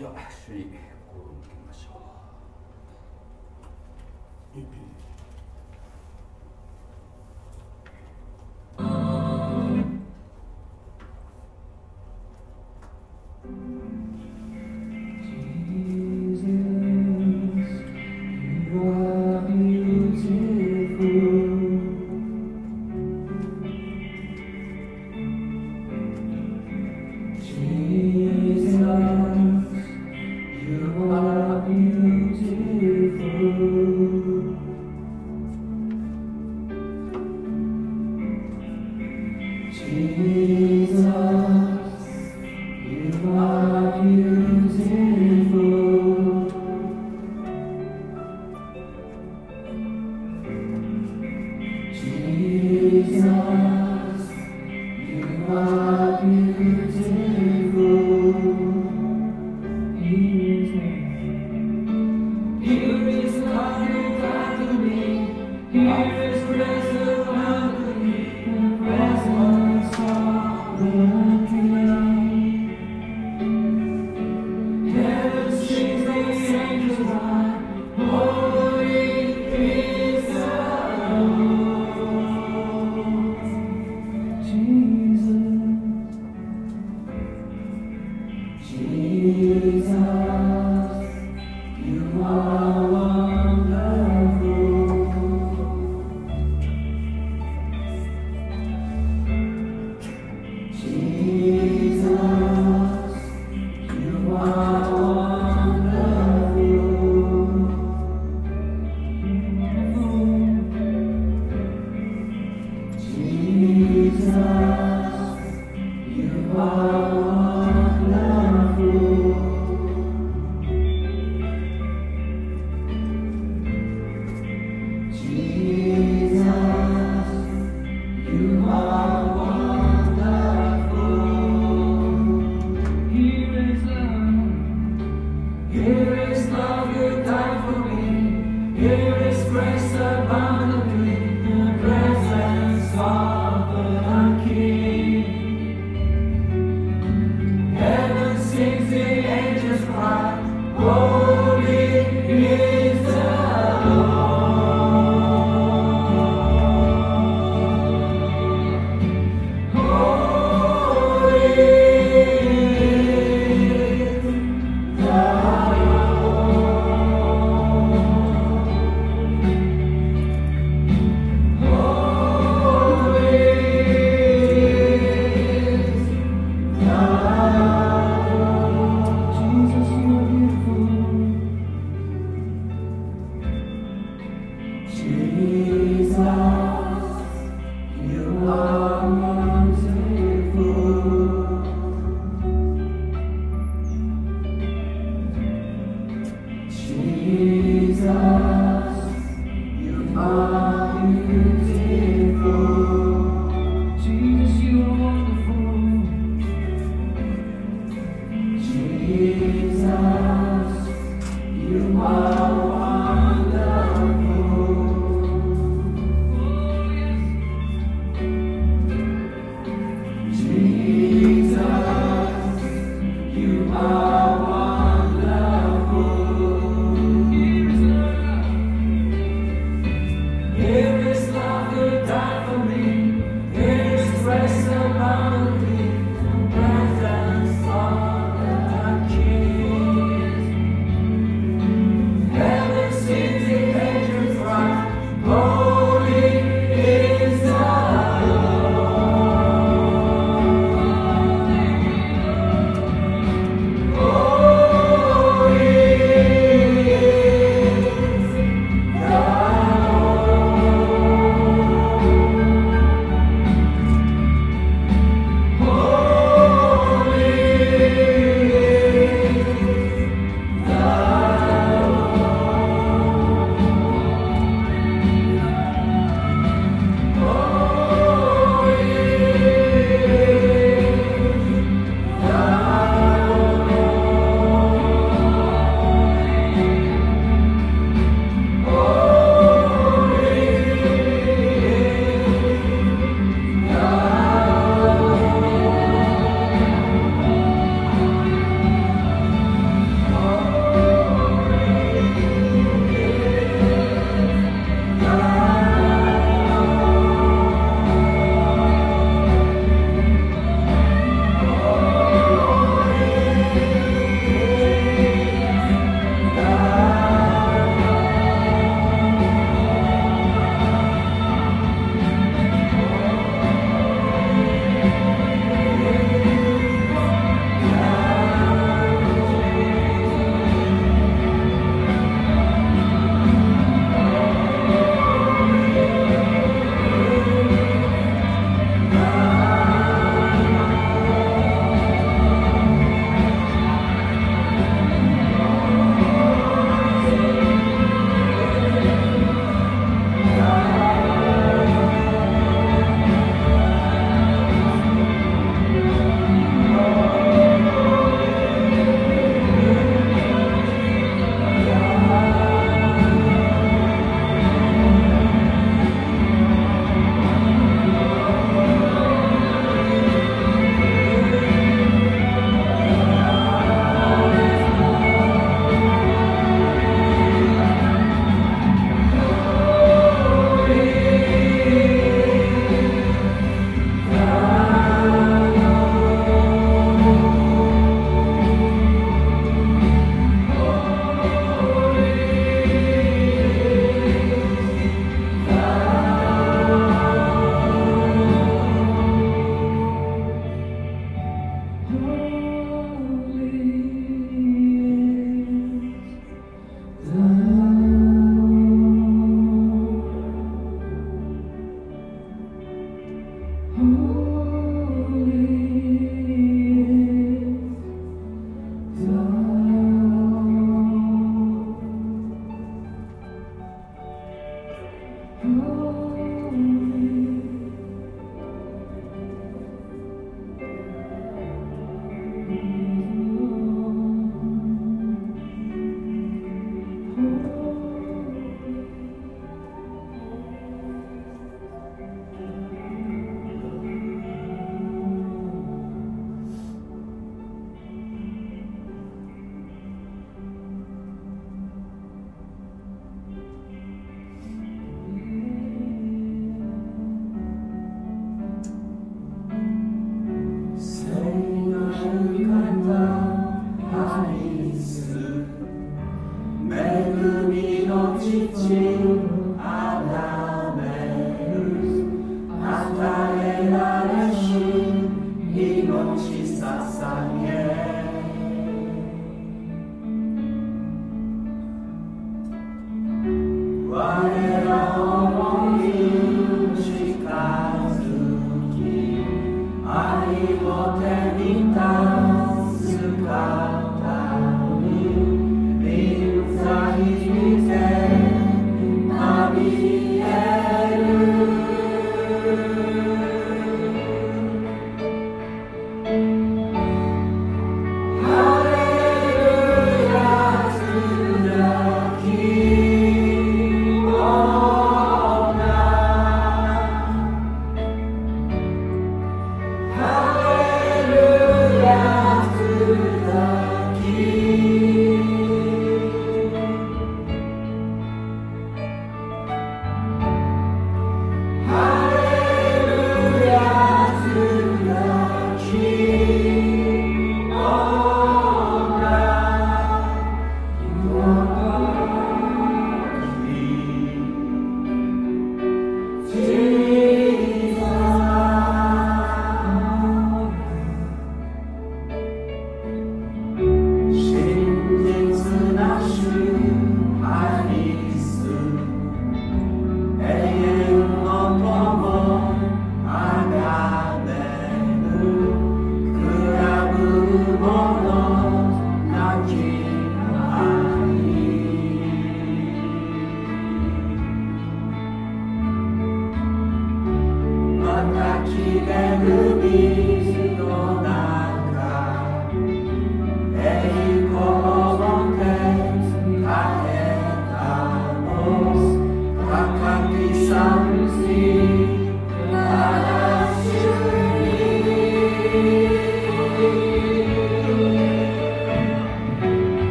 要适应。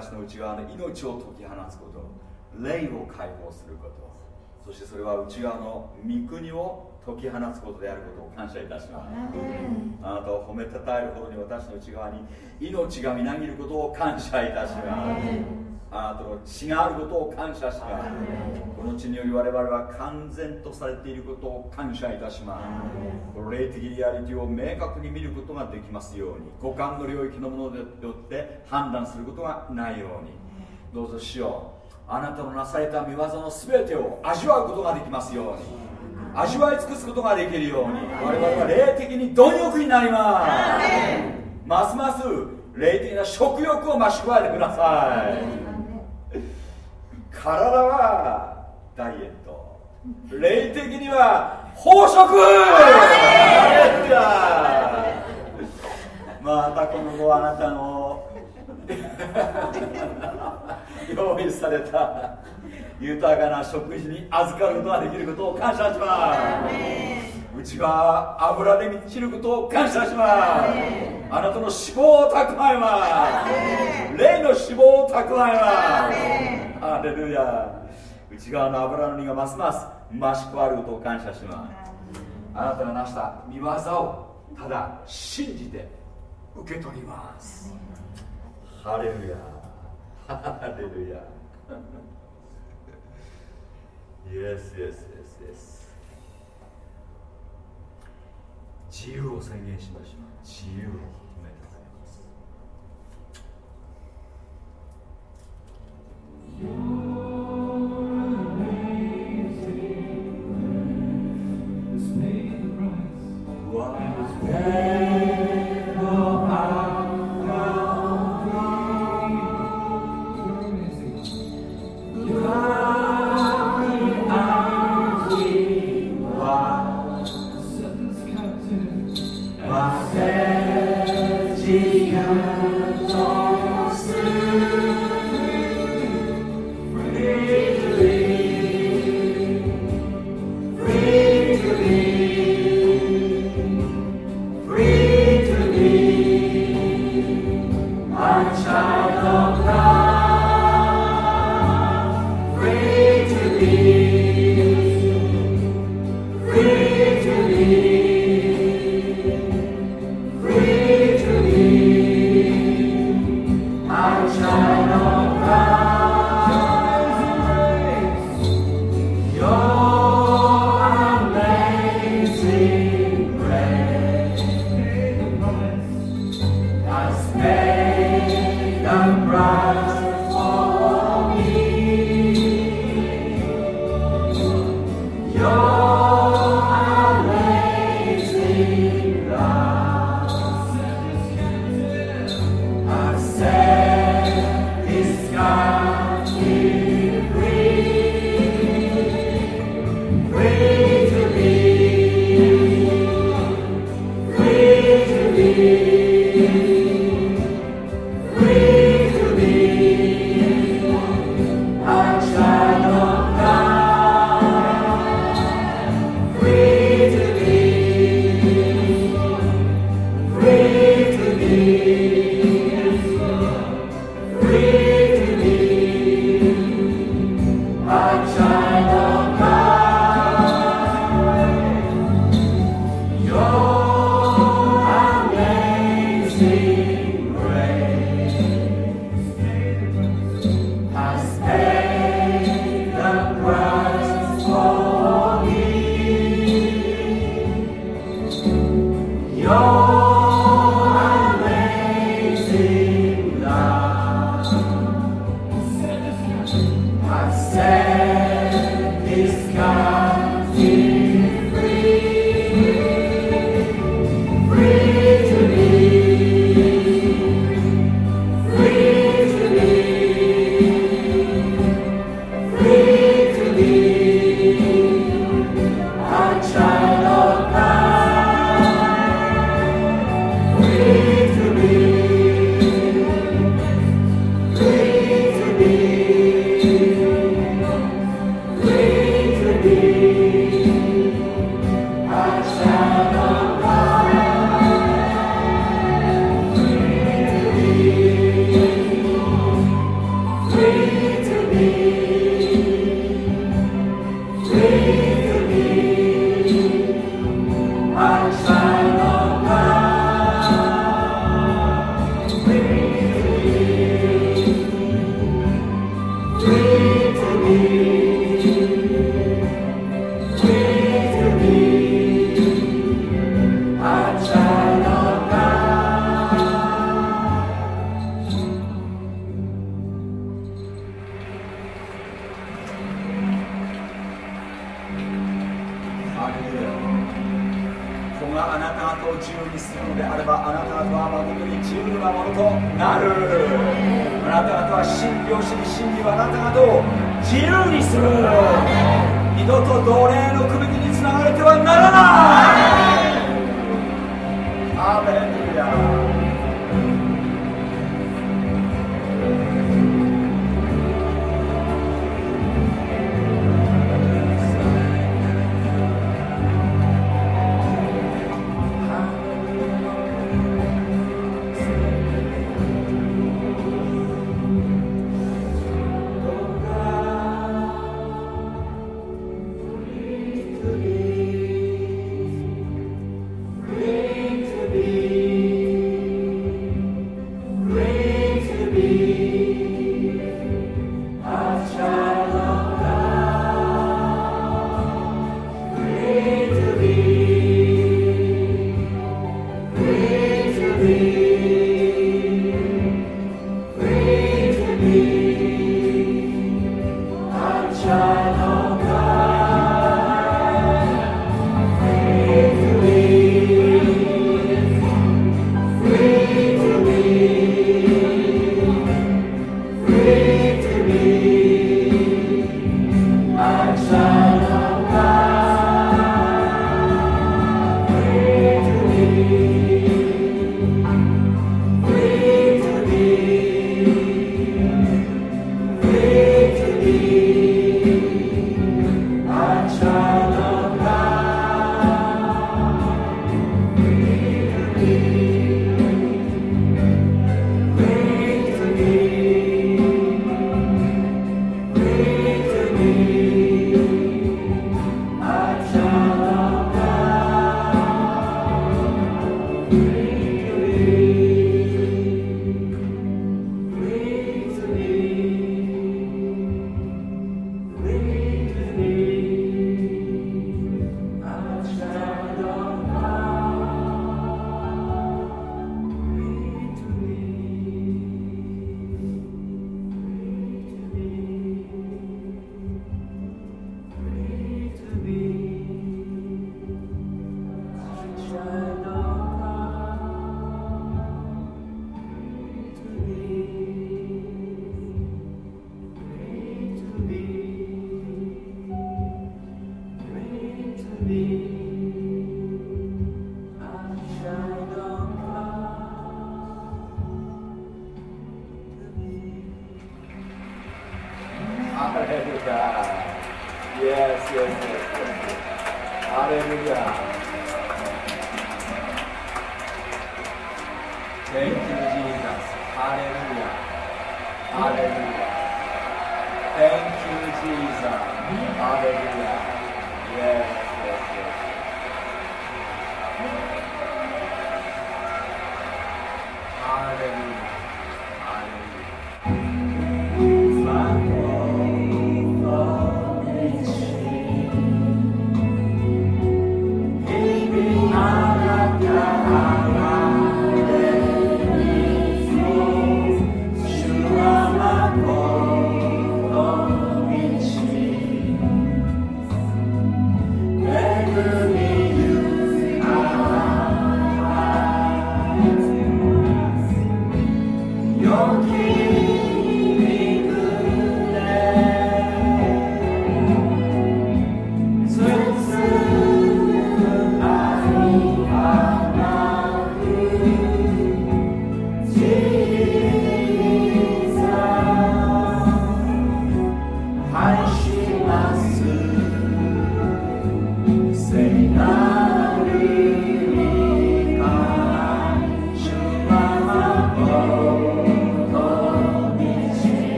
私の内側の命を解き放つこと。霊を解放すること。そしてそれは内側の御国を解き放つことであることを感謝いたします。あなたを褒めたたえるほどに私の内側に命がみなぎることを感謝いたします。あなたの血があることを感謝します。この血により我々は完全とされていることを感謝いたします。霊的リアリティを明確に見ることができますように。五感の領域のものによって判断することがないように。どうぞしよう。あなたのなされた見業の全てを味わうことができますように。味わい尽くすことができるように。我々は霊的に貪欲になります。ますます霊的な食欲を増し加えてください。体はダイエット。霊的には飽食。またこの後あなたの用意された豊かな食事に預かることができることを感謝します。内は油で満ちることを感謝します。あなたの脂肪を蓄えます。霊の脂肪を蓄えます。ハレルヤ内側の油の身がますます増しくあることを感謝します。あなたが成した見業をただ信じて受け取ります。ハレルヤ。ハレルヤ。イエスイエスイエスイエス自由を宣言しましょう。自由をよ Amen.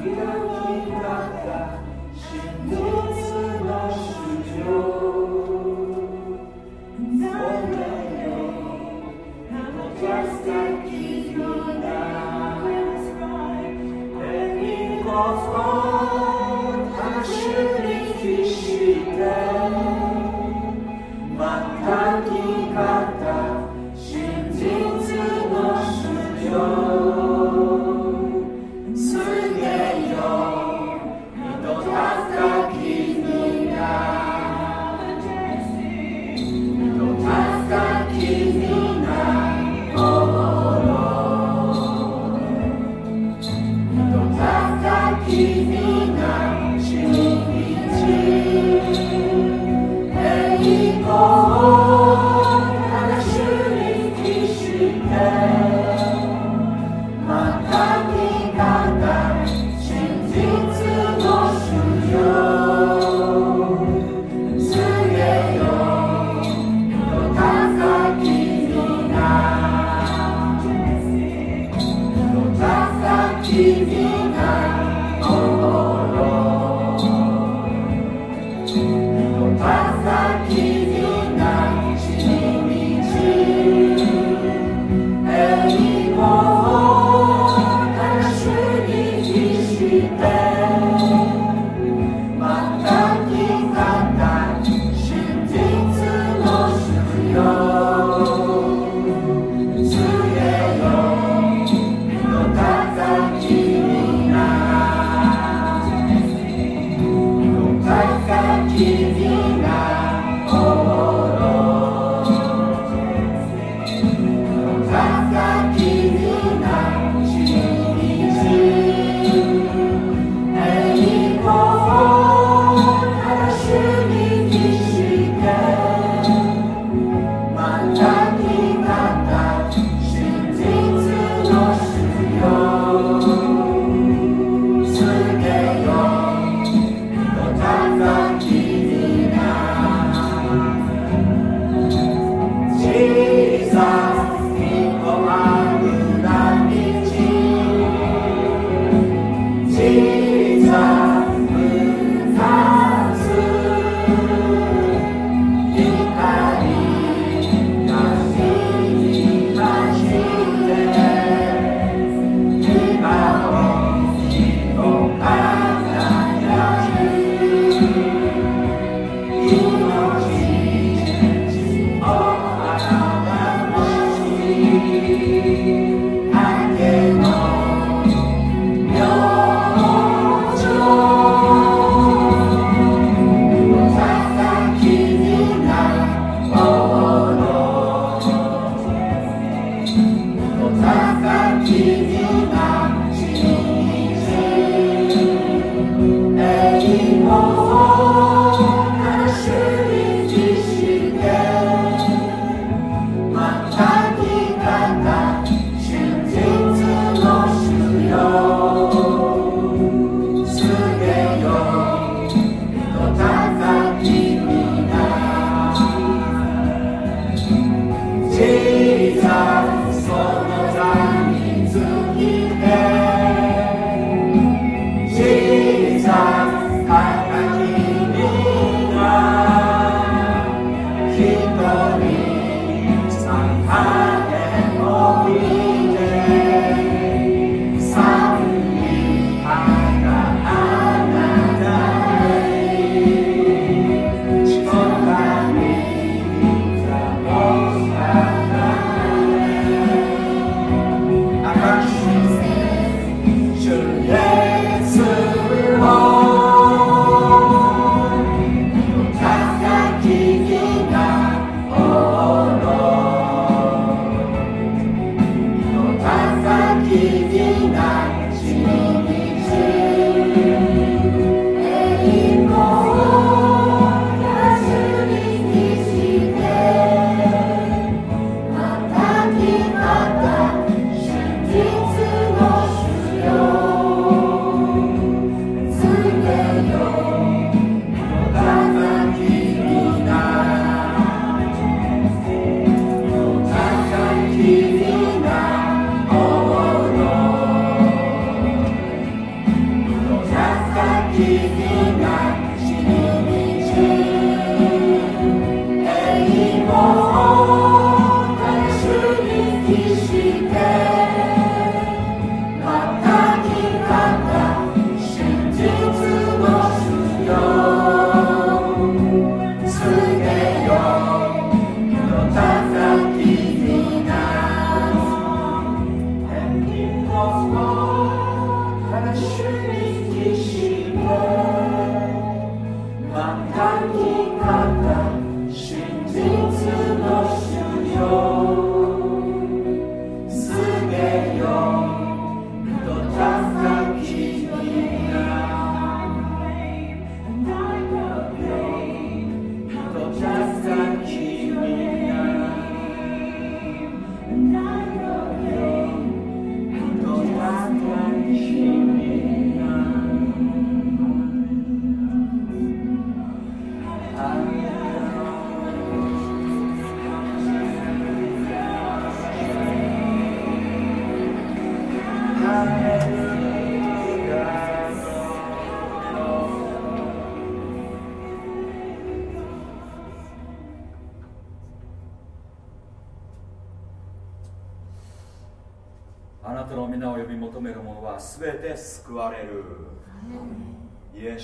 勇気だった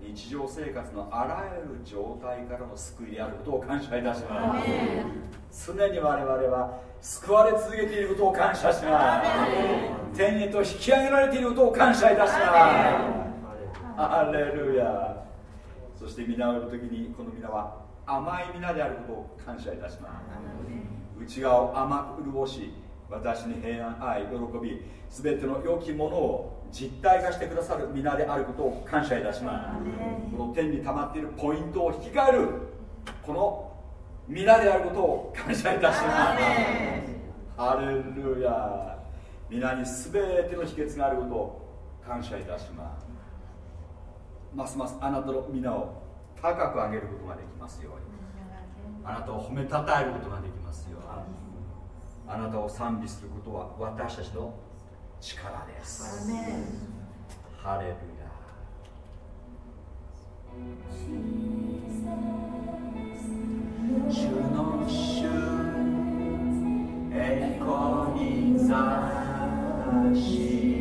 日常生活のあらゆる状態からの救いであることを感謝いたします。常に我々は救われ続けていることを感謝します。天へと引き上げられていることを感謝いたします。アレルヤそして皆を呼ぶ時にこの皆は甘い皆であることを感謝いたします。内側を甘く潤し私に平安愛喜び全ての良きものを実体化してくださる皆であることを感謝いたします。この天に溜まっているポイントを引き換えるこの皆であることを感謝いたします。ハレルヤ。皆に全ての秘訣があることを感謝いたします。ますますあなたの皆を高く上げることができますように。あなたを褒めたたえることができますようにあなたを賛美することは私たちの力です。ハレルヤ。主の主栄光に座し「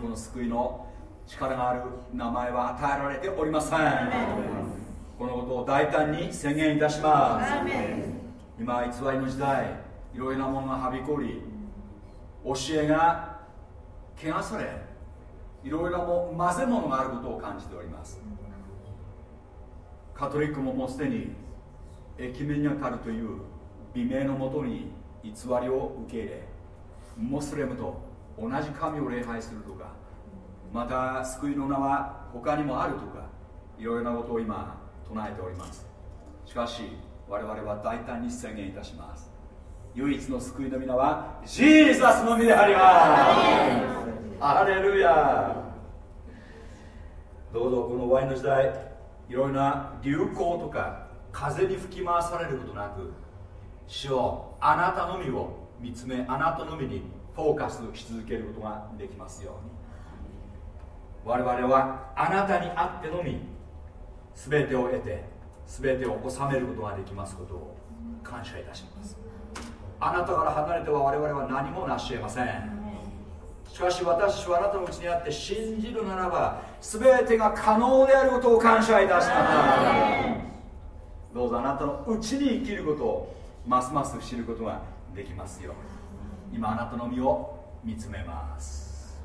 この救いの力がある名前は与えられておりません。このことを大胆に宣言いたします。今偽りの時代いろいろなものがはびこり教えが汚されいろいろなも混ぜ物があることを感じております。カトリックももうすでにエキメニアカルという美名のもとに偽りを受け入れモスレムと同じ神を礼拝するとかまた救いの名は他にもあるとかいろいろなことを今唱えております。しかし我々は大胆に宣言いたします。唯一の救いの皆はジーザスのみであります。アレルヤ。どうぞこのワインの時代いろいろな流行とか風に吹き回されることなく主をあなたのみを見つめあなたのみにフォーカスし続けることができますように。我々はあなたにあってのみ全てを得て全てを収めることができますことを感謝いたします。あなたから離れては我々は何も成し得ません。しかし私はあなたのうちにあって信じるならば全てが可能であることを感謝いたします。どうぞあなたのうちに生きることをますます知ることができますように。今あなたの身を見つめます。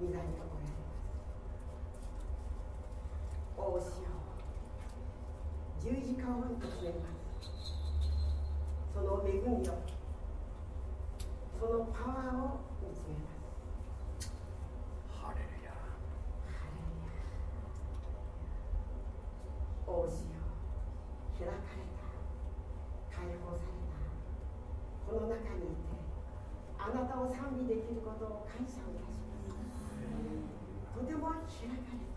御座におられます王子よ十字架を見つめますその恵みをそのパワーを見つめますハレルヤ王子よ開かれた解放されたこの中にいてあなたを賛美できることを感謝をいたします。開かれて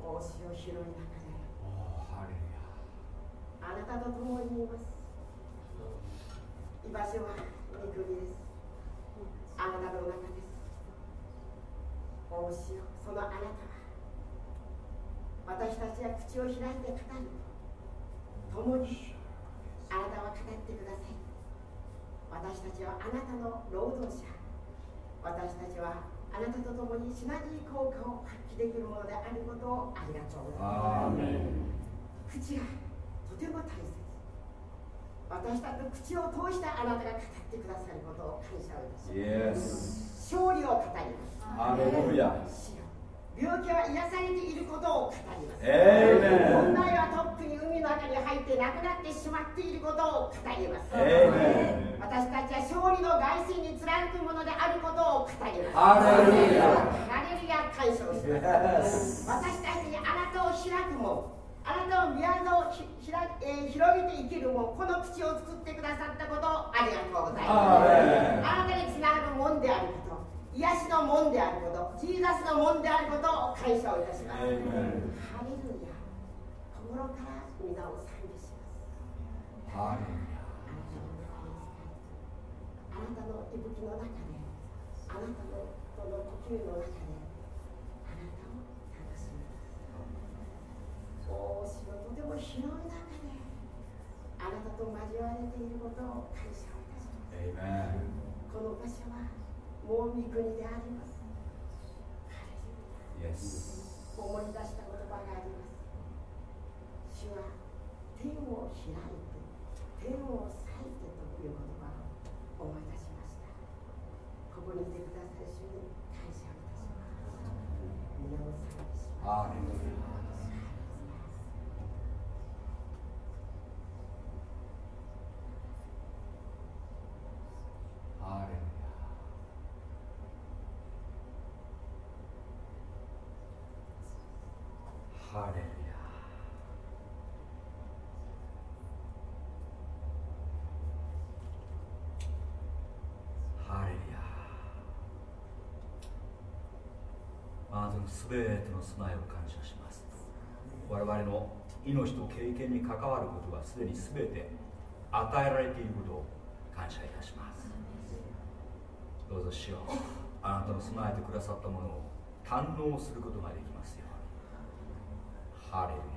王子を広い中であなたと共にいます居場所は御国ですあなたの中です王子よそのあなたは私たちは口を開いて語る共にあなたは語ってください私たちはあなたの労働者。私たちはあなたと共にシナジー効果を発揮できるものであることをありがとうございます。口がとても大切。私たちの口を通してあなたが語ってくださることを感謝をいたします、勝利を語ります病気は癒されていることを語ります。問題はとっくに海の中に入ってなくなってしまっていることを語ります。私たちは勝利の外線に貫くものであることを語ります。ハレルヤ感謝をします。私たちにあなたを開くもあなたを宮沢をひひら、えー、広げて生きるもこの口を作ってくださったことをありがとうございます。あなたにつながるもんである。こと癒しの門であることジーザスの門であることを感謝をいたします。ハレルヤ。心から皆を賛美します。ハレルヤあなたの息吹の中であなたのこの呼吸の中であなたを楽しみます。おしのとても広い中であなたと交われていることを感謝をいたします。この場所はもう御国であります。思い出した言葉があります。主は天を開いて、天を裂いてという言葉を思い出しました。ここにいてくださる主に感謝をいたします。皆を賛美します。ハレルヤ。ハレルヤ。あなたのすべての備えを感謝します。我々の命と経験に関わることがすでにすべて与えられていることを感謝いたします。どうぞしよ。うあなたの備えてくださったものを堪能することができますよ hot in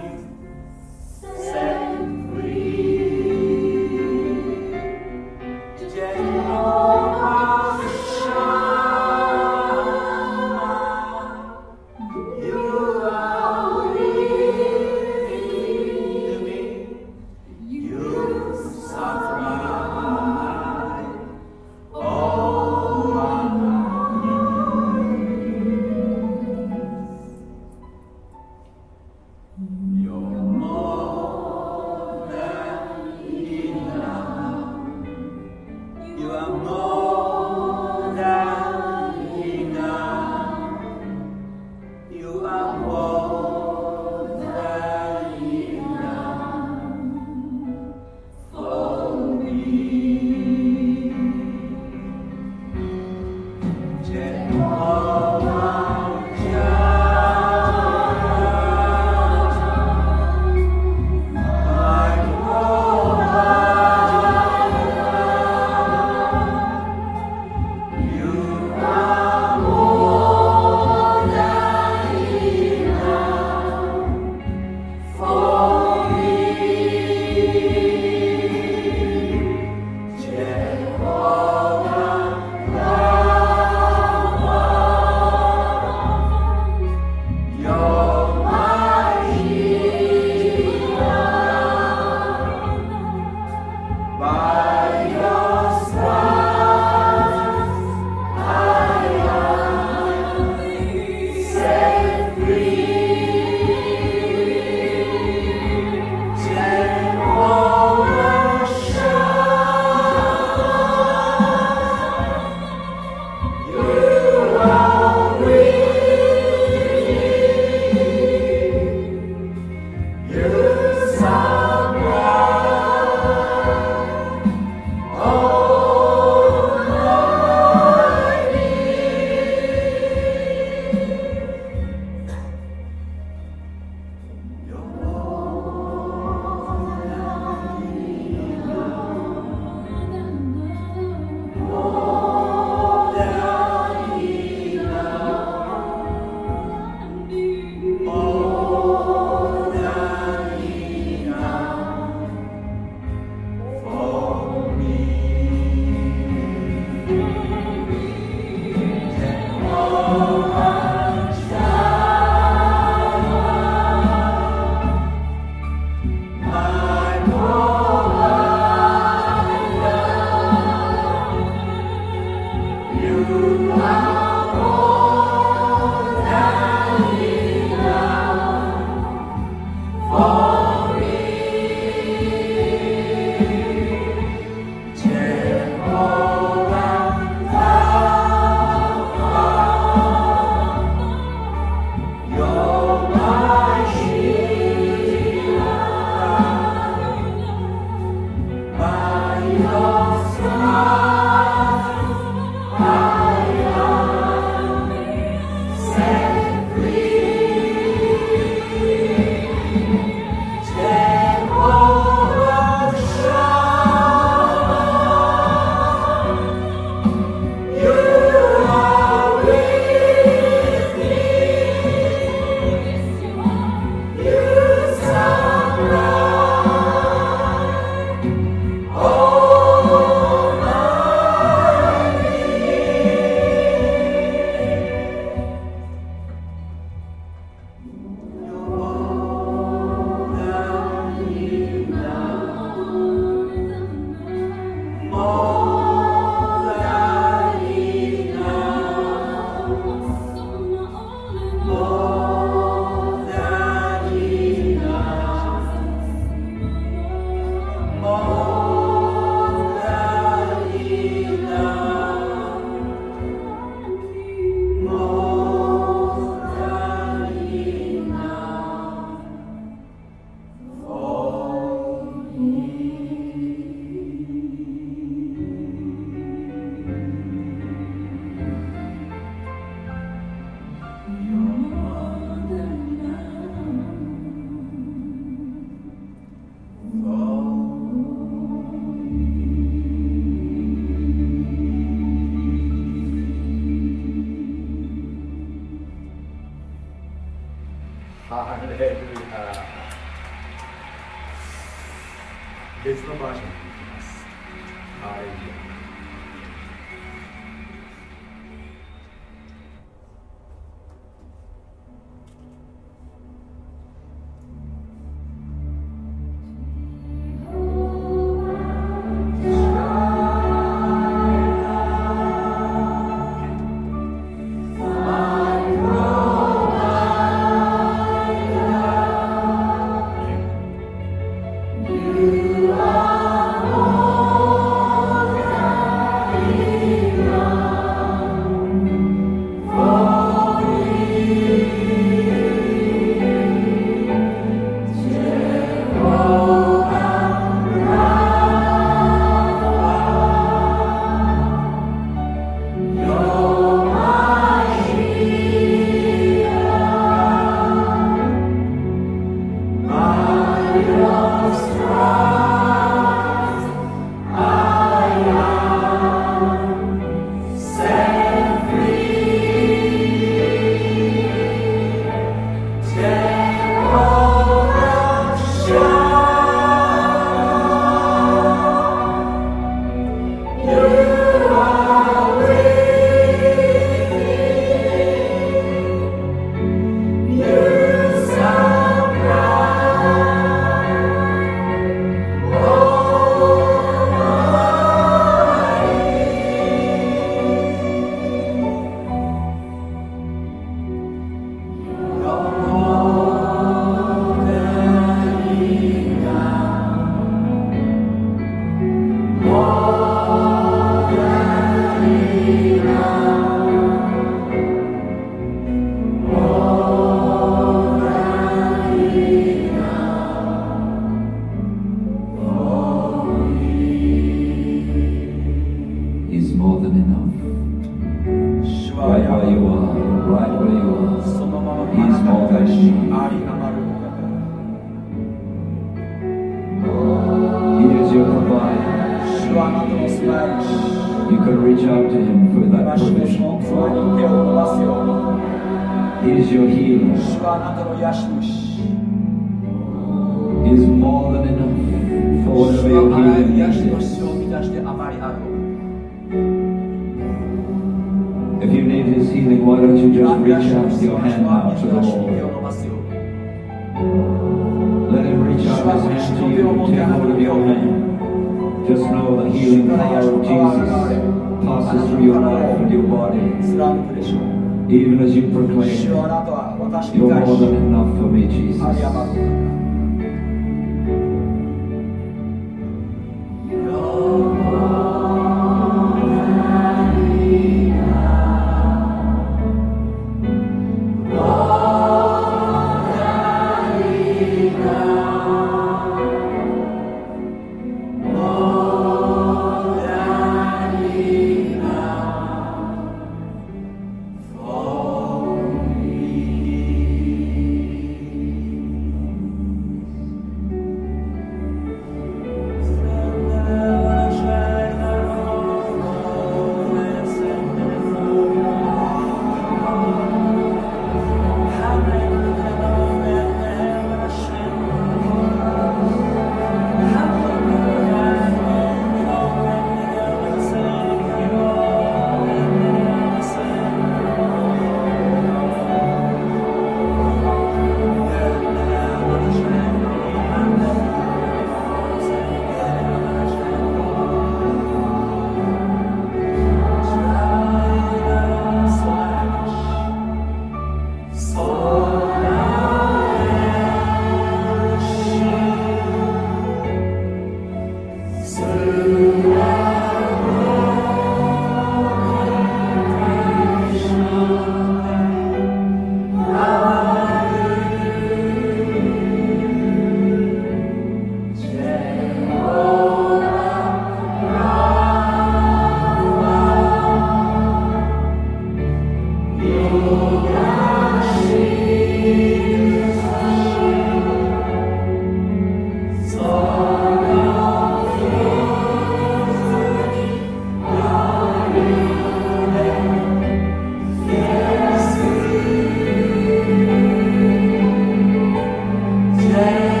name.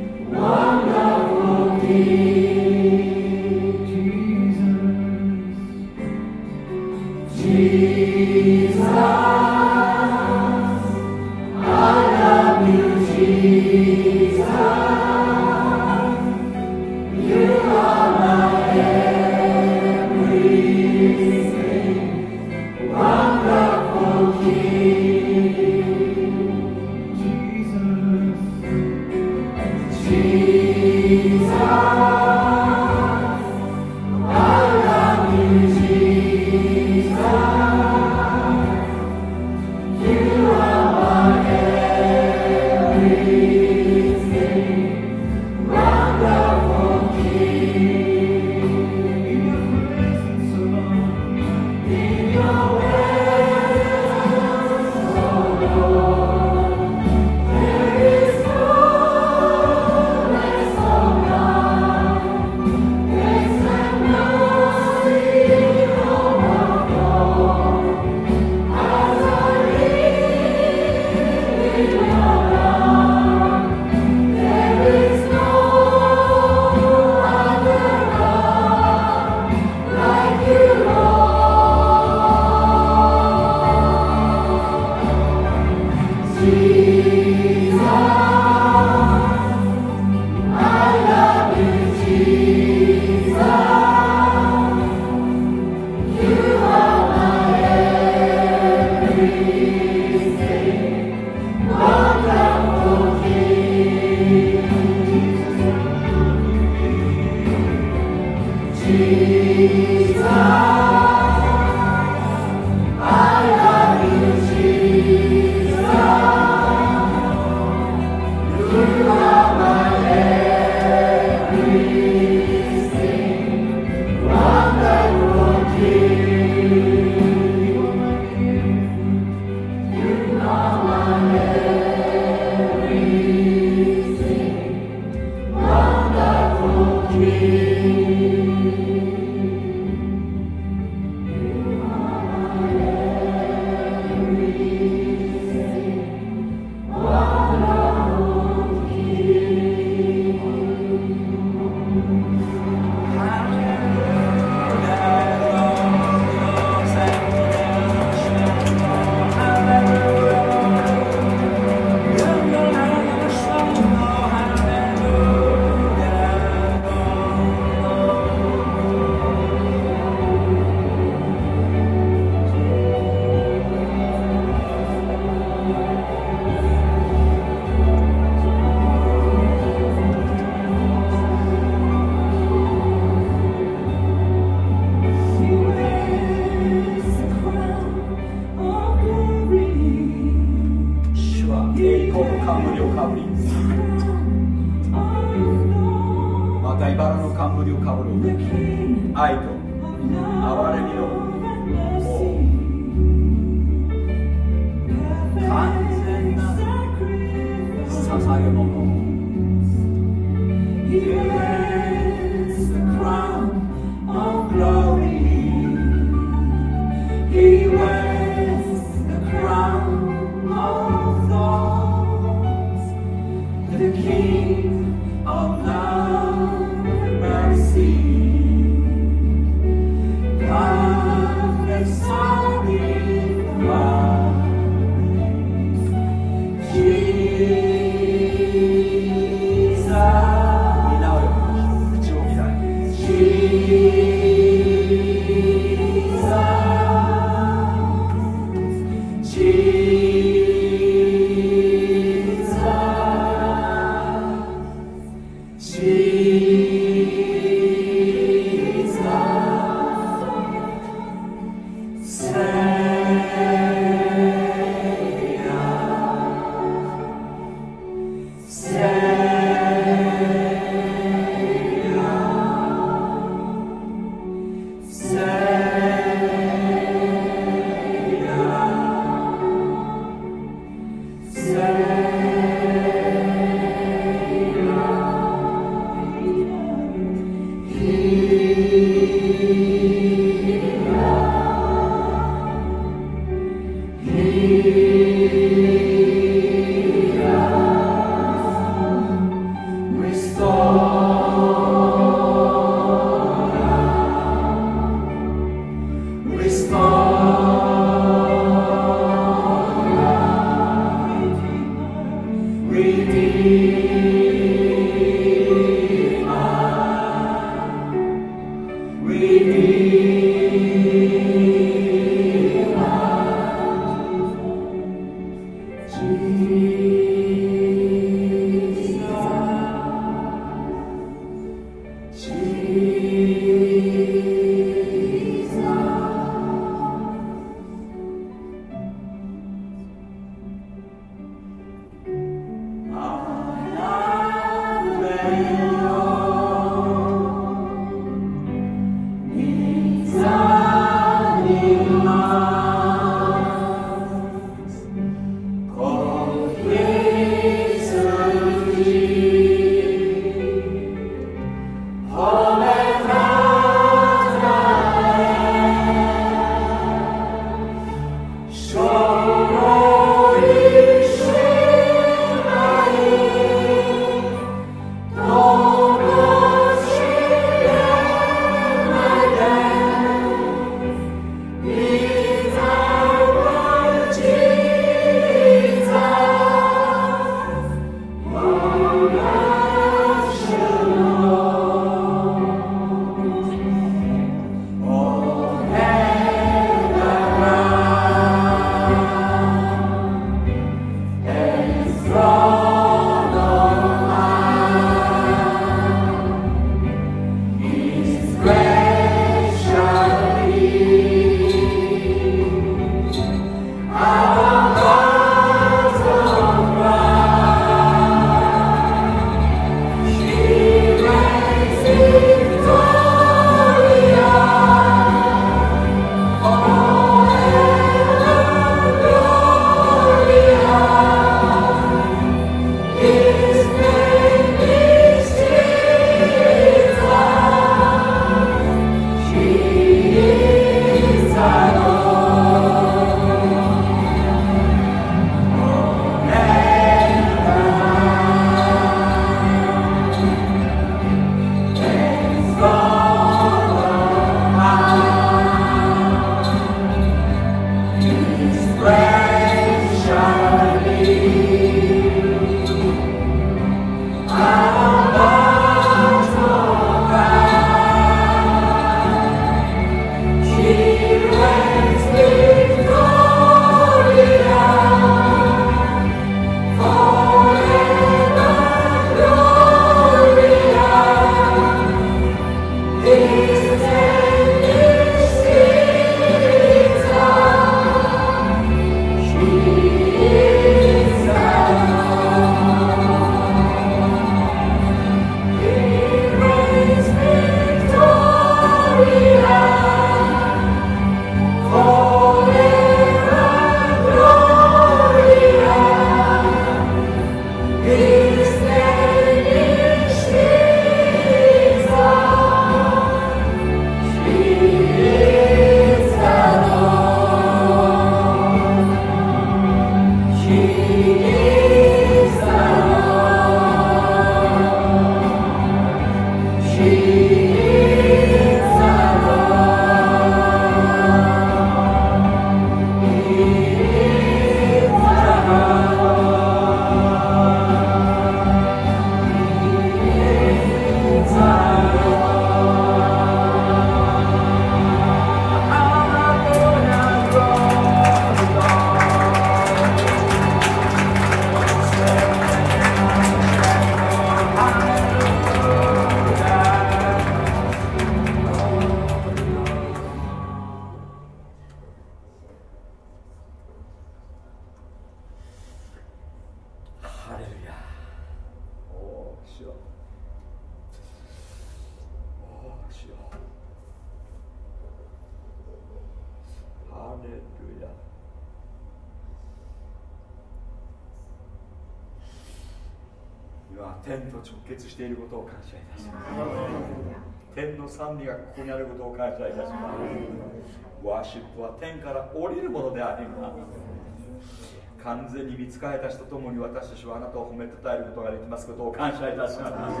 は天から降りるものであります。完全に見つかれた人ともに私たちはあなたを褒めたたえることができますことを感謝いたします。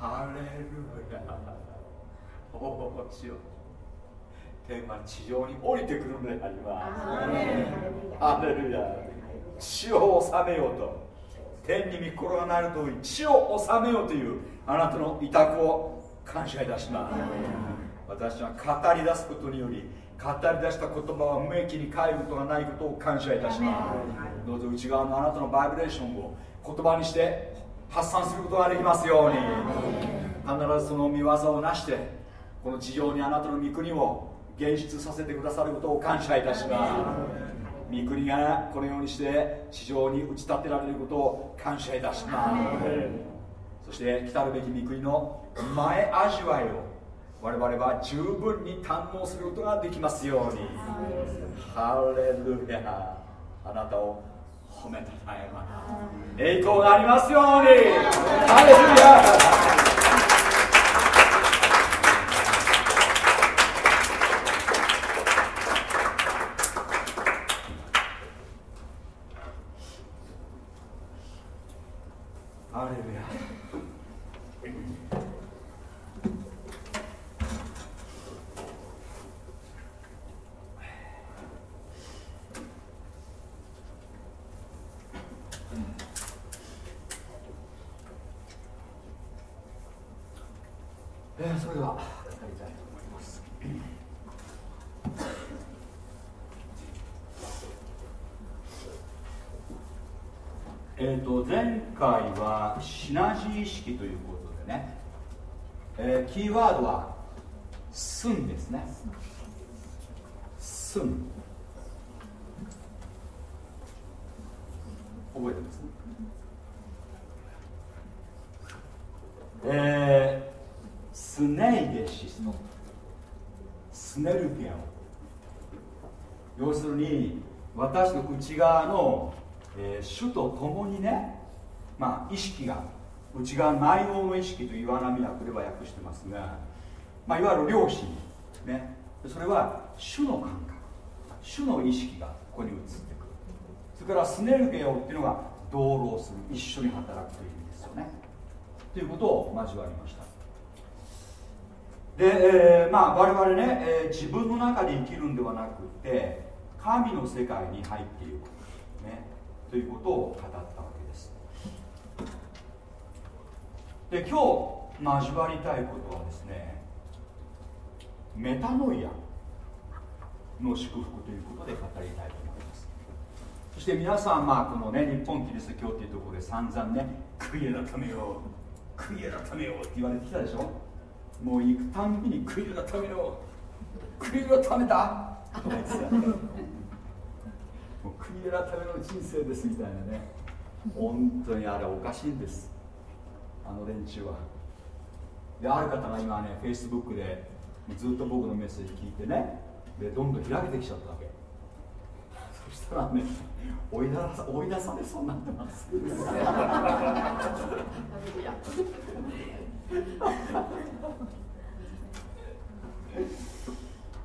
ハレルヤ。おお主よ天は地上に降りてくるのでありますハレルヤ地を治めようと天に御心がなるとおり地を治めようというあなたの委託を感謝いたします私は語り出すことにより語り出した言葉は無益に帰ることがないことを感謝いたします。どうぞ内側のあなたのバイブレーションを言葉にして発散することができますように。必ずその見業をなしてこの地上にあなたの御国を現出させてくださることを感謝いたします。御国がこのようにして地上に打ち立てられることを感謝いたします。そして来たるべき御国の前味わいを我々は十分に堪能することができますように。ハレルヤ。あなたを褒めたたえます。栄光がありますように。ハレルヤ。前回はシナジー式ということでね、えー、キーワードは「すん」ですね「すん」覚えてます？えー、スネイデシストスネルピアオ要するに私の内側の、えー、主と共にねまあ意識が内側内容の意識と岩波訳では訳してますが、まあ、いわゆる良心、ね、それは主の感覚。主の意識がここに移ってくる。それからスネルゲオっていうのが同労する一緒に働くという意味ですよね。ということを交わりました。で、えー、まあ我々ね、えー、自分の中で生きるんではなくて神の世界に入っていく、ね、ということを語ったで今日交わりたいことはですねメタノイアの祝福ということで語りたいと思います。そして皆さんまあこのね日本キリスト教っていうところで散々ね悔い改めよう悔い改めようって言われてきたでしょ？もう行くたんびに悔い改めよう悔い改めた？とか言ってた。もう悔い改めの人生ですみたいなね。本当にあれおかしいんです。あの連中は。である方が今ねフェイスブックでずっと僕のメッセージ聞いてね。でどんどん開けてきちゃったわけ。そしたらね追い出さ追い出されそうになってます。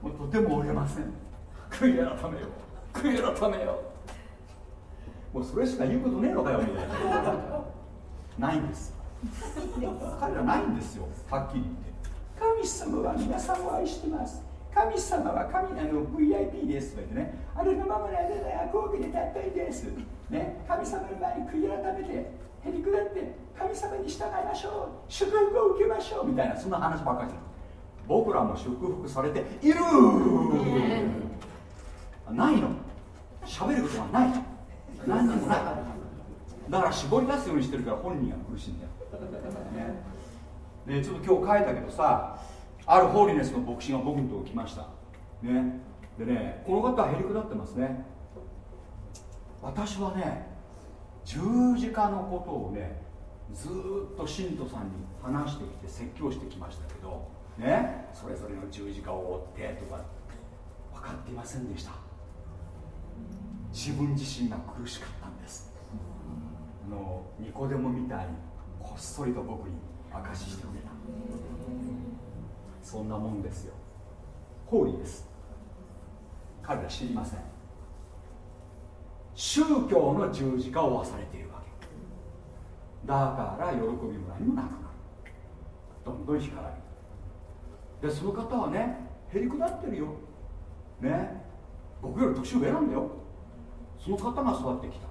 もうとても折れません。悔い改めよ悔い改めよもうそれしか言うことねえのかよみたいな。ないんです。彼らないんですよ。はっきり言って。神様は皆さんを愛してます。神様は神あの VIP ですとか言ってね。あれのままの間だ飛行機でたったいです、ね、神様の前に悔い改めてへりくだって神様に従いましょう。祝福を受けましょう。みたいなそんな話ばっかりじゃ僕らも祝福されているないの。喋ることはない。何にもない。だから絞り出すようにしてるから本人が苦しいんだよね、でちょっと今日書いたけどさあるホーリネスの牧師が僕のとこ来ました。ね。でねこの方はへりくだってますね。私はね十字架のことをねずっと信徒さんに話してきて説教してきましたけどねそれぞれの十字架を追ってとか分かっていませんでした。自分自身が苦しかったんです。あのニコデモみたいに。こっそりと僕に証ししてくれた。そんなもんですよ。ホーリーです。彼ら知りません。宗教の十字架を負わされているわけ。だから喜びも何もなくなる。どんどん干からびでその方はねへりくだってるよ。ね。僕より年上なんだよ。その方が育ってきた、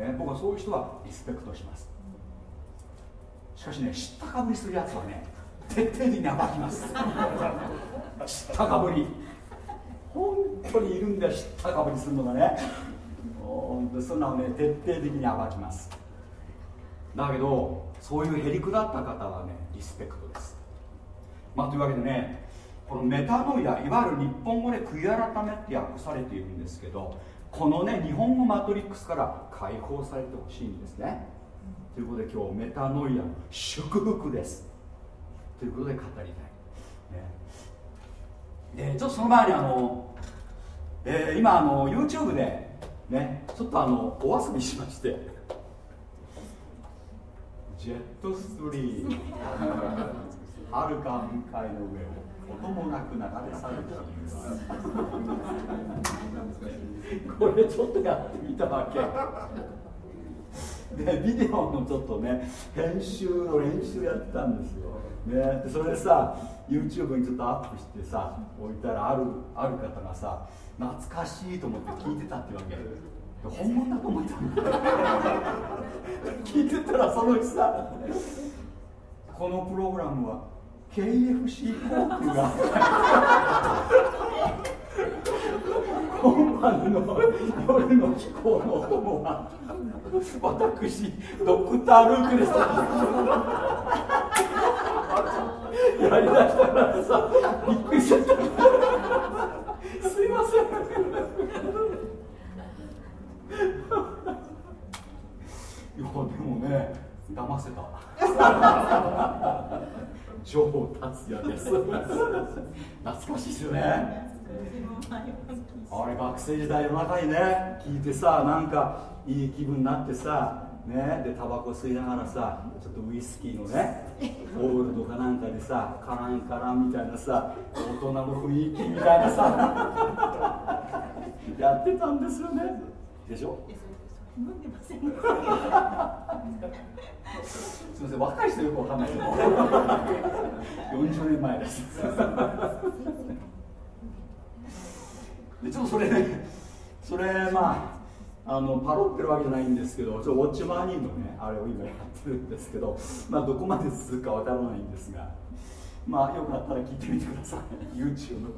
ね、僕はそういう人はリスペクトします。しかしね知ったかぶりするやつはね徹底的に暴きます。知ったかぶり。本当にいるんだよ知ったかぶりするのがね。そんなのね徹底的に暴きます。だけどそういうへりくだった方はねリスペクトです。まあというわけでねこのメタノイアいわゆる日本語で悔い改めって訳されているんですけどこのね日本語マトリックスから解放されてほしいんですねということで今日メタノイアの祝福です。ということで語りたい、ね、でちょっとその前にあの、えー、今あの YouTube でねちょっとあのお遊びしまして。ジェットストリーム。はるか向かいの上を音もなく流れ去るこれちょっとやってみたわけ。でビデオのちょっとね編集の練習やってたんですよ、ね、でそれでさ YouTube にちょっとアップしてさ置いたらあるある方がさ懐かしいと思って聞いてたってわけ。本物だと思った聞いてたらその日さこのプログラムは KFC 航空が。今晩の夜の気候の。お供は私ドクター・ルークですやりだしたからさびっくりしちゃったすいませんいやでもね騙せた。城達也です懐かしいですよねあれ学生時代夜中にね。聞いてさなんかいい気分になってさね。でタバコ吸いながらさちょっとウイスキーのね オールドかなんかでさカランカランみたいなさ大人の雰囲気みたいなさ やってたんですよね。でしょ？飲んでませんすみません若い人よくわかんないけど。40年前ですでちょっとそれねそれまああのパロってるわけじゃないんですけどちょウォッチマーニーのねあれを今やってるんですけどまあどこまで続くかわからないんですがまあよかったら聞いてみてください。YouTube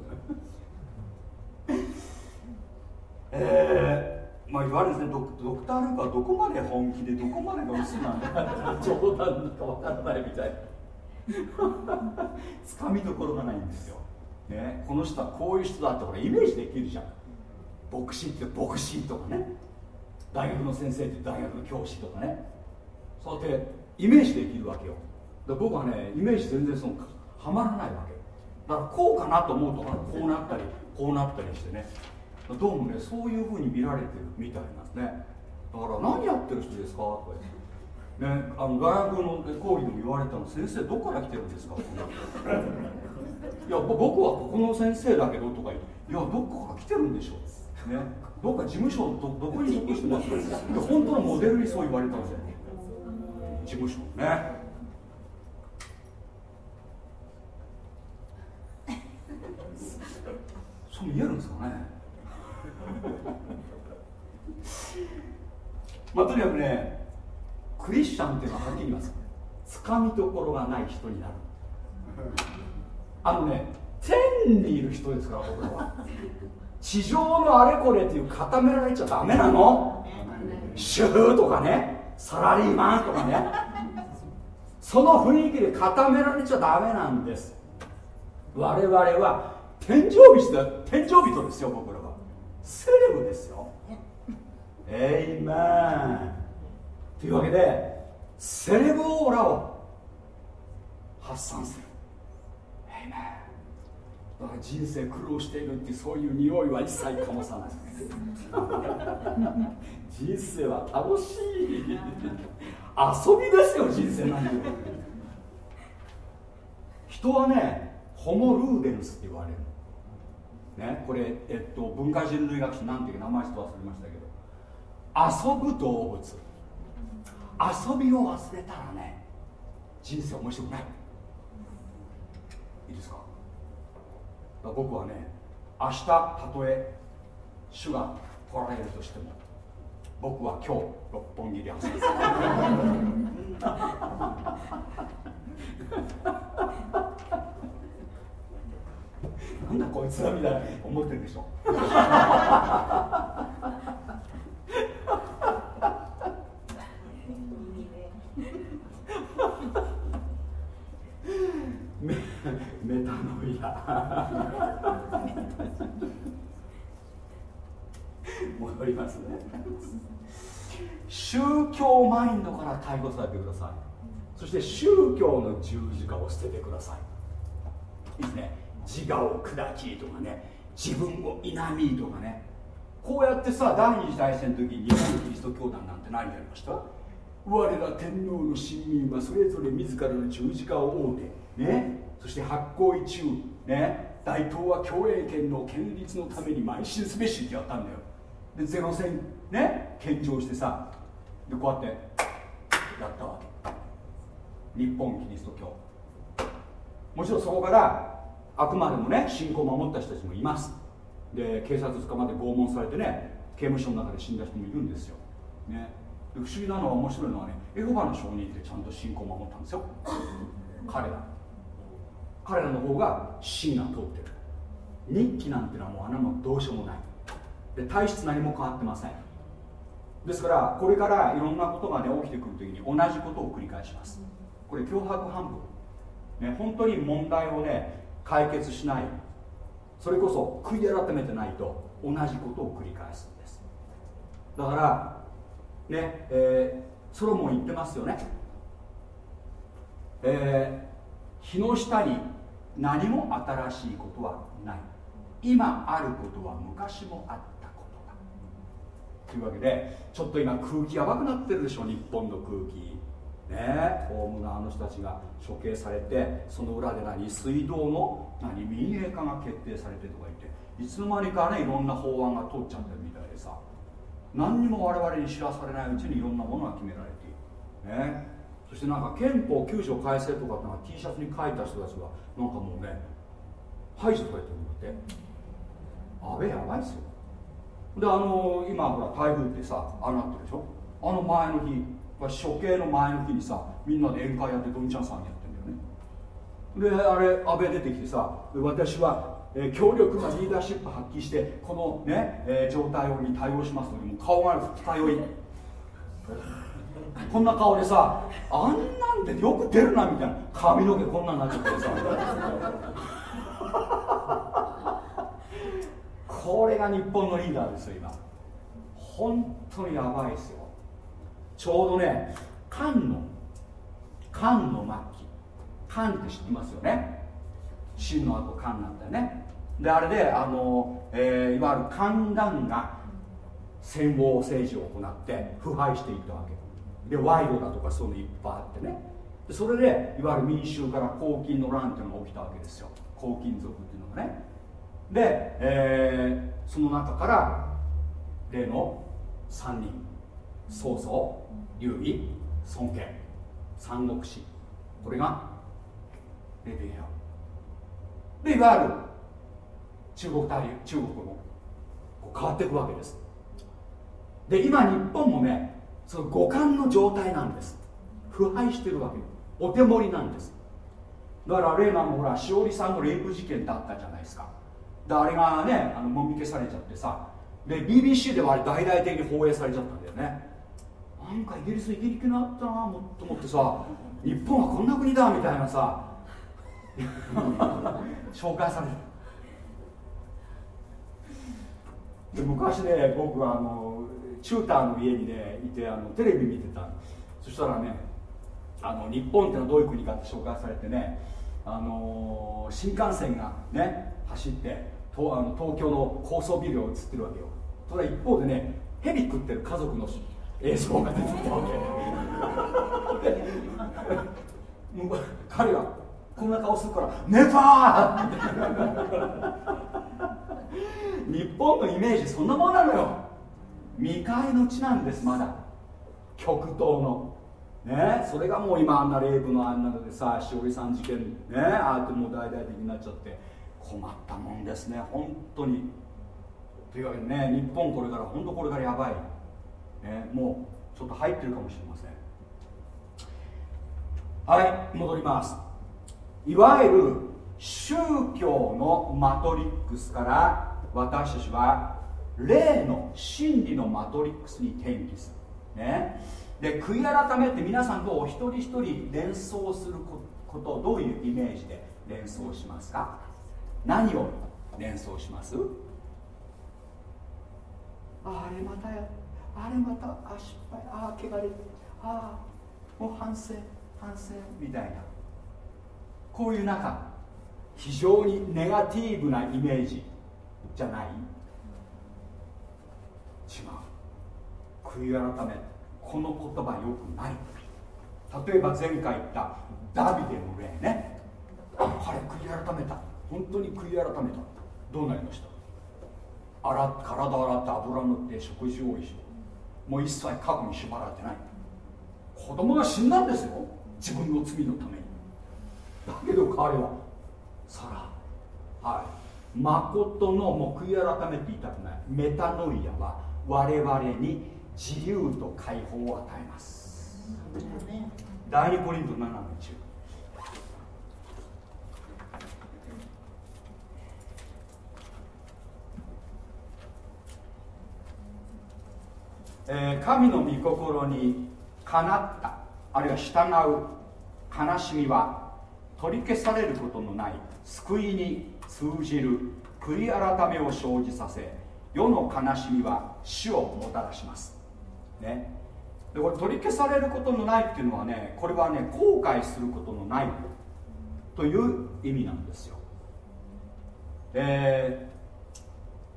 えーまあ、言われるですねドドクター・ルークはどこまで本気でどこまでが嘘なんだ冗談かわからないみたいな。つかみどころがないんですよ、ね、この人はこういう人だってこれイメージできるじゃん。牧師って牧師とかね。大学の先生って大学の教師とかね。そうやってイメージできるわけよ。で僕はねイメージ全然そのはまらないわけ。だからこうかなと思うとこうなったりこうなったりしてね。どうもねそういうふうに見られてるみたいなんですね。だから何やってる人ですか？とか言って、ね、あの大学の講義でも言われたの先生どこから来てるんですか。いや僕はここの先生だけどとか言っていやどこから来てるんでしょ。うね。どっか事務所どどこに属してますか。本当のモデルにそう言われたんですよ。事務所。ね。そう見えるんですかね。まあ、とにかくねクリスチャンっていうのははっきり言います。つかみどころがない人になる。あのね天にいる人ですから僕らは。地上のあれこれっていう固められちゃダメなの。主婦とかね。サラリーマンとかね。その雰囲気で固められちゃダメなんです。我々は天井人だ天井人ですよ僕らは。セレブですよ。エイメン。というわけでセレブオーラを発散するだから人生苦労してい。るってそうい。う匂い。は一切醸さない。人生は楽しい。遊びですよ人生なんて人はねホモルーデンスって言われるねこれ、えっと、文化人類学者なんてい。う名前ちょっと忘れましたけど遊ぶ動物遊びを忘れたらね人生面白くない。い。い。ですか僕はね明日たとえ主が来られるとしても僕は今日六本木で遊びなんだこいつらみたいな思ってるでしょメメタノイア戻りますね宗教マインドから解放されてください。そして宗教の十字架を捨ててください。いいですね。自我を砕きとかね。自分を否みとかね。こうやってさ第二次大戦の時に日本のキリスト教団なんて何やりました？我ら天皇の臣民はそれぞれ自らの十字架を追うてね。そして発行一中。ね。大東は共栄権の建立のために邁進すべしってやったんだよ。でゼロ戦ね。献上してさでこうやってやったわけ。日本キリスト教。もちろんそこからあくまでもね信仰を守った人たちもいます。で警察捕まって拷問されてね刑務所の中で死んだ人もいるんですよ、ね、不思議なのは面白いのはねエホバの証人ってちゃんと信仰を守ったんですよ。彼ら。彼らの方が芯が通ってる。日記なんてのはもうあんなもどうしようもない。で体質何も変わってません。ですからこれからいろんなことがね起きてくるときに同じことを繰り返します。これ脅迫反復ね本当に問題をね解決しない。それこそ悔い改めてないと同じことを繰り返すんです。だからねえー、ソロモン言ってますよね。えー、日の下に何も新しいことはない。今あることは昔もあった。というわけでちょっと今空気やばくなってるでしょ日本の空気。ねホームのあの人たちが処刑されてその裏で何？水道の何？民営化が決定されてとか言っていつの間にかねいろんな法案が通っちゃってるみたいでさ。何にも我々に知らされないうちにいろんなものが決められている。ね。そしてなんか憲法9条改正とかってのは T シャツに書いた人たちはなんかもうね排除されてるんだって。あれやばいっすよ。であの今ほら台風ってさああなってるでしょ？あの前の日処刑の前の日にさみんなで宴会やってどんちゃんさんやってんだよね。であれ安倍出てきてさ私は、えー、強力なリーダーシップ発揮してこのね、えー、状態に対応しますのにも顔が二日酔いこんな顔でさあんなんでよく出るなみたいな。髪の毛こんなんなっちゃってさ。これが日本のリーダーですよ今。本当にやばいですよ。ちょうどね漢の漢の末期。漢って知ってますよね。秦の後漢なんだよね。であれであの、えー、いわゆる宦官が戦後政治を行って腐敗していったわけ。で賄賂だとかそういうのいっぱいあってね。それでいわゆる民衆から公金の乱っていうのが起きたわけですよ。公金族っていうのがね。で、えー、その中から例の3人曹操劉備孫権三国志これが出てきたでいわゆる中国大陸中国も変わっていくわけです。で今日本もねその五感の状態なんです。腐敗してるわけお手盛りなんです。だからレーマンもほらしおりさんのレイプ事件だったじゃないですか。であれがねあのもみ消されちゃってさ。で BBC ではあれ大々的に放映されちゃったんだよね。なんかイギリスイギリスなったなもと思ってさ。日本はこんな国だみたいなさ。紹介されるで昔ね僕はあのチューターの家にねいてあのテレビ見てた。そしたらねあの日本ってのはどういう国かって紹介されてねあのー、新幹線がね走ってとあの東京の高層ビルを映ってるわけよ。それ一方でね蛇食ってる家族の映像が出てきたわけ。彼はこんな顔するから「寝た!」日本のイメージそんなもんなのよ。未開の地なんですまだ。極東の。ね。それがもう今あんな霊部のあんなのでさしおりさん事件ねああやってもう大々的になっちゃって困ったもんですね本当に。というわけでね日本これから本当これからやばい、ね、もうちょっと入ってるかもしれません。はい戻ります。いわゆる宗教のマトリックスから私たちは霊の真理のマトリックスに転機する。ね。で悔い改めって皆さんとお一人一人連想することをどういうイメージで連想しますか？何を連想します？あれまたやあれまたあ失敗ああ怪我でああもう反省反省。みたいなこういう中非常にネガティブなイメージじゃない？違う。悔い改めこの言葉よくない。例えば前回言ったダビデの例ね。彼悔い改めた。本当に悔い改めた。どうなりました？洗体洗って油塗って食事をおいしもう一切過去に縛られてない。子供が死んだんですよ。自分の罪のために。だけど彼はさらはい。誠のもう悔い改めて言いたくない。メタノイアは我々に自由と解放を与えます。第2コリント7の10えー、神の御心にかなったあるいは従う悲しみは取り消されることのない救いに通じる悔い改めを生じさせ世の悲しみは死をもたらしますね。でこれ取り消されることのないっていうのはねこれはね後悔することのないという意味なんですよ。え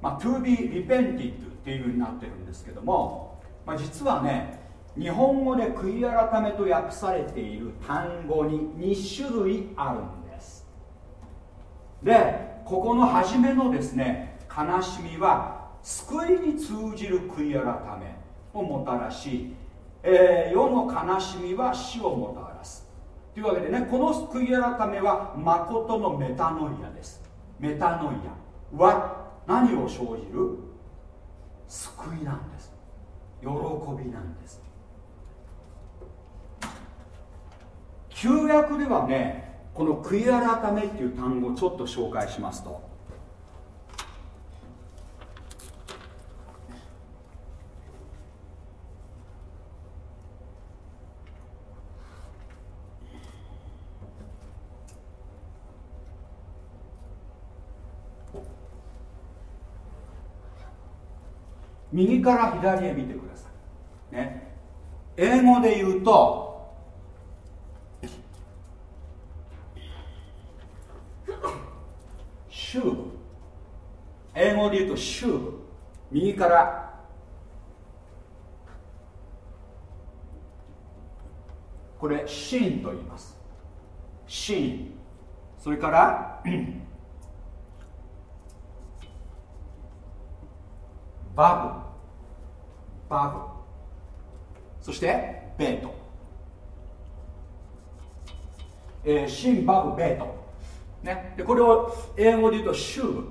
ー、まあ、to be repented っていうふうになってるんですけどもまあ、実はね日本語で悔い改めと訳されている単語に2種類あるんです。でここの初めのですね悲しみは救いに通じる悔い改め。をもたらし、えー、世の悲しみは死をもたらす。というわけでねこの悔い改めは誠のメタノイアです。メタノイア。は何を生じる？救いなんです。喜びなんです。旧約ではねこの悔い改めっていう単語をちょっと紹介しますと右から左へ見てください、ね、英語で言うとシューブ英語で言うとシューブ右から。これシーンと言います。シーン。それからバブ。バブそしてベート、えー、シンバブベート、ね、でこれを英語で言うとシューブ、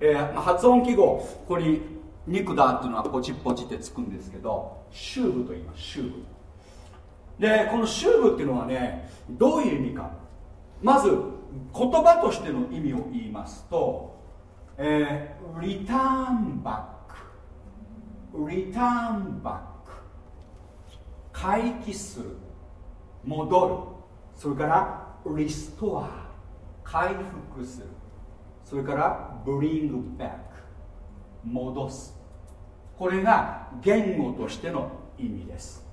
えーまあ、発音記号ここに肉だっていうのはポチポチってつくんですけどシューブと言います。シューブ。でこのシューブっていうのはねどういう意味か。まず言葉としての意味を言いますと、えー、リターンバック。リターンバック回帰する。戻る。それからリストア回復する。それからブリングバック戻す。これが言語としての意味です。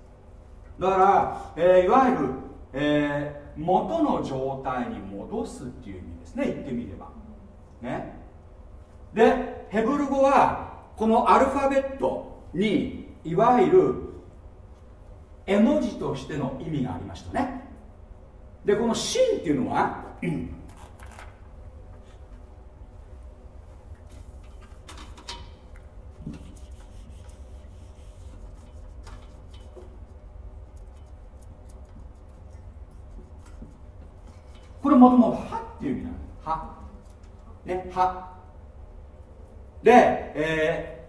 だから、えー、いわゆる、え元の状態に戻すっていう意味ですね。言ってみれば。ね。でヘブル語はこのアルファベットにいわゆる絵文字としての意味がありましたね。でこの「真」っていうのは、これもともと「は」っていう意味なの「は」ね「は」で、え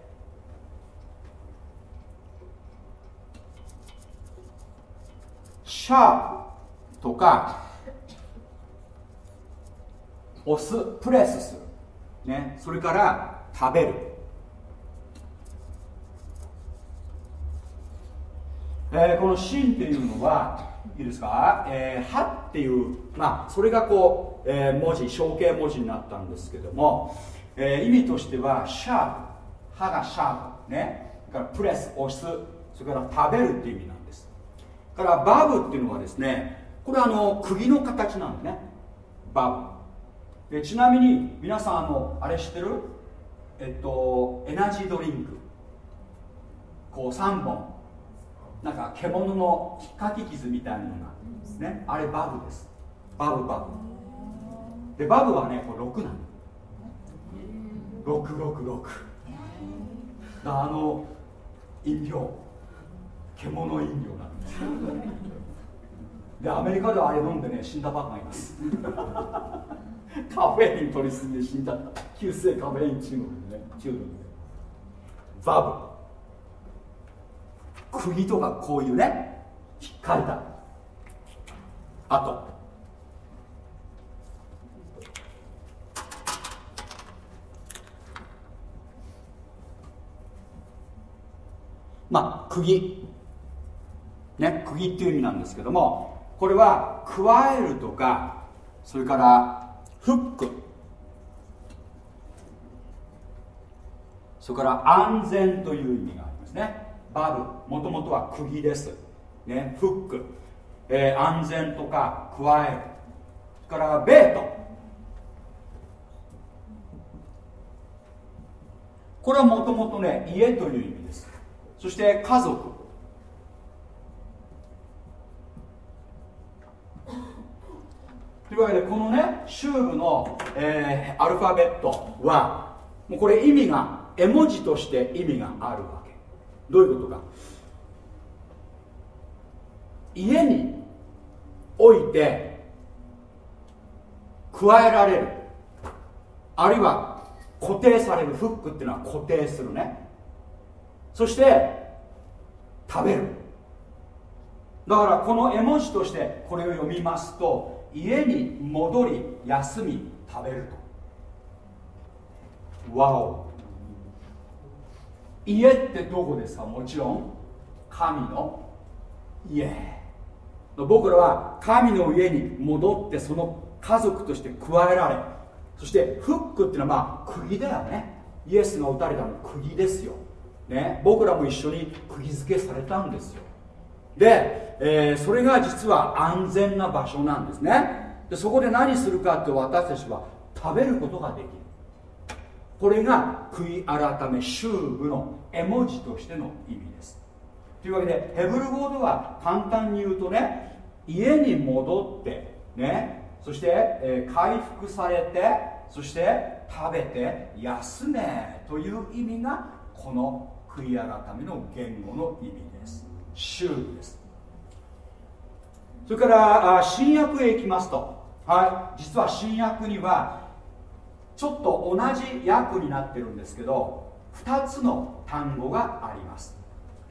ー、シャープとか押すプレスする、ね、それから食べる。えー、この芯っていうのはいいですか、えー、歯っていう、まあ、それがこう、えー、文字象形文字になったんですけども、えー、意味としてはシャープ歯がシャープね。からプレス押すそれから食べるっていう意味なんです。からバブっていうのはですねこれはあの釘の形なんでね。バブ。でちなみに皆さんあのあれ知ってる？えっとエナジードリンク。こう3本。なんか獣のひっかき傷みたいなのがね。あれバブです。バブバブ。でバブはねこれ6なの666あの飲料獣飲料なんです。でアメリカではあれ飲んでね死んだバカがいます。カフェイン取りすぎで死んだ。急性カフェイン中毒でね中毒で。バブ釘とかこういうね引っかいた。あとまあ釘。ね釘っていう意味なんですけどもこれは加えるとかそれからフック。それから安全という意味がありますね。バブもともとは釘です。ねフック、えー、安全とか加える。それからベート。これはもともとね家という意味です。そして家族。というわけでこのねシューブの、えー、アルファベットはもうこれ意味が絵文字として意味があるわけ。どういうことか。家に置いて加えられるあるいは固定されるフックっていうのは固定するねそして食べる。だからこの絵文字としてこれを読みますと家に戻り休み食べると。わお。家ってどこですか？もちろん神の家。僕らは神の家に戻ってその家族として加えられそしてフックっていうのはまあ釘だよね。イエスが打たれたの釘ですよ。ね、僕らも一緒に釘付けされたんですよ。で、えー、それが実は安全な場所なんですね。でそこで何するかって私たちは食べることができる。これが悔い改め修部の絵文字としての意味です。というわけでヘブル語では簡単に言うとね家に戻ってねそして、えー、回復されてそして食べて休めという意味がこの悔い改めの言語の意味です。修です。それから新約へ行きますと。はい。実は新約にはちょっと同じ訳になってるんですけど2つの単語があります。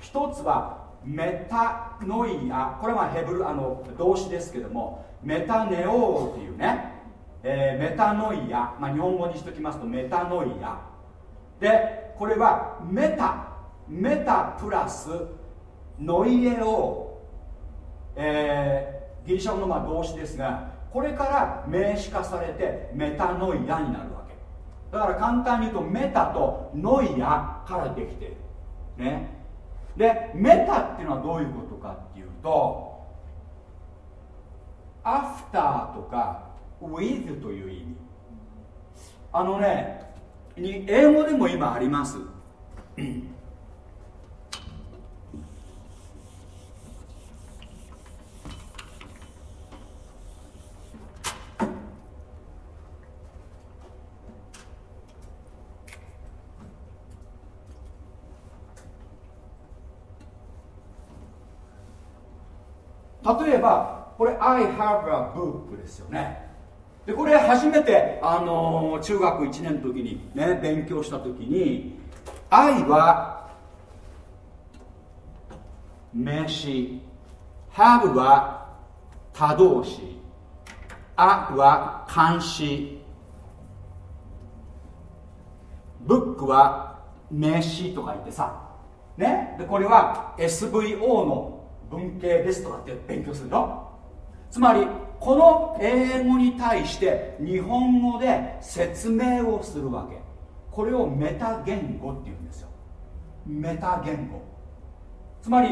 1つはメタノイア。これはヘブルあの動詞ですけどもメタネオーっていうね、えー、メタノイア、まあ、日本語にしときますとメタノイア。でこれはメタ。メタプラスノイエを、えー、ギリシャ語のまあ動詞ですがこれから名詞化されてメタノイアになるわけ。だから簡単に言うとメタとノイアからできているね。でメタっていうのはどういうことかっていうと after とか with という意味。あのね英語でも今あります例えばこれ I have a book ですよね。でこれ初めて、あのー、中学1年の時にね勉強した時に I は名詞。Have は他動詞。あは漢詞ブックは名詞とか言ってさ。ね。でこれは SVO の文系ですとかって勉強するよつまりこの英語に対して日本語で説明をするわけ。これをメタ言語っていうんですよ。メタ言語。つまり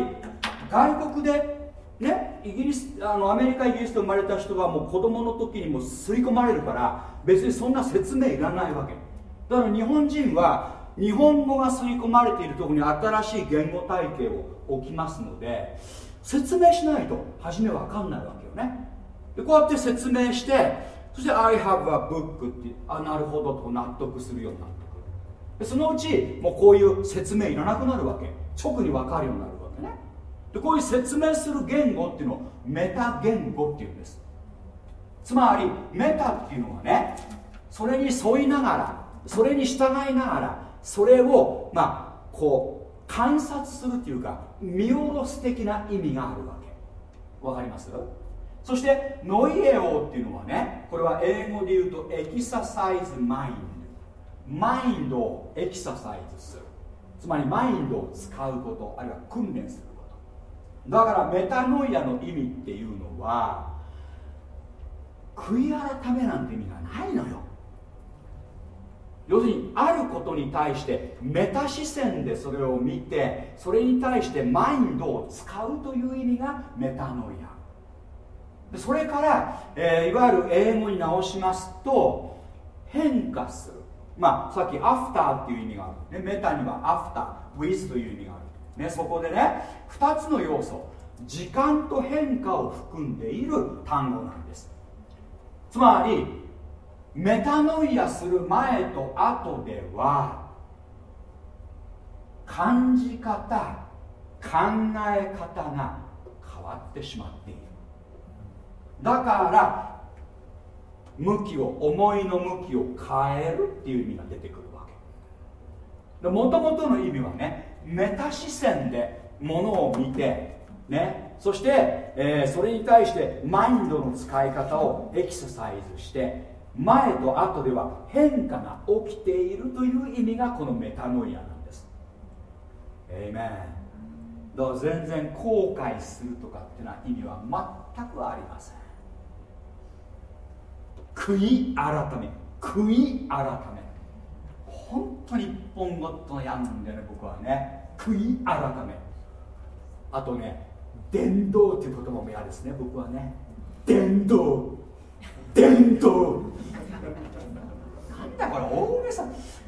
外国でねイギリスあのアメリカイギリスで生まれた人はもう子供の時にも吸い込まれるから別にそんな説明いらないわけ。だから日本人は日本語が吸い込まれているところに新しい言語体系を置きますので説明しないと初め分かんないわけよね。でこうやって説明してそして I have a book ってあなるほどと納得するようになってくる。でそのうちもうこういう説明いらなくなるわけ。直に分かるようになるわけね。でこういう説明する言語っていうのをメタ言語っていうんです。つまりメタっていうのはねそれに沿いながらそれに従いながらそれをまあこう観察するっていうか見下ろす的な意味があるわけ。わかります？そしてノイエオっていうのはねこれは英語で言うとエキササイズマインド。マインドをエキササイズする。つまりマインドを使うことあるいは訓練すること。だからメタノイアの意味っていうのは悔い改めなんて意味がないのよ。要するにあることに対してメタ視線でそれを見てそれに対してマインドを使うという意味がメタノイア。それから、えー、いわゆる英語に直しますと変化する。まあさっきアフターっていう意味がある、ね、メタにはアフターウィズという意味がある、ね、そこでね2つの要素。時間と変化を含んでいる単語なんです。つまりメタノイアする前と後では感じ方考え方が変わってしまっている。だから向きを思いの向きを変えるっていう意味が出てくるわけ。もともとの意味はねメタ視線でものを見てねそして、えー、それに対してマインドの使い方をエクササイズして前と後では変化が起きているという意味がこのメタノイアなんです。エイメンだから全然後悔するとかっていうのは意味は全くありません。悔い改め。悔い改め。本当に一本ごと悩んでね僕はね。悔い改め。あとね伝道っていう言葉も嫌ですね僕はね。伝道。伝統。なんだこれ大げさ。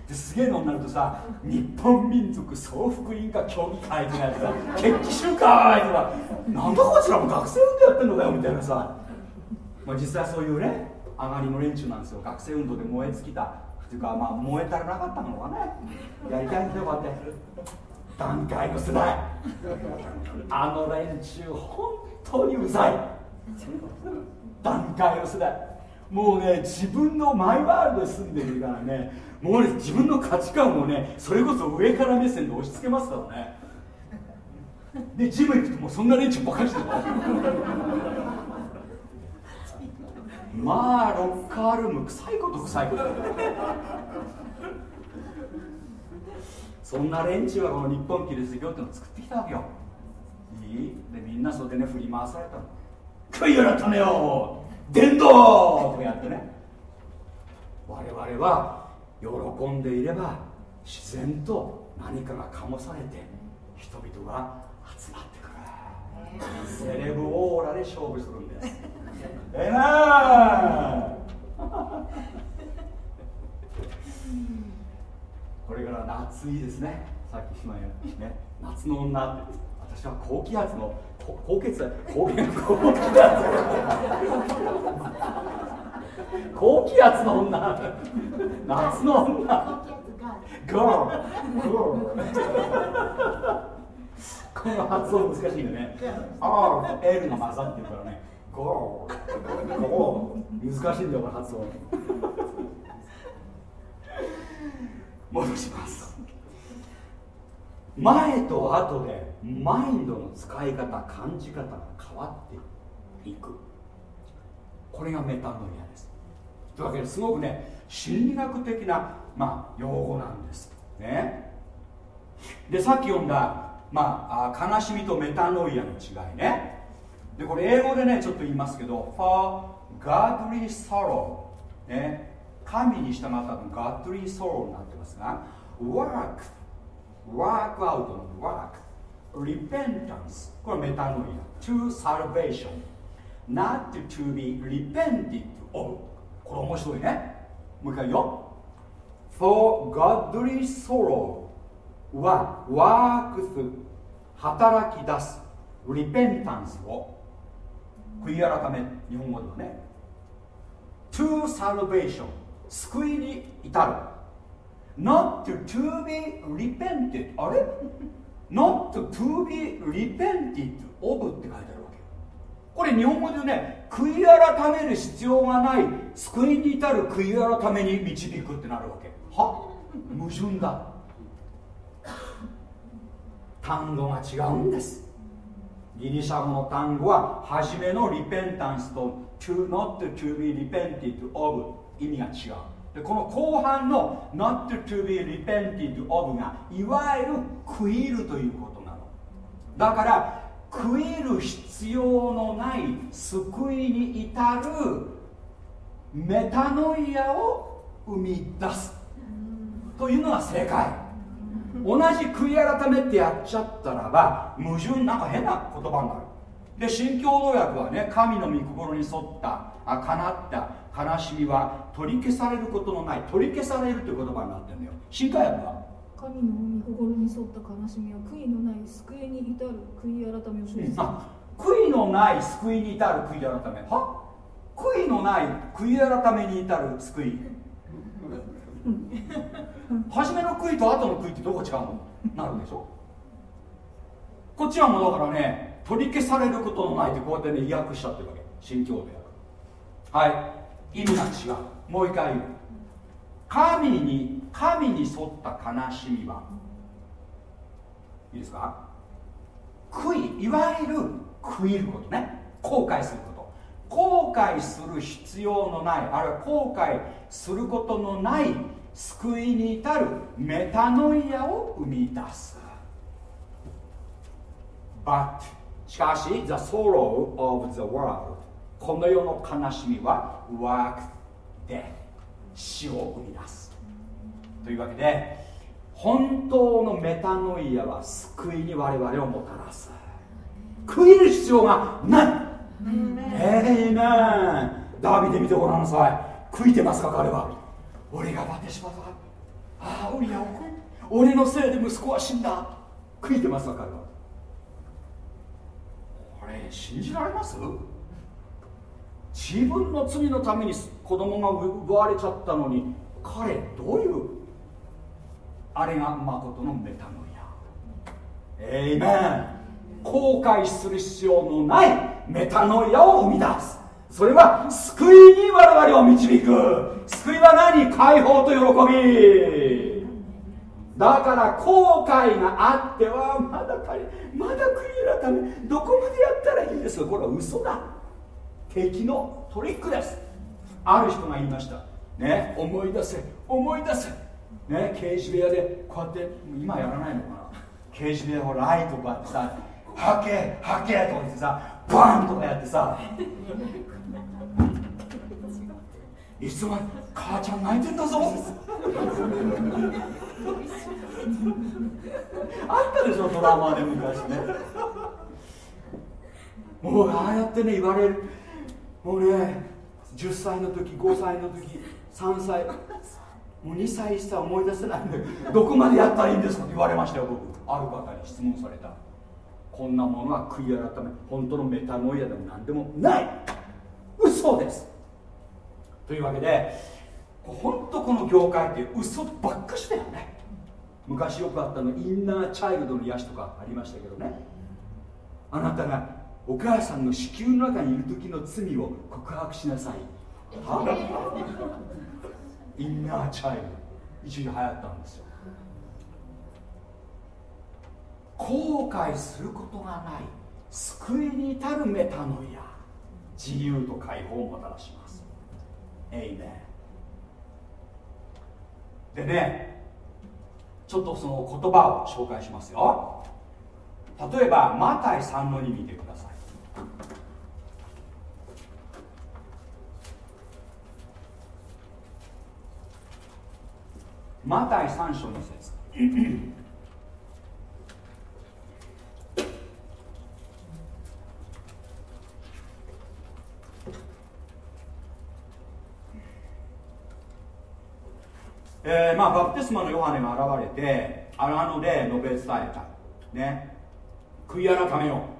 ですげえのになるとさ日本民族総福音家協議会ってなってさ決起集会とかなんだこちらも学生運動やってんのかよみたいなさ、まあ、実際そういうね上がりの連中なんですよ。学生運動で燃え尽きた。っていうかまあ燃えたらなかったのかね。やりたいんだよこうやって。段階の世代あの連中本当にうざい。段階の世代もうね自分のマイワールドで住んでるからねもうね自分の価値観をねそれこそ上から目線で押し付けますからね。でジム行くともうそんな連中ばかりしてる。まあロッカールーム臭いこと臭いこと。そんな連中はこの日本キリスト教ってのを作ってきたわけよ。いい。でみんなそれでね振り回されたの悔い改めよ伝道とやってね。我々は喜んでいれば自然と何かが醸されて人々が集まってくる。セレブオーラで勝負するんです。えなこれから夏いいですね。さっき島よね。夏の女って私は高気圧の高血圧高気圧高気圧の女。夏の女。ゴー。ゴー。この発音難しいよね。R、L が混ざってるからね。ゴー。ゴー難しいんだよこの発音。戻します前と後でマインドの使い方感じ方が変わっていく。これがメタノイアです。というわけですごくね心理学的な、まあ、用語なんです。ね。でさっき読んだ、まあ、悲しみとメタノイアの違いね。でこれ英語でねちょっと言いますけど For godly sorrow、ね、神に従ったの godly sorrow になってますが work work out の work repentance これメタノイア to salvation not to be repented of これ面白いねもう一回よ for godly sorrow は works 働き出す repentance を悔い改め日本語ではね to salvation 救いに至る not to be repented. あれ？Not to be repented. of って書いてあるわけこれ日本語でね悔い改める必要がない救いに至る悔い改めに導くってなるわけ。は？矛盾だ。単語が違うんです。ギリシャ語の単語は初めのリペンタンスと to not to be repented of 意味が違う。でこの後半の not to be repented of がいわゆる悔いるということなの。だから悔いる必要のない救いに至るメタノイアを生み出す。というのが正解。同じ悔い改めてやっちゃったらば矛盾なんか変な言葉になる。で新共同訳はね神の御心に沿ったあ叶った悲しみは取り消されることのない取り消されるという言葉になってるんだよ。新海訳は？神の御心に沿った悲しみは悔いのない救いに至る悔い改めを示す、あ悔いのない救いに至る悔い改め。は？悔いのない悔い改めに至る救い。初めの悔いと後の悔いってどこ違うの？なるでしょ？こっちはもうだからね取り消されることのないってこうやってね意訳しちゃってるわけ。新教ではい意味が違うもう一回言う神に神に沿った悲しみは。いいですか？悔いいわゆる悔いることね。後悔すること。後悔する必要のないあるいは後悔することのない救いに至るメタノイアを生み出す。But しかし The sorrow of the world この世の悲しみは work death 死を生み出すというわけで本当のメタノイアは救いに我々をもたらす。悔いる必要がない。えいめんダビデ見てごらんなさい。悔いてますか彼は。俺がバテしまったああウリアを俺のせいで息子は死んだ。悔いてますか彼は。これ信じられます？自分の罪のために子供が奪われちゃったのに彼どういうあれが誠のメタノイア？エイメン。後悔する必要のないメタノイアを生み出す。それは救いに我々を導く。救いは何？解放と喜び。だから後悔があってはまだまだ悔い改めどこまでやったらいいんですか？これは嘘だ。敵のトリックです。ある人が言いました。ね。思い出せ。思い出せ。ね。刑事部屋でこうやって今やらないのかな。刑事部屋をライトこうやってさ「はけはけ」とか言ってさバンとかやってさ。いつも母ちゃん泣いてんだぞ。あったでしょドラマで昔ね。もうああやってね言われる。もうね10歳の時5歳の時3歳。もう2歳1歳思い出せないんでどこまでやったらいいんですかって言われましたよ僕。ある方に質問された。こんなものは悔い改め本当のメタノイアでも何でもない。嘘です。というわけで本当この業界って嘘ばっかしだよね。昔よくあったのインナーチャイルドの癒しとかありましたけどね。あなたがお母さんの子宮の中にいる時の罪を告白しなさい。は？インナーチャイルド一時流行ったんですよ。後悔することがない。救いに至るメタノイア。自由と解放をもたらします。エイメンでねちょっとその言葉を紹介しますよ。例えばマタイ3の2見てくださいマタイ3章の説えー、まあバプテスマのヨハネが現れてあので述べ伝えた。ね。悔い改めよ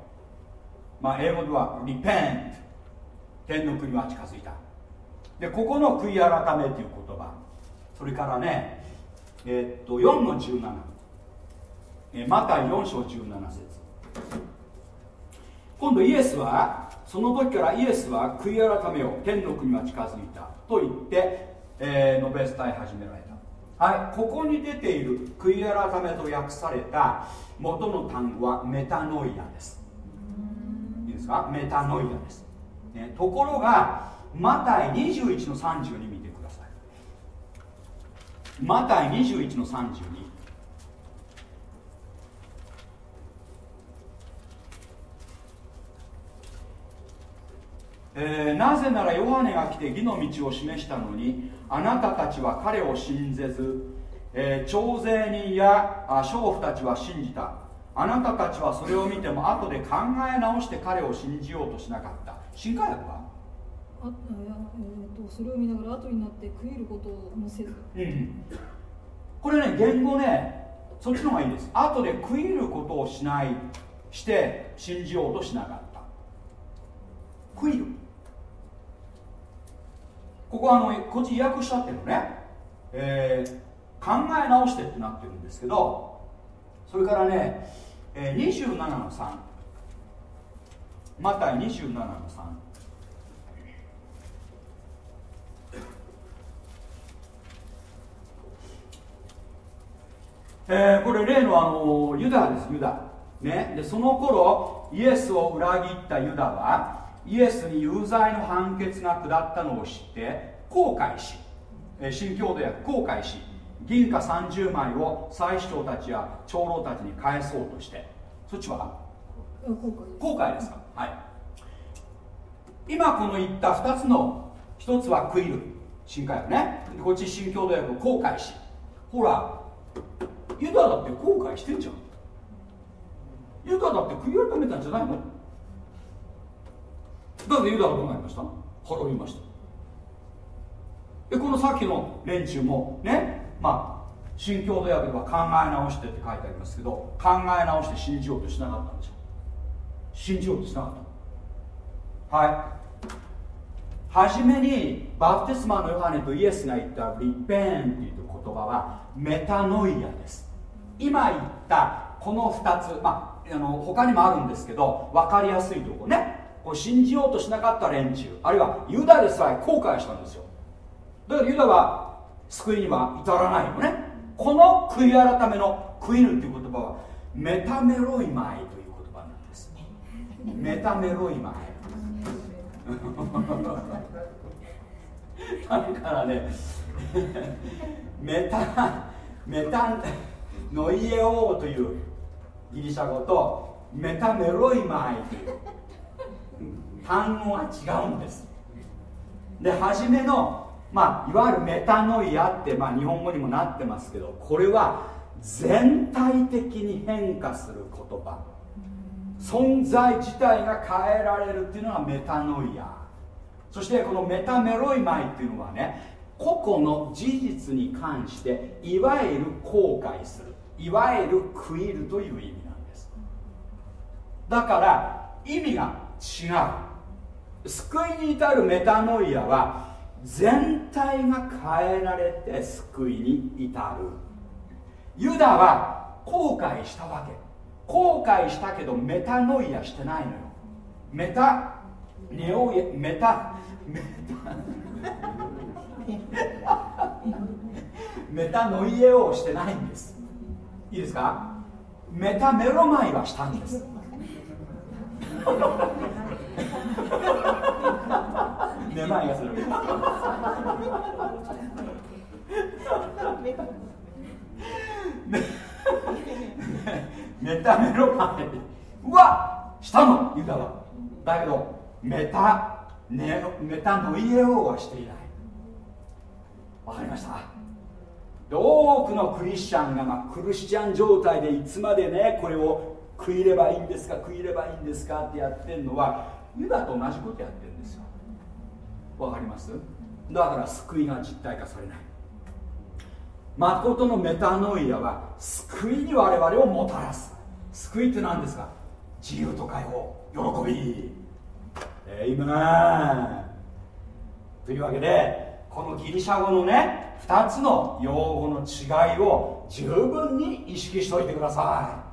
まあ英語では repent 天の国は近づいた。でここの悔い改めという言葉。それからねえー、っと4の17、えー、マタイ4章17節。今度イエスはその時からイエスは悔い改めよ天の国は近づいたと言って、えー、述べ伝え始められた。はいここに出ている悔い改めと訳された元の単語はメタノイアです。ですか？メタノイアです、ね、ところがマタイ21の32見てください。マタイ21の32えー、なぜならヨハネが来て義の道を示したのにあなたたちは彼を信ぜず、えー、徴税人や娼婦たちは信じた。あなたたちはそれを見ても後で考え直して彼を信じようとしなかった。新科学は？あ、えーと、それを見ながら後になって悔いることもせず、うん、これね言語ねそっちの方がいいです。後で悔いることをしないして信じようとしなかった。悔いる。ここはあのこっち訳しちゃってるのね、えー、考え直してってなってるんですけどそれからね、えー、27の3マタイ27の3えー、これ例のあのユダですユダ、ね、でその頃イエスを裏切ったユダはイエスに有罪の判決が下ったのを知って後悔し新教徒や後悔し銀貨30枚を祭司長たちや長老たちに返そうとして。そっちは？後悔です。か？はい。今この言った2つの1つは悔いる新海よね。こっち新教徒や後悔し。ほらユダだって後悔してんじゃん。ユダだって悔い改めたんじゃないの？だってユダはどうなりました？滅びました。でこのさっきの連中もねまあ新共同訳では考え直してって書いてありますけど考え直して信じようとしなかったんですよ。信じようとしなかった。はい。初めにバプテスマのヨハネとイエスが言ったリペーンっていう言葉はメタノイアです。今言ったこの2つまああの他にもあるんですけど分かりやすいとこね。こう信じようとしなかった連中あるいはユダでさえ後悔したんですよ。だからユダは救いには至らないよね。この悔い改めの悔いるっていう言葉はμεταμέλομαι という言葉なんです。μεταμέλομαι だからねメタ μετανοέω というギリシャ語とメタメロイマイという単語が違うんです。で初めのまあいわゆるメタノイアって、まあ、日本語にもなってますけどこれは全体的に変化する言葉。存在自体が変えられるっていうのがメタノイア。そしてこのメタメロイマイっていうのはね個々の事実に関していわゆる後悔する。いわゆる食いるという意味なんです。だから意味が違う。救いに至るメタノイアは全体が変えられて救いに至る。ユダは後悔したわけ。後悔したけどメタノイアしてないのよ。メタネオイメタメタメタノイエをしてないんです。いいですか？メタメロマイはしたんです。めまいがするメタメロマイはしたのユダはだけどメタネメタノイエオはしていないわかりました多くのクリスチャンが、まあ、クリスチャン状態でいつまでねこれを食いればいいんですか食いればいいんですかってやってるのはユダと同じことやってるんですよわかります？だから救いが実体化されない。誠のメタノイアは救いに我々をもたらす。救いって何ですか？自由と解放喜び。えいまというわけでこのギリシャ語のね2つの用語の違いを十分に意識しておいてくださ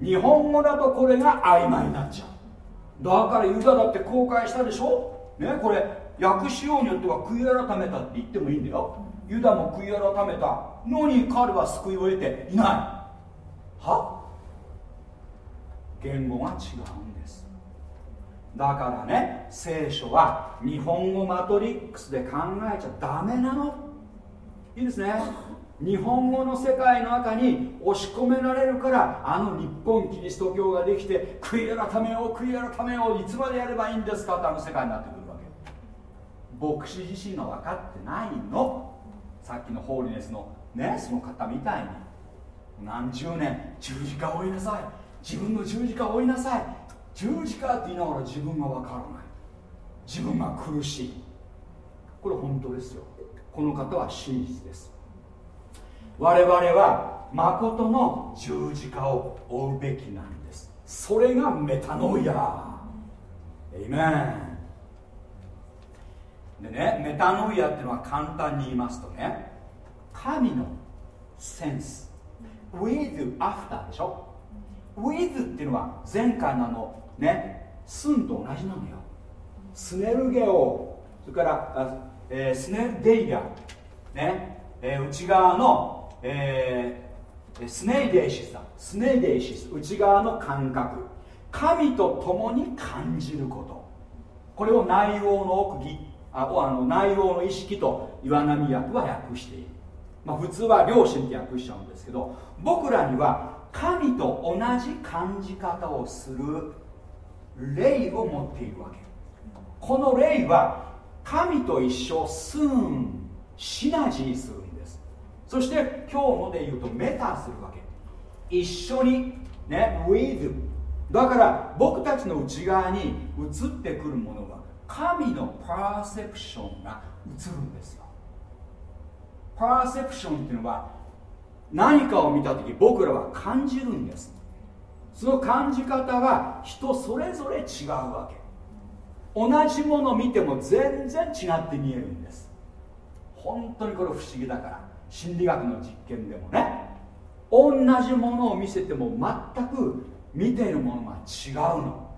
い。日本語だとこれが曖昧になっちゃう。だからユダだって後悔したでしょ？ねこれ訳しようによっては悔い改めたって言ってもいいんだよ。ユダも悔い改めた。のに彼は救いを得ていない。は？言語が違うんです。だからね聖書は日本語マトリックスで考えちゃダメなの。いいですね。日本語の世界の中に押し込められるからあの日本キリスト教ができて悔い改めよう悔い改めよういつまでやればいいんですかってあの世界になってくる。牧師自身が分かってないの。さっきのホーリネスのねその方みたいに。何十年。十字架を追いなさい。自分の十字架を追いなさい。十字架って言いながら自分が分からない。自分が苦しい。これ本当ですよ。この方は真実です。我々は誠の十字架を追うべきなんです。それがメタノイア。エイメンでねメタノイアっていうのは簡単に言いますとね神のセンス。with after でしょ？with っていうのは前回のあのねスンと同じなのよ。スネルゲオそれからえー、スネルデイヤ、ねえー、内側の、えー、スネイデイシスだ。スネイデイシス。内側の感覚。神と共に感じること。これを内容の奥義ああの内容の意識と岩波訳は訳している、まあ、普通は両親って訳しちゃうんですけど僕らには神と同じ感じ方をする霊を持っているわけ。この霊は神と一緒スーンシナジーするんです。そして今日ので言うとメタするわけ。一緒にね with だから僕たちの内側に移ってくるものは神のパーセプションが映るんですよ。パーセプションっていうのは何かを見た時僕らは感じるんです。その感じ方は人それぞれ違うわけ。同じものを見ても全然違って見えるんです。本当にこれ不思議だから。心理学の実験でもね。同じものを見せても全く見ているものが違うの。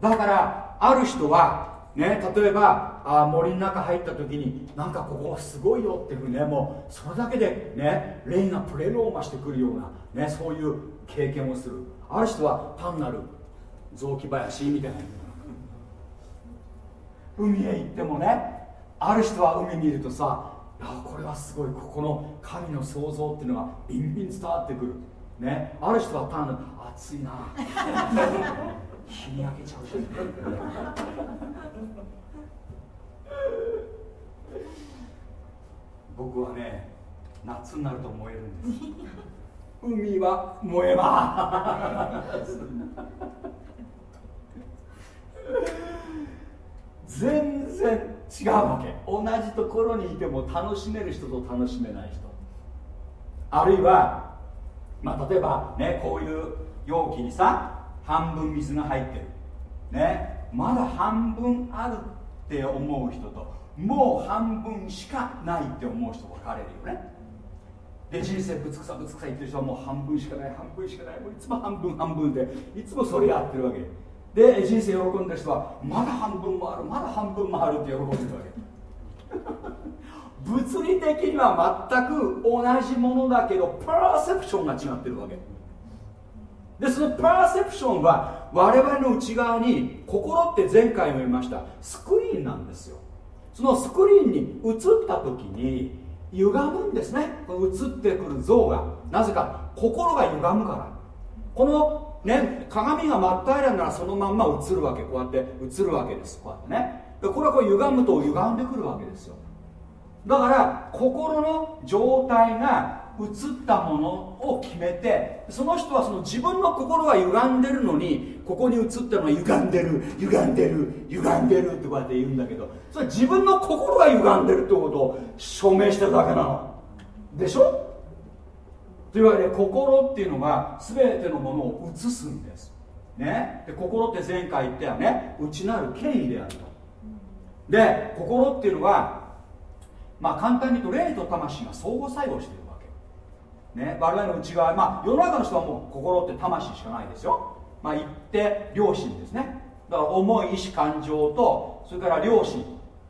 だからある人はね例えばあ森の中入った時になんかここすごいよっていうふうにねもうそれだけでね霊がプレローマしてくるようなねそういう経験をする。ある人は単なる雑木林みたいな。海へ行ってもねある人は海見るとさいやこれはすごいここの神の創造っていうのがビンビン伝わってくる。ねある人は単なる暑いな。日に焼けちゃうし僕はね夏になると燃えるんです海は燃えます全然違うわけ同じところにいても楽しめる人と楽しめない人あるいは、まあ、例えばねこういう容器にさ半分水が入ってる。ね。まだ半分あるって思う人ともう半分しかないって思う人分かれるよね。で人生ぶつくさぶつくさ言ってる人はもう半分しかない半分しかない。もういつも半分半分でいつもそれやってるわけ。で人生喜んでる人はまだ半分もあるまだ半分もあるって喜んでるわけ。物理的には全く同じものだけどパーセプションが違ってるわけ。でそのパーセプションは我々の内側に心って前回も言いましたスクリーンなんですよ。そのスクリーンに映った時に歪むんですね。映ってくる像が。なぜか心が歪むから。このね鏡が真っ平らならそのまんま映るわけ。こうやって映るわけです。こうやってね。でこれはこう歪むと歪んでくるわけですよ。だから心の状態が映ったものを決めてその人はその自分の心が歪んでるのにここに映ったのは歪んでる歪んでる歪んでるってこうやって言うんだけどそれ自分の心が歪んでるってことを証明してるだけなの。でしょ？というわけで心っていうのが全てのものを映すんです、ね、で心って前回言ったよね？内なる権威であると。で心っていうのはまあ簡単に言うと霊と魂が相互作用してる、ね、我々の内側、まあ、世の中の人はもう心って魂しかないですよ。まあ言って良心ですね。だから思い意志感情とそれから良心。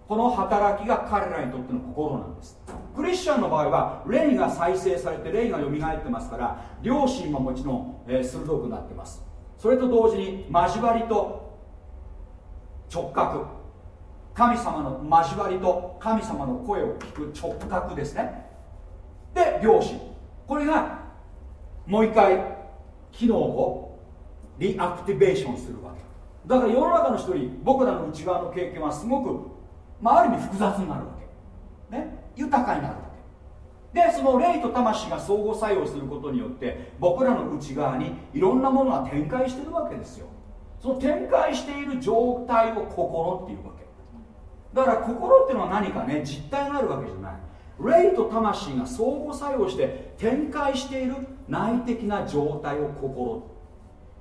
この働きが彼らにとっての心なんです。クリスチャンの場合は霊が再生されて霊がよみがえってますから良心ももちろん、えー、鋭くなってます。それと同時に交わりと直覚。神様の交わりと神様の声を聞く直覚ですね。で良心。これがもう一回機能を reactivation するわけ。だから世の中の人に僕らの内側の経験はすごく、まあ、ある意味複雑になるわけ、ね、豊かになるわけ。でその霊と魂が相互作用することによって僕らの内側にいろんなものが展開してるわけですよ。その展開している状態を心っていうわけ。だから心っていうのは何かね？実体があるわけじゃない。霊と魂が相互作用して展開している内的な状態を心。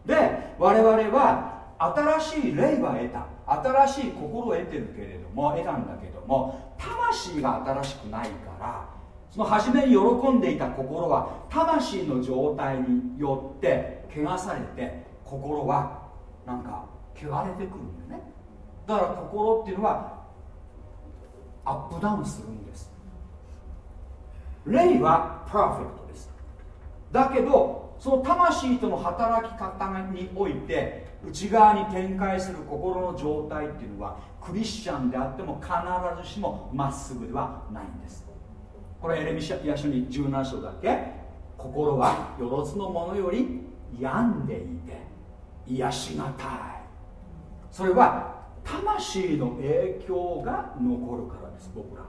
で我々は新しい霊は得た。新しい心を得てるけれども得たんだけども魂が新しくないからその初めに喜んでいた心は魂の状態によって汚されて心はなんか汚れてくるんだよね。だから心っていうのはアップダウンするんです。霊はパーフェクトです。だけどその魂との働き方において内側に展開する心の状態っていうのはクリスチャンであっても必ずしもまっすぐではないんです。これエレミシア書に17章だけ？心はよろずのものより病んでいて癒しがたい。それは魂の影響が残るからです僕ら。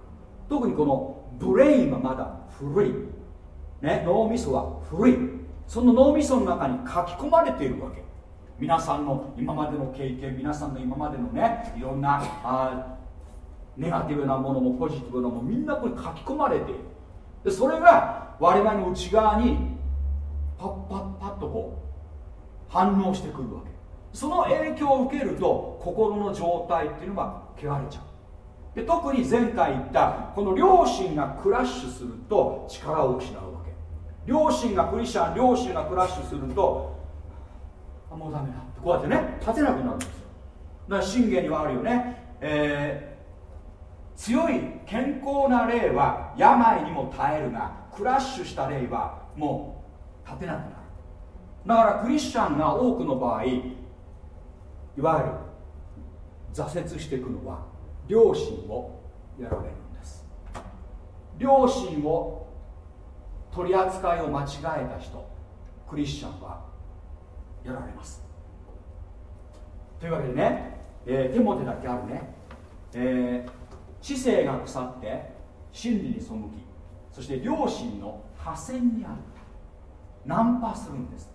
特にこのブレインはまだ古い、ね、脳みそは古い。その脳みその中に書き込まれているわけ。皆さんの今までの経験皆さんの今までのねいろんなあネガティブなものもポジティブなものもみんなこれ書き込まれている。でそれが我々の内側にパッパッパッとこう反応してくるわけ。その影響を受けると心の状態っていうのが汚れちゃう。で特に前回言ったこの両親がクラッシュすると力を失うわけ。両親がクリスチャン両親がクラッシュするともうダメだって。こうやってね立てなくなるんですよ。だから信玄にはあるよね、えー、強い健康な霊は病にも耐えるがクラッシュした霊はもう立てなくなる。だからクリスチャンが多くの場合いわゆる挫折していくのは両親をやられるんです。両親を取り扱いを間違えた人クリスチャンはやられます。というわけでね、えー、テモテだけあるね、えー、知性が腐って真理に背きそして両親の破線にある。ナンパするんです。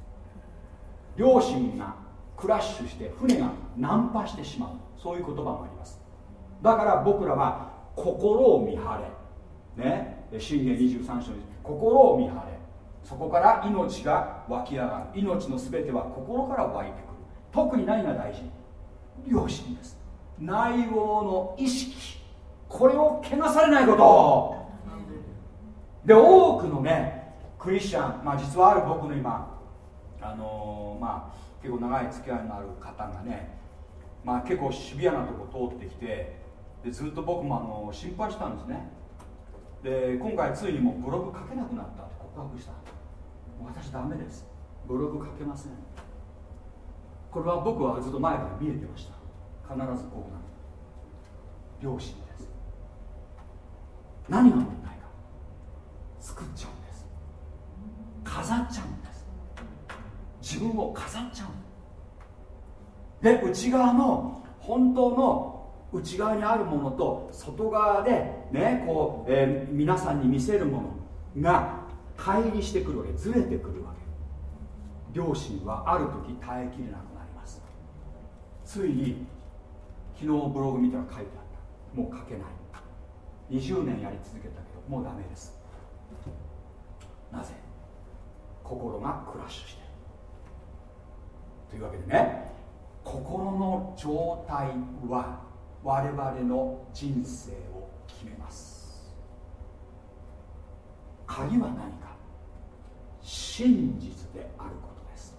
両親がクラッシュして船が難破してしまう。そういう言葉もあります。だから僕らは心を見張れ。ね？信玄23章に心を見張れ。そこから命が湧き上がる。命の全ては心から湧いてくる。特に何が大事？良心です。内容の意識。これを汚されないこと。で多くのねクリスチャン、まあ、実はある僕の今あのー、まあ結構長い付き合いのある方がね、まあ、結構シビアなとこ通ってきてでずっと僕もあの心配したんですね。で今回ついにもうブログ書けなくなった。って告白した。私ダメです。ブログ書けません。これは僕はずっと前から見えてました。必ずこうなる。良心です。何が問題か。作っちゃうんです。飾っちゃうんです。自分を飾っちゃうで内側の本当の内側にあるものと外側でねこう、えー、皆さんに見せるものが乖離してくるわけずれてくるわけ。両親はある時耐えきれなくなります。ついに昨日ブログ見たら書いてあった。もう書けない。20年やり続けたけどもうダメです。なぜ？心がクラッシュしてる。というわけでね心の状態は我々の人生を決めます。鍵は何か？真実であることです。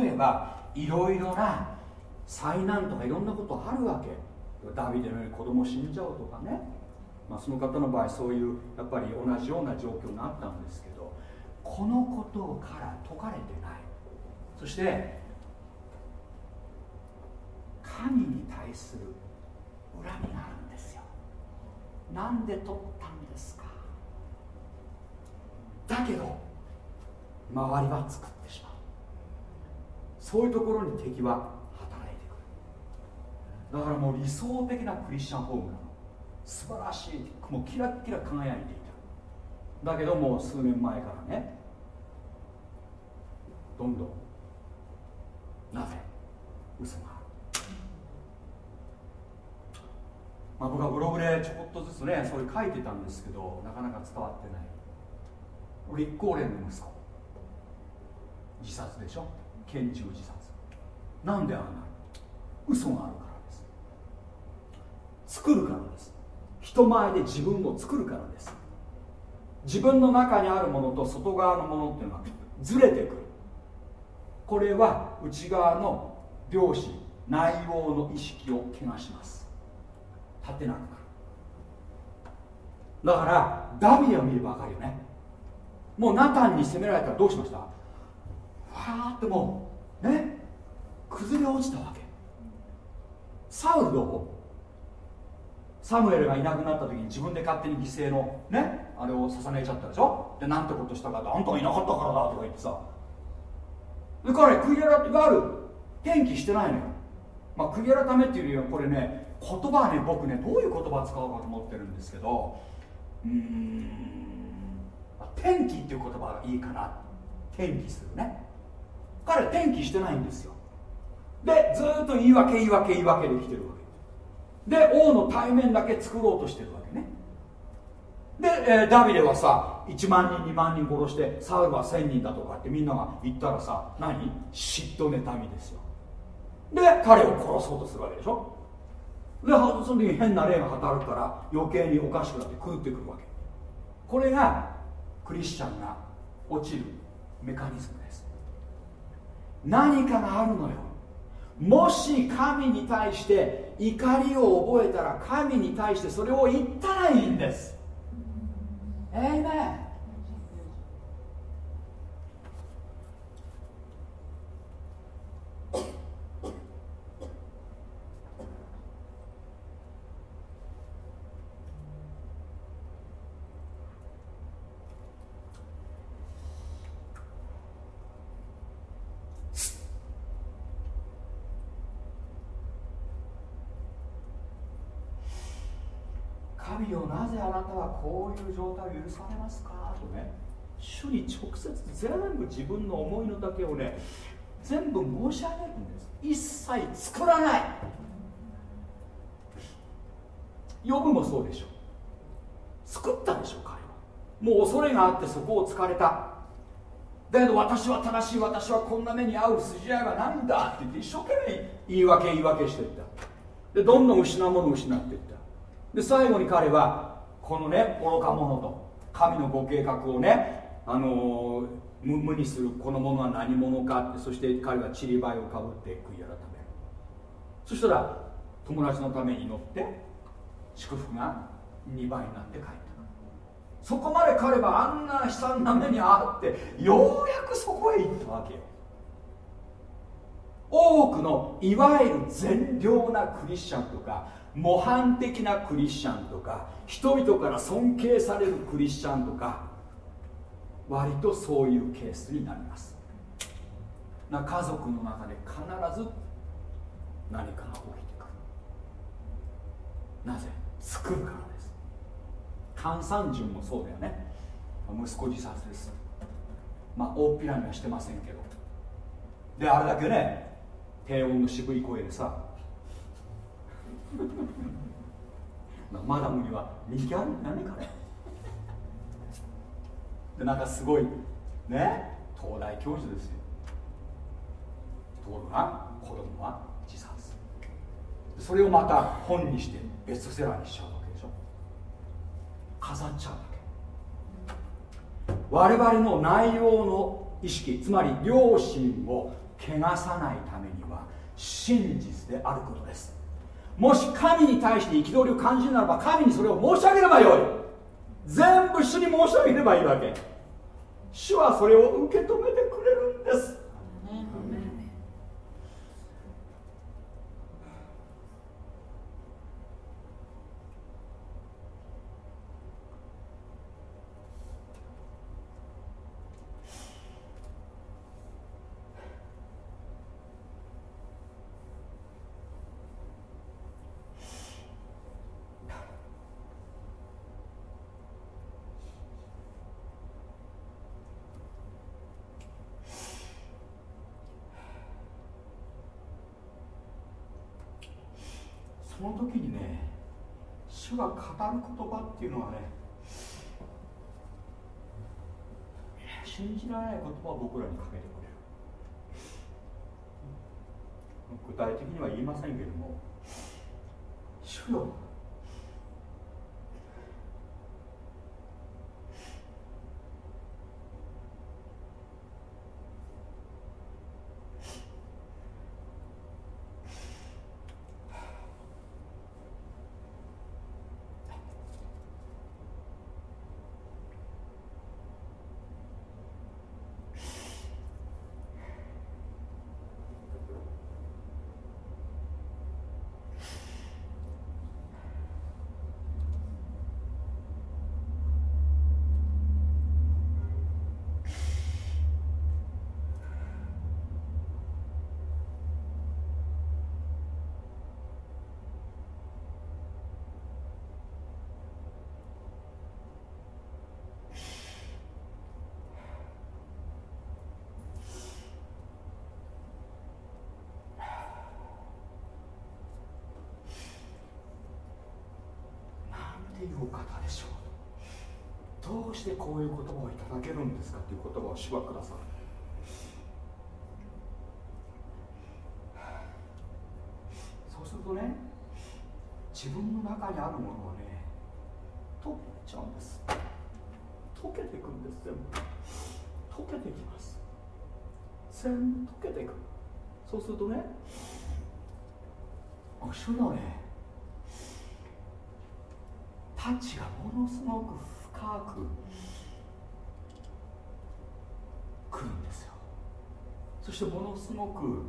例えばいろいろな災難とかいろんなことあるわけ。ダビデのように子供死んじゃうとかね、まあ、その方の場合そういうやっぱり同じような状況があったんですけどこのことから解かれてない。そして神に対する恨みがあるんですよ。なんで取ったんですか？だけど周りは作ってしまう。そういうところに敵は働いてくる。だからもう理想的なクリスチャンホームなの。素晴らしい。もうキラッキラ輝いていた。だけどもう数年前からねどんどんなぜ嘘がまあ、僕はブログでちょこっとずつねそういう書いてたんですけどなかなか伝わってない。立候連の息子。自殺でしょ？拳銃自殺。なんであんな嘘があるからです。作るからです。人前で自分を作るからです。自分の中にあるものと外側のものっていうのはずれてくる。これは内側の良心内容の意識を汚します。立てなくなる。だからダビデを見れば分かるよね。もうナタンに攻められたらどうしました？わーってもうね？崩れ落ちたわけ。サウルどうサムエルがいなくなった時に自分で勝手に犠牲のね？あれを捧げちゃったでしょ？でなんてことしたか。ってあんたがいなかったからだとか言ってさ。で彼悔い改めがある。転機してないのよ。まあ悔い改めっていうよりはこれね言葉はね僕ねどういう言葉使おうかと思ってるんですけどうん天気っていう言葉がいいかな。転機するね。彼転機してないんですよ。でずっと言い訳言い訳言い訳できてるわけ。で王の対面だけ作ろうとしてるわけね。で、えー、ダビデはさ1万人2万人殺してサウルは1000人だとかってみんなが言ったらさ何？嫉妬妬みですよ。で彼を殺そうとするわけでしょ。でその時に変な霊が働くから余計におかしくなって狂ってくるわけ。これがクリスチャンが落ちるメカニズムです。何かがあるのよ。もし神に対して怒りを覚えたら神に対してそれを言ったらいいんです。えいめ神よなぜあなたはこういう状態を許されますか？とね主に直接全部自分の思いのだけをね全部申し上げるんです。一切作らない。呼ぶもそうでしょ作ったでしょ彼は。もう恐れがあってそこを疲れた。だけど私は正しい私はこんな目に遭う筋合いがなんだって言って一生懸命言い訳言い訳していった。でどんどん失うものを失っていった。で最後に彼はこのね愚か者と神のご計画をねあのー、無にするこの者は何者かってそして彼はちりばいをかぶって悔い改める。そしたら友達のために祈って祝福が2倍になって帰った。そこまで彼はあんな悲惨な目に遭ってようやくそこへ行ったわけよ。多くのいわゆる善良なクリスチャンとか模範的なクリスチャンとか人々から尊敬されるクリスチャンとか割とそういうケースになります。な家族の中で必ず何かが起きてくる。なぜ？作るからです。換算順もそうだよね。息子自殺です。まあ大っぴらにはしてませんけど。であれだけね低音の渋い声でさマダムには人気あるんじゃねかねでなんかすごいね東大教授ですよ。ところが子供は自殺。それをまた本にしてベストセラーにしちゃうわけでしょ。飾っちゃうわけ。我々の内容の意識つまり良心を汚さないためには真実であることです。もし神に対して憤りを感じるならば神にそれを申し上げればよい。全部主に申し上げればいいわけ。主はそれを受け止めてくれるんですその時にね主が語る言葉っていうのはね信じられない言葉を僕らにかけてくれる。具体的には言いませんけども主よいうお方でしょうどうしてこういう言葉をいただけるんですかっていう言葉を主はくださるそうするとね自分の中にあるものはね溶けちゃうんです。溶けていくんです全部。溶けていきます。全部溶けていく。そうするとね主のね価値がものすごく深く。くるんですよ。そしてものすごく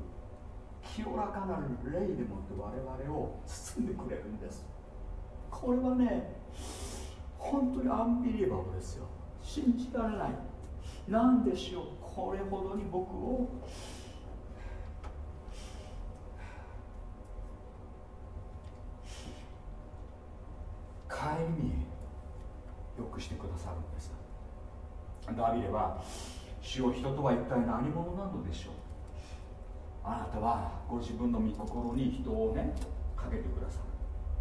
清らかなる霊でもって我々を包んでくれるんです。これはね本当にアンビリーバブですよ。信じられない。何でしょう。これほどに僕を顧みよくしてくださるんですダビデは主を人とは一体何者なのでしょう？あなたはご自分の御心に人をねかけてくださ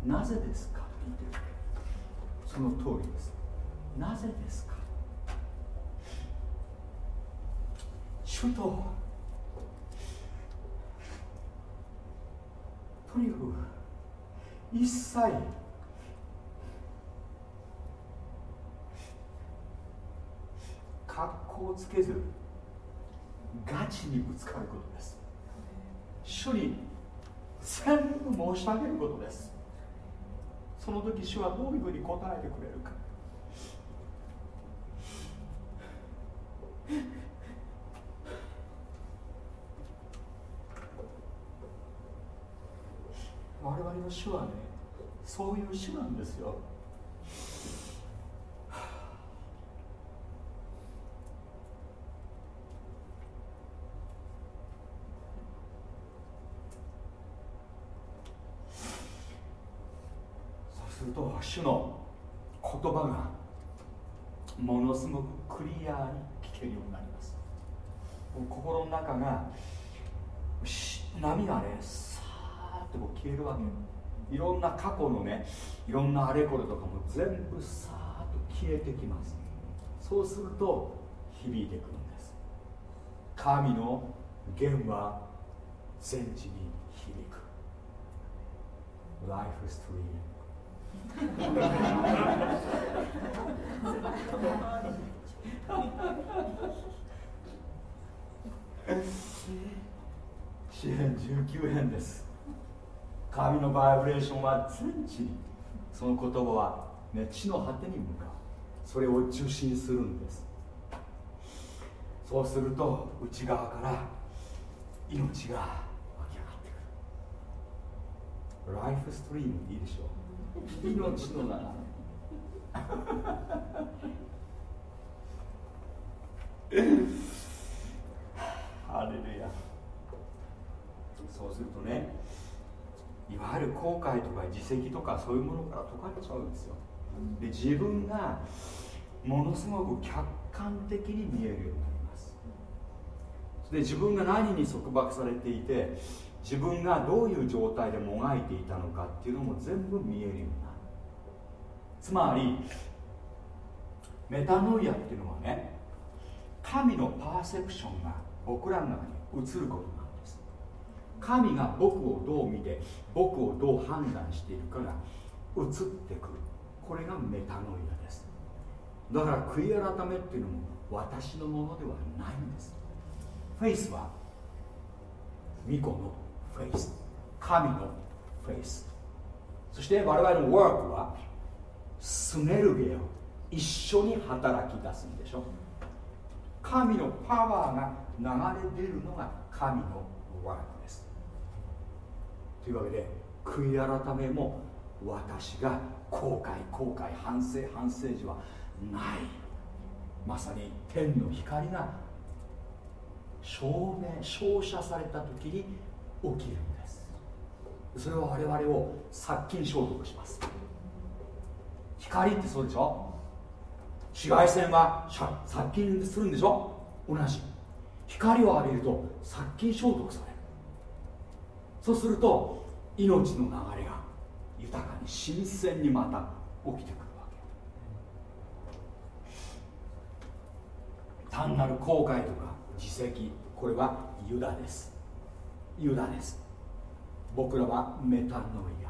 る。なぜですか？って言ってるその通りです。なぜですか？主ととにかく一切格好つけずガチにぶつかることです。主に全部申し上げることです。その時主はどういうふうに答えてくれるか。我々の主はねそういう主なんですよそうすると主の言葉がものすごくクリアに聞けるようになります。心の中が波がねさーっとこう消えるわけよ。いろんな過去のねいろんなあれこれとかも全部さーっと消えてきます。そうすると響いてくるんです。神の弦は全地に響く。Life is stream 詩編19編です。神のバイブレーションは全地にその言葉は、ね、地の果てに向かう。それを受信するんです。そうすると内側から命が湧き上がってくる。ライフストリームいいでしょう。命の流れハレルヤ。そうするとねいわゆる後悔とか自責とかそういうものから解かれちゃうんですよ。で自分がものすごく客観的に見えるようになります。で自分が何に束縛されていて自分がどういう状態でもがいていたのかっていうのも全部見えるようになる。つまりメタノイアっていうのはね神のパーセプションが僕らの中に映ることなんです。神が僕をどう見て僕をどう判断しているかが映ってくる。これがメタノイアです。だから悔い改めっていうのも私のものではないんです。フェイスは巫女のフェイス神のフェイスそして我々のワークはスネルゲを一緒に働き出すんでしょ神のパワーが流れ出るのが神のワークです。というわけで悔い改めも私が後悔後悔反省反省時はない。まさに天の光が証明照射された時に起きるんです。それは我々を殺菌消毒します。光ってそうでしょ？紫外線は殺菌するんでしょ？同じ。光を浴びると殺菌消毒される。そうすると命の流れが豊かに新鮮にまた起きてくるわけ。単なる後悔とか自責これはユダです。ユダです僕らはメタノイア。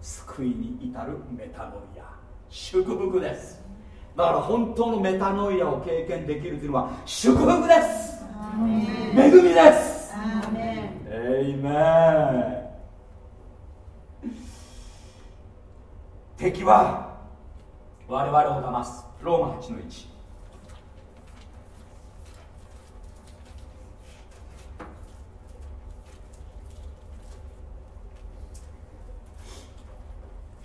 救いに至るメタノイア。祝福です。だから本当のメタノイアを経験できるというのは祝福です。恵みです。エイメン敵は我々を騙す。ローマ8の1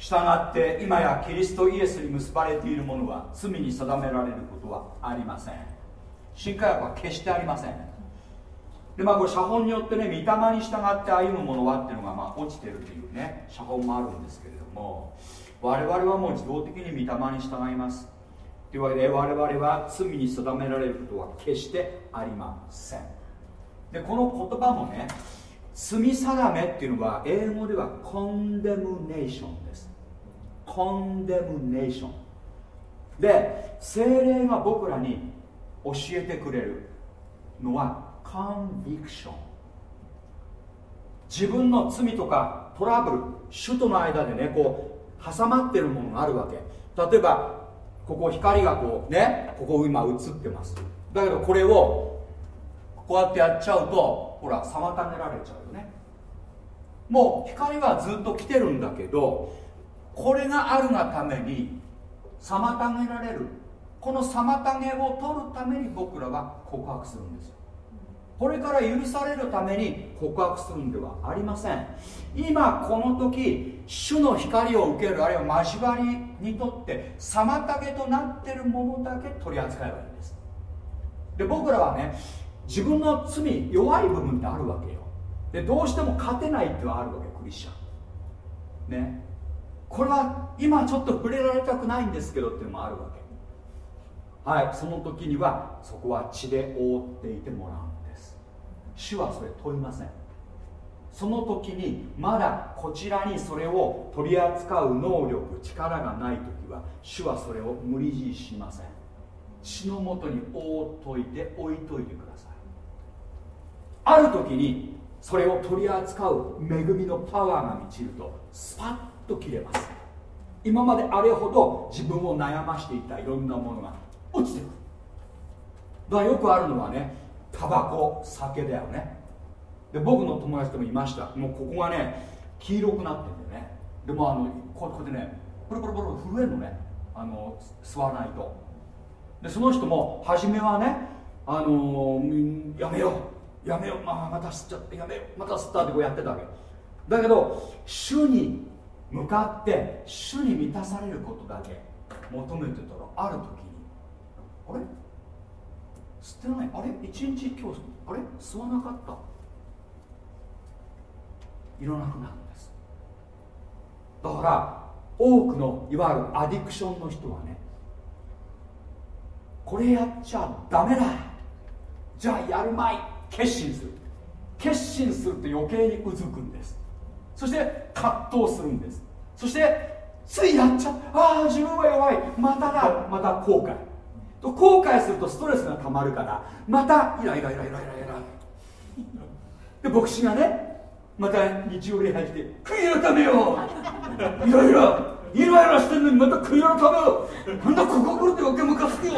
従って今やキリストイエスに結ばれている者は罪に定められることはありません。新科学は決してありません。でまあこれ写本によってね御霊に従って歩む者はっていうのがまあ落ちてるというね写本もあるんですけれども我々はもう自動的に御霊に従います。というわけで我々は罪に定められることは決してありません。でこの言葉もね罪定めっていうのは英語ではコンデムネーションです。コンデムネーションで精霊が僕らに教えてくれるのはコンビクション自分の罪とかトラブル主との間でねこう挟まってるものがあるわけ。例えばここ光がこうねここ今映ってます。だけどこれをこうやってやっちゃうとほら妨げられちゃうよね。もう光はずっと来てるんだけどこれがあるがために妨げられる。この妨げを取るために僕らは告白するんですよ。これから許されるために告白するんではありません。今この時主の光を受けるあるいは交わりにとって妨げとなってるものだけ取り扱えばいいんです。で僕らはね自分の罪弱い部分ってあるわけよ。でどうしても勝てないってはあるわけクリスチャン。ね。これは今ちょっと触れられたくないんですけどっていうのもあるわけ。はいその時にはそこは血で覆っていてもらうんです。主はそれ問いません。その時にまだこちらにそれを取り扱う能力力がない時は主はそれを無理強いしません。血のもとに覆っといて置いといてください。ある時にそれを取り扱う恵みのパワーが満ちるとスパッと切れます。今まであれほど自分を悩ましていたいろんなものが落ちてくる。だからよくあるのはねタバコ酒だよね。で僕の友達でもいました。もうここがね黄色くなってんだよね。でもあのこうやってねポロポロポロ震えるのね。あの吸わないと。でその人も初めはねあのー、やめよう。やめよう、まあ、また吸っちゃってやめよう。また吸ったってこうやってたわけ。だけど主に向かって主に満たされることだけ求めてたらある時にあれ？吸ってない？あれ？一日今日あれ？吸わなかった？いらなくなるんです。だから多くのいわゆるアディクションの人はねこれやっちゃダメだ。じゃあやるまい。決心する。決心すると余計にうずくんです。そして葛藤するんです。そしてついやっちゃああ自分は弱い。まただまた後悔。と後悔するとストレスがたまるからまたイライライライライライラで牧師がねまた日曜礼拝して悔い改めよう。イライライライラしてんのにまた悔い改めよう。なんだここ来るって余計ムカつくよ。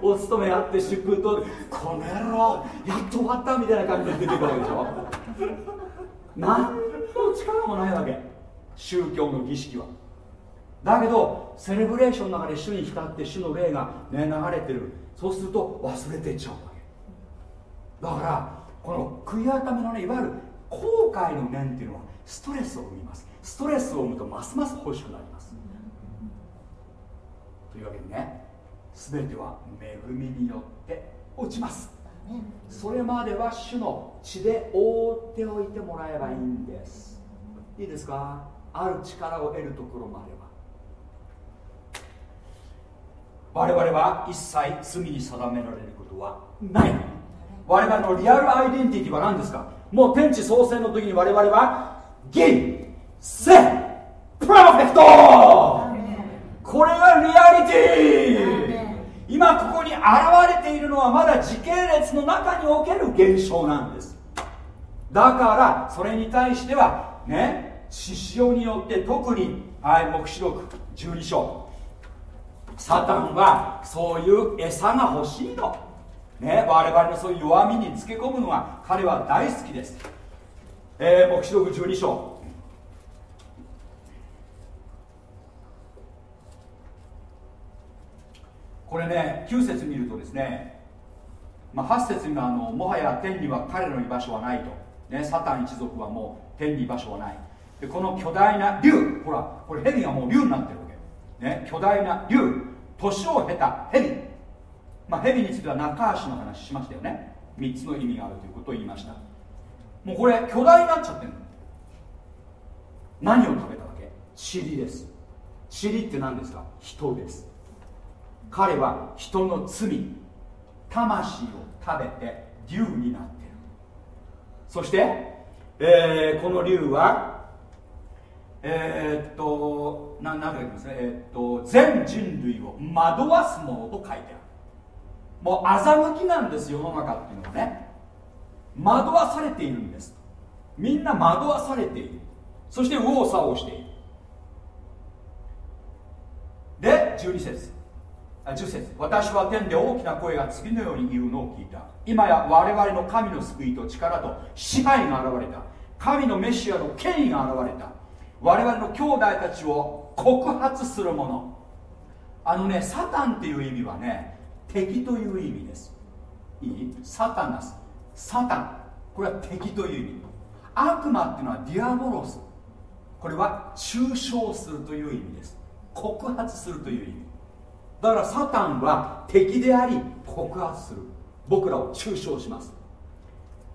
お勤めあって祝福とこの野郎やっと終わったみたいな感じで出てくるわけでしょ？何の力もないわけ。宗教の儀式は。だけどセレブレーションの中で主に浸って主の霊が、ね、流れてる。そうすると忘れていっちゃうわけ。だからこの悔い改めのねいわゆる後悔の念っていうのはストレスを生みます。ストレスを生むとますます欲しくなります。というわけでね。全ては恵みによって落ちます。それまでは主の血で覆っておいてもらえばいいんです。いいですか？ある力を得るところまでは。我々は一切罪に定められることはない。我々のリアルアイデンティティは何ですか？もう天地創生の時に我々は義セプロフェクトこれがリアリティ今ここに現れているのはまだ時の中における現象なんです。だからそれに対してはね獅子王によって特にはい黙示録12章。サタンはそういう餌が欲しいの。ね我々のそういう弱みにつけ込むのが彼は大好きです。えー、黙示録12章。これね9節見るとですね、まあ、8節にはあのもはや天には彼の居場所はないと、ね、サタン一族はもう天に居場所はない。でこの巨大な竜ほらこれ蛇がもう竜になってるわけ、ね、巨大な竜年を経た蛇。まあ蛇については中足の話しましたよね。3つの意味があるということを言いました。もうこれ巨大になっちゃってるの。何を食べたわけ？塵です。塵って何ですか？人です。彼は人の罪魂を食べて竜になってる。そしてえー、この竜はえー、っとななんて書いてますね。えー、っと全人類を惑わすものと書いてある。もう欺きなんです世の中っていうのはね。惑わされているんです。みんな惑わされている。そして右往左往している。で12節。10節。私は天で大きな声が次のように言うのを聞いた。今や我々の神の救いと力と支配が現れた。神のメシアの権威が現れた。我々の兄弟たちを告発するもの。あのねサタンっていう意味はね敵という意味です。いい？サタンナスサタン。これは敵という意味。悪魔っていうのはディアボロス。これは抽象するという意味です。告発するという意味。だからサタンは敵であり告発する。僕らを抽象します。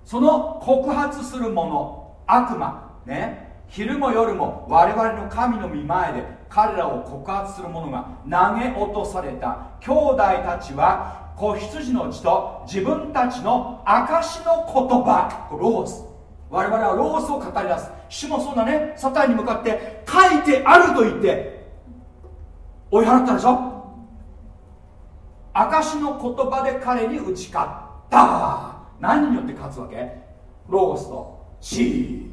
その告発するもの悪魔ね昼も夜も我々の神の御前で彼らを告発する者が投げ落とされた。兄弟たちは子羊の血と自分たちの証の言葉ロース。我々はロースを語り出す。主もそうだね。サタンに向かって書いてあると言って追い払ったでしょ。証の言葉で彼に打ち勝った。何によって勝つわけ？ロゴスとシー。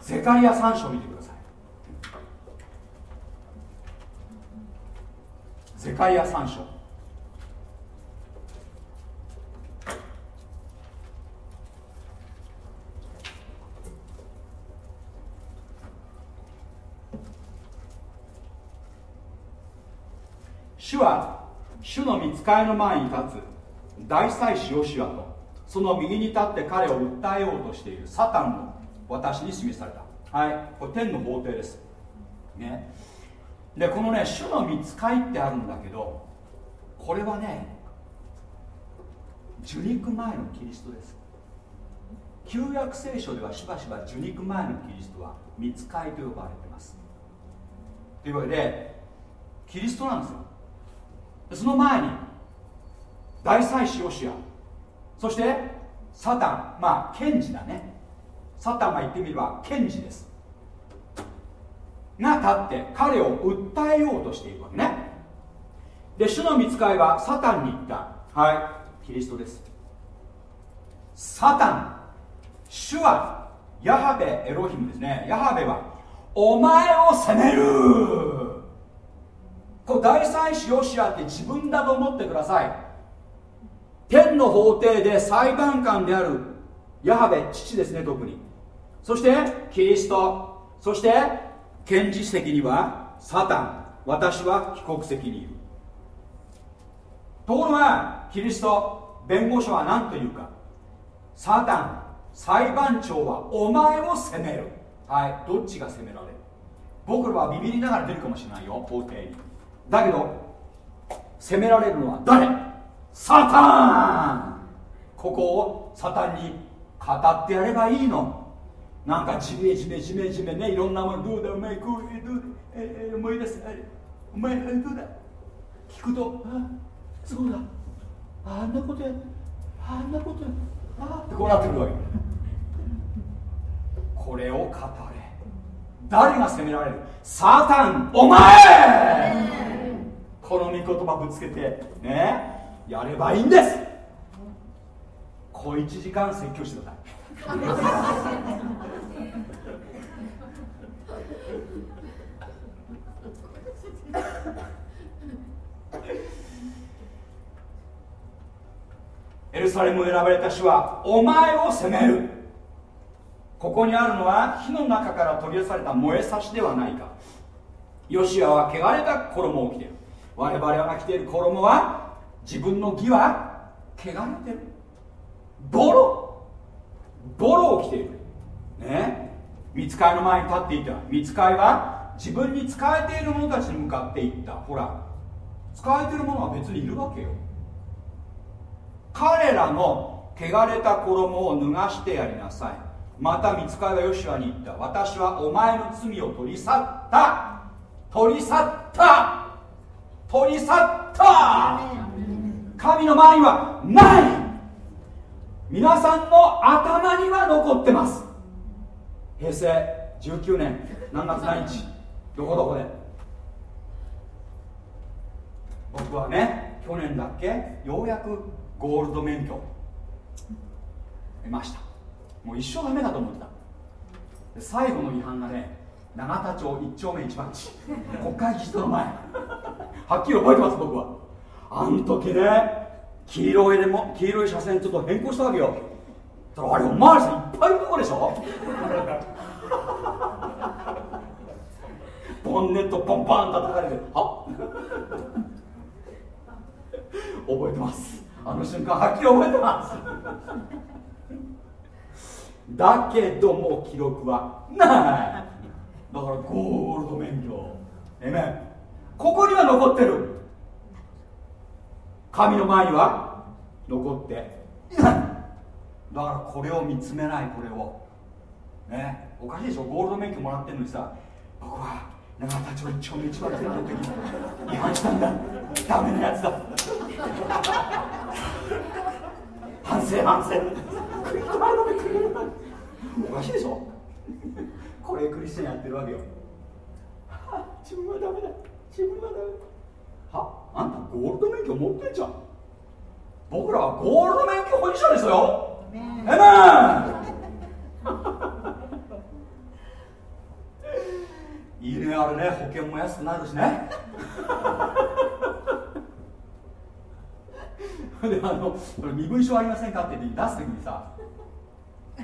ゼカリア3章見てください。ゼカリア3章。主は主の見つかりの前に立つ大祭司ヨシアとその右に立って彼を訴えようとしているサタンを私に示された。はい。これ天の法廷です。ね。でこのね主の見つかりってあるんだけどこれはね受肉前のキリストです。旧約聖書ではしばしば受肉前のキリストは見つかりと呼ばれてます。というわけでキリストなんですよ。その前に大祭司ヨシアそしてサタンまあ検事だね。サタンが言ってみれば検事です。が立って彼を訴えようとしているわけね。で主の見つかいはサタンに言った。はいキリストです。サタン主はヤハベエロヒムですね。ヤハベはお前を責めるこれ大祭司ヨシアって自分だと思ってください。天の法廷で裁判官であるヤハベ父ですね特に。そしてキリスト。そして検事席にはサタン。私は帰国席にいる。ところがキリスト弁護士は何というか。サタン裁判長はお前を責める。はいどっちが責められる？僕らはビビりながら出るかもしれないよ法廷に。だけど責められるのは誰？サタン！ここをサタンに語ってやればいいの。なんかじめじめじめじめねいろんなもの。どうだ？お前こうえどうだえ思い出す。お前どうだ。聞くとあそうだ。あんなことや。あんなことや。あってこうなってくるわけ。これを語れ。誰が責められる？サタン。お前。この御言葉ぶつけてねやればいいんです。小1時間説教してください。エルサレムを選ばれた主はお前を責める。ここにあるのは火の中から取り出された燃えさしではないか。ヨシアは汚れた衣を着ている。我々が着ている衣は自分の義は汚れてる。ボロ。ボロを着ている。ね。見つかいの前に立っていた。見つかいは自分に仕えている者たちに向かっていった。ほら。使えている者は別にいるわけよ。彼らの汚れた衣を脱がしてやりなさい。また見つかいはヨシュアに言った。私はお前の罪を取り去った。取り去った。取り去った。神の前にはない。皆さんの頭には残ってます。平成19年何月何日？どこどこで？僕はね去年だっけ？ようやくゴールド免許。得ました。もう一生ダメだと思ってた。最後の違反がね永田町一丁目一番地。国会議事堂の前。はっきり覚えてます僕は。あの時ね黄色いでも黄色い車線ちょっと変更したわけよ。だからあれおまわりさんいっぱいいるとこでしょ。ボンネットポンパン叩かれては覚えてます。あの瞬間はっきり覚えてます。だけども記録はない。だからゴールド免許。えめここには残ってる。神の前には残ってだからこれを見つめないこれを。ね。おかしいでしょ。ゴールド免許もらってるのにさ。僕は永田町一丁目一番出た時に違反したんだ ダメなやつだ。反省反省。おかしいでしょ？これクリスチャンやってるわけよ。自分はダメだ。自分はダメだ。は？あんたゴールド免許持ってんじゃん。僕らはゴールド免許保持者ですよ。えめいいねあれね保険も安くなるしね。であの身分証ありませんかって出す時にさゴ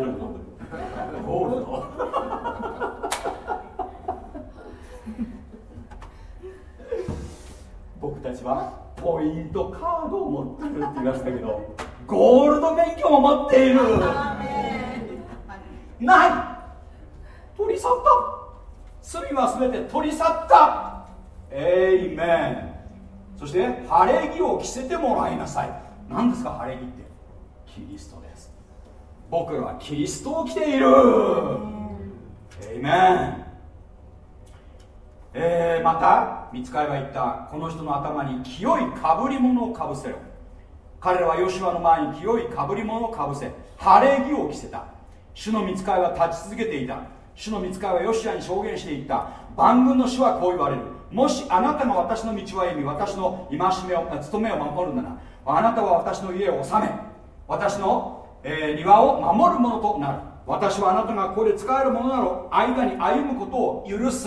ールド。ゴールド。僕たちはポイントカードを持ってるって言いましたけどゴールド免許も持っている。ない。取り去った。罪は全て取り去った。エイメンそして晴れ着を着せてもらいなさい。何ですか晴れ着って。キリストです。僕らはキリストを着ている。エイメンえー、また見つかりは言ったこの人の頭に清いかぶり物をかぶせろ。彼らはヨシュアの前に清いかぶり物をかぶせ晴れ着を着せた。主の見つかりは立ち続けていた。主の見つかりはヨシュアに証言していった。万軍の主はこう言われる。もしあなたが私の道を歩み私の戒めを務めを守るならあなたは私の家を治め。私の、えー、庭を守るものとなる。私はあなたがここで使えるものなど間に歩むことを許す。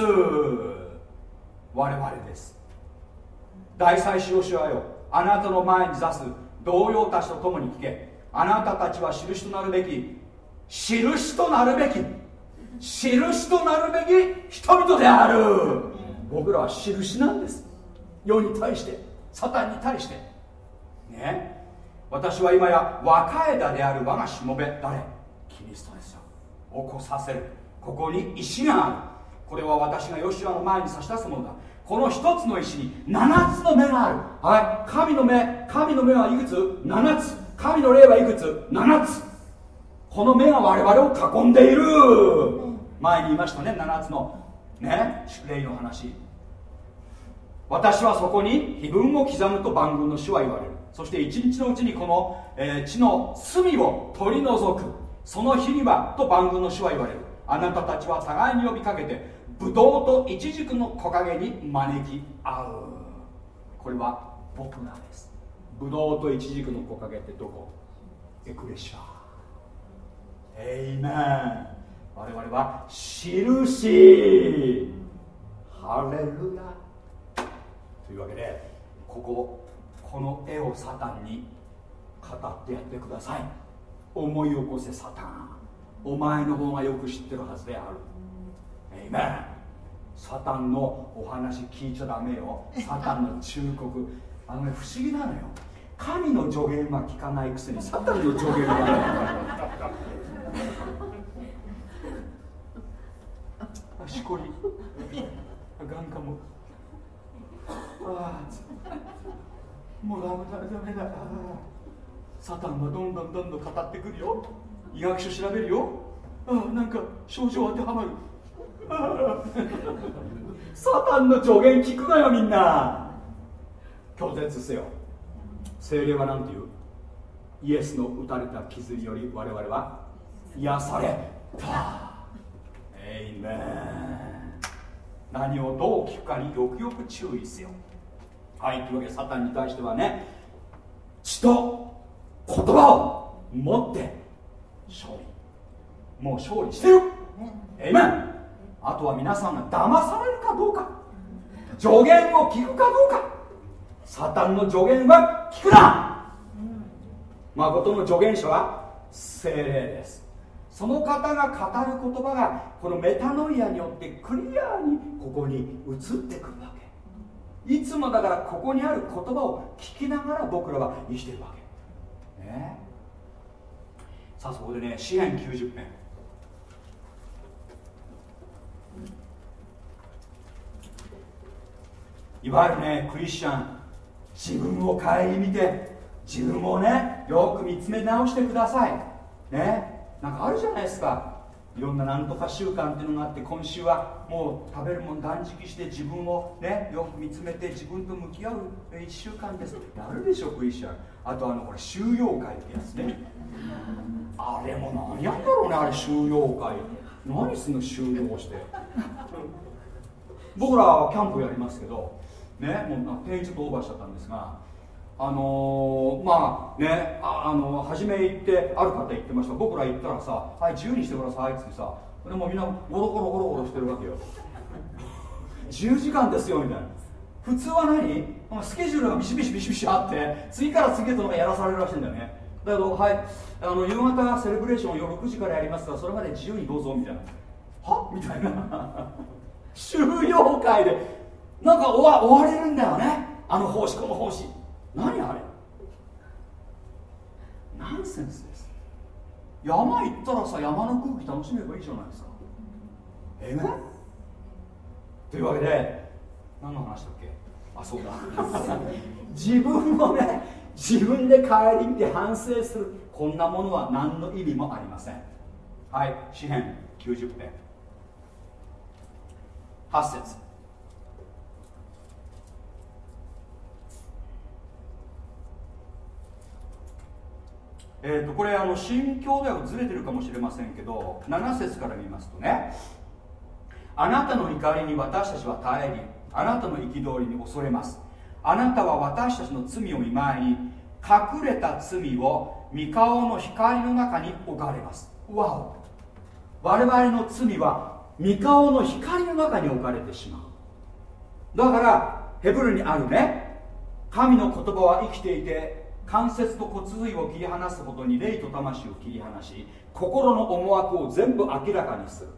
我々です。大祭司ヨシュアよ。あなたの前に座す。同僚たちと共に聞け。あなたたちは印となるべき。印となるべき。印となるべき。人々である。僕らは印なんです。世に対して。サタンに対して。ね。私は今や若枝である我がしもべ誰？キリストですよ。起こさせる。ここに石がある。これは私がヨシュアの前に差し出すものだ。この一つの石に7つの目がある。はい。神の目神の目はいくつ ?7 つ。神の霊はいくつ ?7 つ。この目が我々を囲んでいる。前に言いましたね。7つのね？霊の話。私はそこに碑文を刻むと万軍の主は言われる。そして一日のうちにこの、えー、地の罪を取り除く。その日にはと万軍の主は言われる。あなたたちは互いに呼びかけてブドウとイチジクの木陰に招き合う。これは僕らです。ブドウとイチジクの木陰ってどこ？エクレシア。エイメン。我々は印ハレルヤ。というわけでこここの絵をサタンに語ってやってください。思い起こせサタン。お前の方がよく知ってるはずである。エイメンサタンのお話聞いちゃダメよ。サタンの忠告。あのね不思議なのよ。神の助言は聞かないくせにサタンの助言はあしこり。ガンかも。ああもうダメだダメだ。サタンはどんどんどんどん語ってくるよ。医学書調べるよ。あなんか症状当てはまる。サタンの助言聞くなよみんな。拒絶せよ。精霊は何て言う？イエスの打たれた傷により我々は癒された。エイメン何をどう聞くかによくよく注意せよ。はいというわけでサタンに対してはね血と言葉を持って勝利。もう勝利してる。エイメンあとは皆さんが騙されるかどうか。助言を聞くかどうか。サタンの助言は聞くな。誠の助言者は精霊です。その方が語る言葉がこのメタノイアによってクリアにここに移ってくる。わけいつもだからここにある言葉を聞きながら僕らは生きてるわけ。ね。さあそこでね詩篇90編。いわゆるねクリスチャン自分を顧みて自分をねよく見つめ直してください。ね。なんかあるじゃないですか。いろんななんとか習慣っていうのがあって今週はもう食べるもの断食して自分をねよく見つめて自分と向き合う1週間です。やるでしょクリスチャンあとあのこれ収容会ってやつね。あれも何やんだろうねあれ収容会。何すんの収容して。僕らはキャンプやりますけどねもう定員ちょっとオーバーしちゃったんですがあのー、まあねあ、あのー、初め行ってある方言ってました。僕ら行ったらさ「はい自由にしてください」っつってさでもみんなゴロゴロゴロゴロしてるわけよ10時間ですよみたいな。普通は何？スケジュールがビシビシビシビシあって次から次へとやらされるらしいんだよね。だけどはいあの夕方セレブレーション夜6時からやりますからそれまで自由にどうぞみたいな。は？みたいな。収容会で。なんか終わ終われるんだよね。あの奉仕この奉仕何あれ？ナンセンスです。山行ったらさ山の空気楽しめばいいじゃないですか。え？えというわけで何の話だっけ？あそうだ。自分をね自分で顧みて反省する。こんなものは何の意味もありません。はい詩編90編。8節。えーと、これあの新教ではずれてるかもしれませんけど7節から見ますとねあなたの怒りに私たちは耐えりあなたの憤りに恐れます。あなたは私たちの罪を見舞いに隠れた罪を御顔の光の中に置かれます。わお。我々の罪は御顔の光の中に置かれてしまう。だからヘブルにあるね神の言葉は生きていて関節と骨髄を切り離すほどに霊と魂を切り離し心の思惑を全部明らかにする。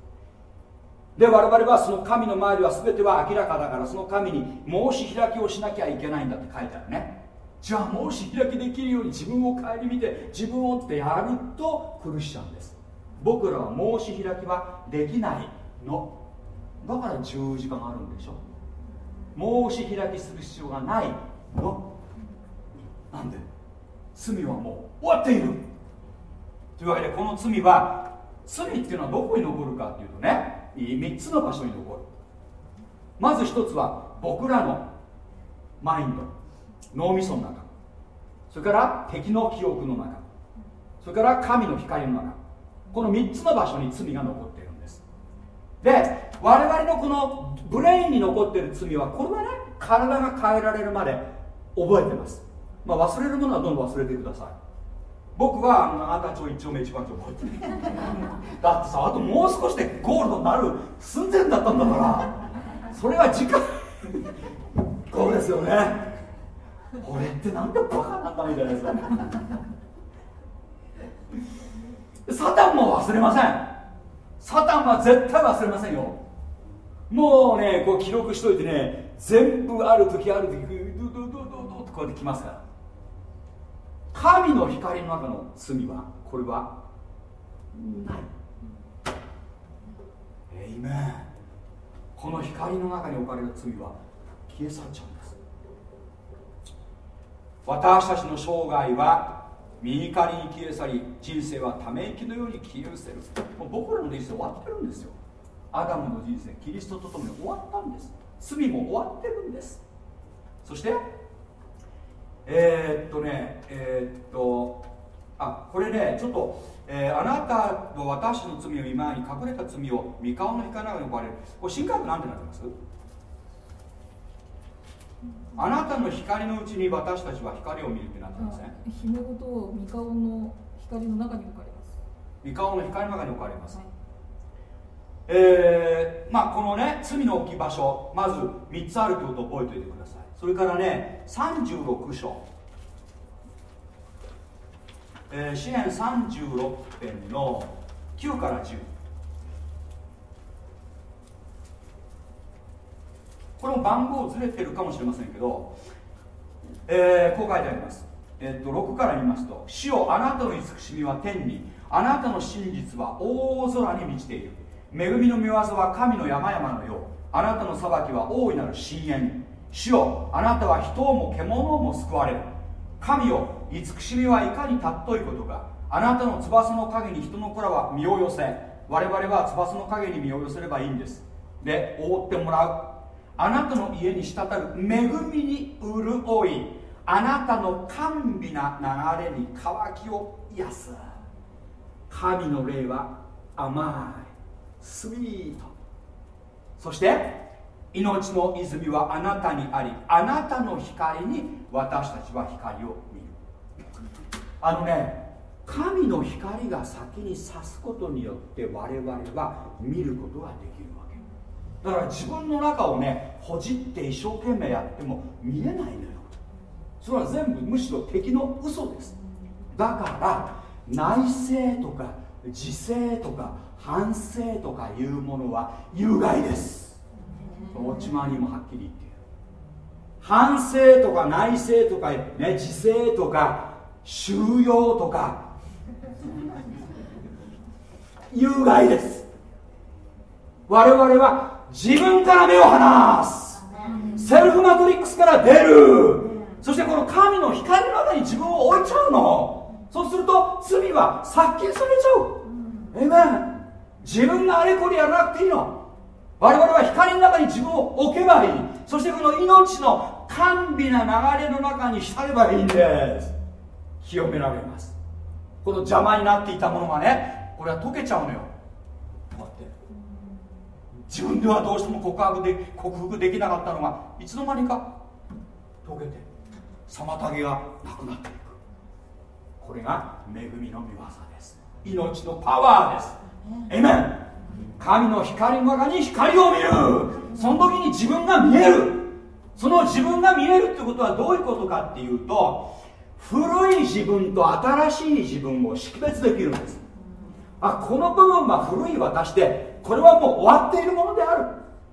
で我々はその神の前では全ては明らかだからその神に申し開きをしなきゃいけないんだって書いてあるね。じゃあ申し開きできるように自分を顧みて自分をってやると苦しちゃうんです。僕らは申し開きはできないの。だから十字架があるんでしょ。申し開きする必要がないの。なんで？罪はもう終わっている。というわけでこの罪は罪っていうのはどこに残るかっていうとね3つの場所に残る。まず1つは僕らのマインド脳みその中。それから敵の記憶の中。それから神の光の中。この3つの場所に罪が残っているんです。で我々のこのブレインに残っている罪はこれはね体が変えられるまで覚えてます。まあ、忘れるものはどんどん忘れてください。僕はあなた町一丁目一番町覚えてだってさあともう少しでゴールドになる寸前だったんだから。それは時間。こうですよね。俺ってなんでバカになんだみたいなさサタンも忘れません。サタンは絶対忘れませんよ。もうねこう記録しといてね全部ある時ある時ドドドドドとこうやってきますから神の光の中の罪はこれはない。えいめこの光の中に置かれる罪は消え去っちゃうんです。私たちの生涯は右光に消え去り人生はため息のように消え失せる。もう僕らの人生終わってるんですよ。アダムの人生キリストと共に終わったんです。罪も終わってるんです。そしてえー、っとねえー、っとあこれねちょっと、えーあなたと私の罪を見舞いに隠れた罪を三顔の光の中に置かれる。これ新科学なんてなってます？あなたの光のうちに私たちは光を見るってなってますねあ紐ごと三顔の光の中に置かれます。三顔の光の中に置かれます、はい。えーまあこのね罪の置き場所まず3つあるということを覚えておいてくださいそれからね36章。えー、詩篇36編の9から10これも番号ずれてるかもしれませんけど、えーこう書いてあります、えっと6から言いますと「主よあなたの慈しみは天にあなたの真実は大空に満ちている。恵みの御業は神の山々のよう。あなたの裁きは大いなる深淵。主よあなたは人をも獣をも救われる。神よ慈しみはいかに尊いことか。あなたの翼の陰に人の子らは身を寄せ我々は翼の陰に身を寄せればいいんです。で覆ってもらう。あなたの家に滴る恵みに潤い。あなたの甘美な流れに渇きを癒す。神の霊は甘いスイート。そして命の泉はあなたにありあなたの光に私たちは光を見る。あのね神の光が先に差すことによって我々は見ることができるわけ。だから自分の中をねほじって一生懸命やっても見えないのよ。それは全部むしろ敵の嘘です。だから内政とか自制とか反省とかいうものは有害です。落ち間にもはっきり言って。いる反省とか内政とか、ね、自制とか収容とか。有害です。我々は自分から目を離す。セルフマトリックスから出る。そしてこの神の光の中に自分を置いちゃうの。そうすると罪は殺菌されちゃう。えめ自分があれこれやらなくていいの。我々は光の中に自分を置けばいい。そしてこの命の甘美な流れの中に浸ればいいんです。清められます。この邪魔になっていたものがねこれは溶けちゃうのよ。こうやって。自分ではどうしても告白で克服できなかったのがいつの間にか溶けて妨げがなくなっていく。これが恵みの御業です。命のパワーです。エメン神の光の中に光を見る。その時に自分が見える。その自分が見えるってことはどういうことかっていうと古い自分と新しい自分を識別できるんです。あこの部分は古い私でこれはもう終わっているものである。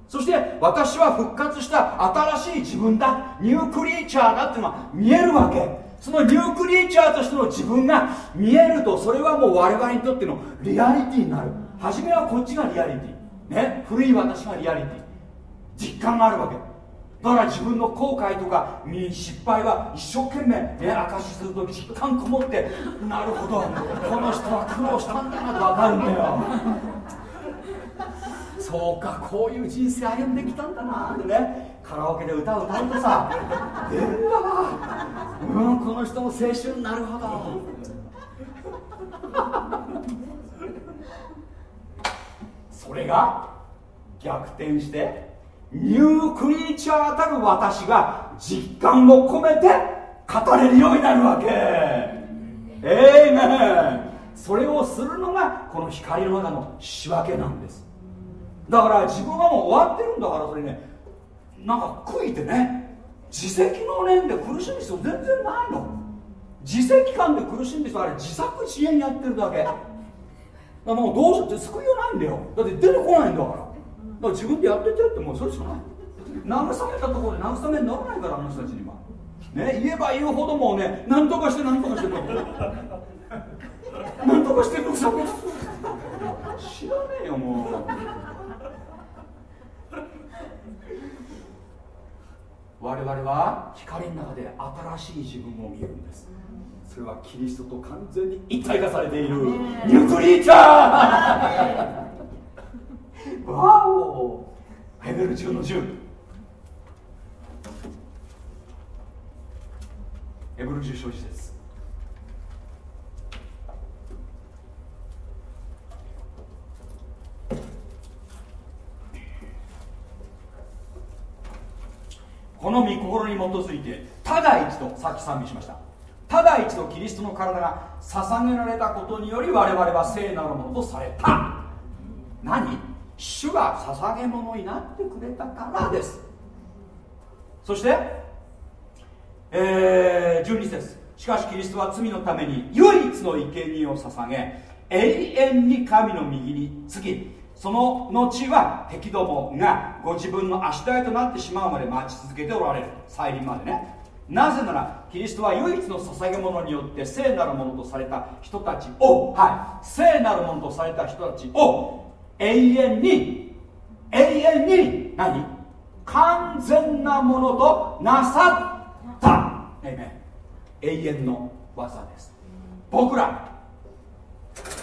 そして私は復活した新しい自分だ。ニュークリーチャーだっていうのは見えるわけ。そのニュークリーチャーとしての自分が見えるとそれはもう我々にとってのリアリティになる。初めはこっちがリアリティ。ね古い私がリアリティ。実感があるわけ。だから自分の後悔とか失敗は一生懸命ね証しすると実感こもってなるほど。この人は苦労したんだなって分かるんだよ。そうかこういう人生歩んできたんだなってね。カラオケで歌を歌うとさ出るんだわ。うんこの人も青春なるほど。それが逆転してニュークリーチャーたる私が実感を込めて語れるようになるわけ。えいめんそれをするのがこの光の中の仕分けなんです。だから自分はもう終わってるんだからそれね。なんか悔いてね。自責の念で苦しむ必要全然ないの。自責感で苦しんでる人あれ自作自演やってるだけ。らもうどうしようって救いようないんだよ。だって出てこないんだから。だから自分でやっててってもうそれしかない。慰めたところで慰めにならないからあの人たちには。ね言えば言うほどもうね何とかして何とかして何とかしてるのさ知らねえよもう。我々は光の中で新しい自分を見るんですそれはキリストと完全に一体化されているニュークリーチャー。わお。ヘベル10の10ブル10ですこの御心に基づいてただ一度さっき賛美しました。ただ一度キリストの体が捧げられたことにより我々は聖なるものとされた。何？主が捧げ物になってくれたからです。そしてえー、12節。しかしキリストは罪のために唯一の生贄を捧げ永遠に神の右につきその後は敵どもがご自分の足台となってしまうまで待ち続けておられる。再臨までね。なぜならキリストは唯一の捧げ物によって聖なるものとされた人たちをはい聖なるものとされた人たちを永遠に永遠に何？完全なものとなさった。永遠の技です。僕ら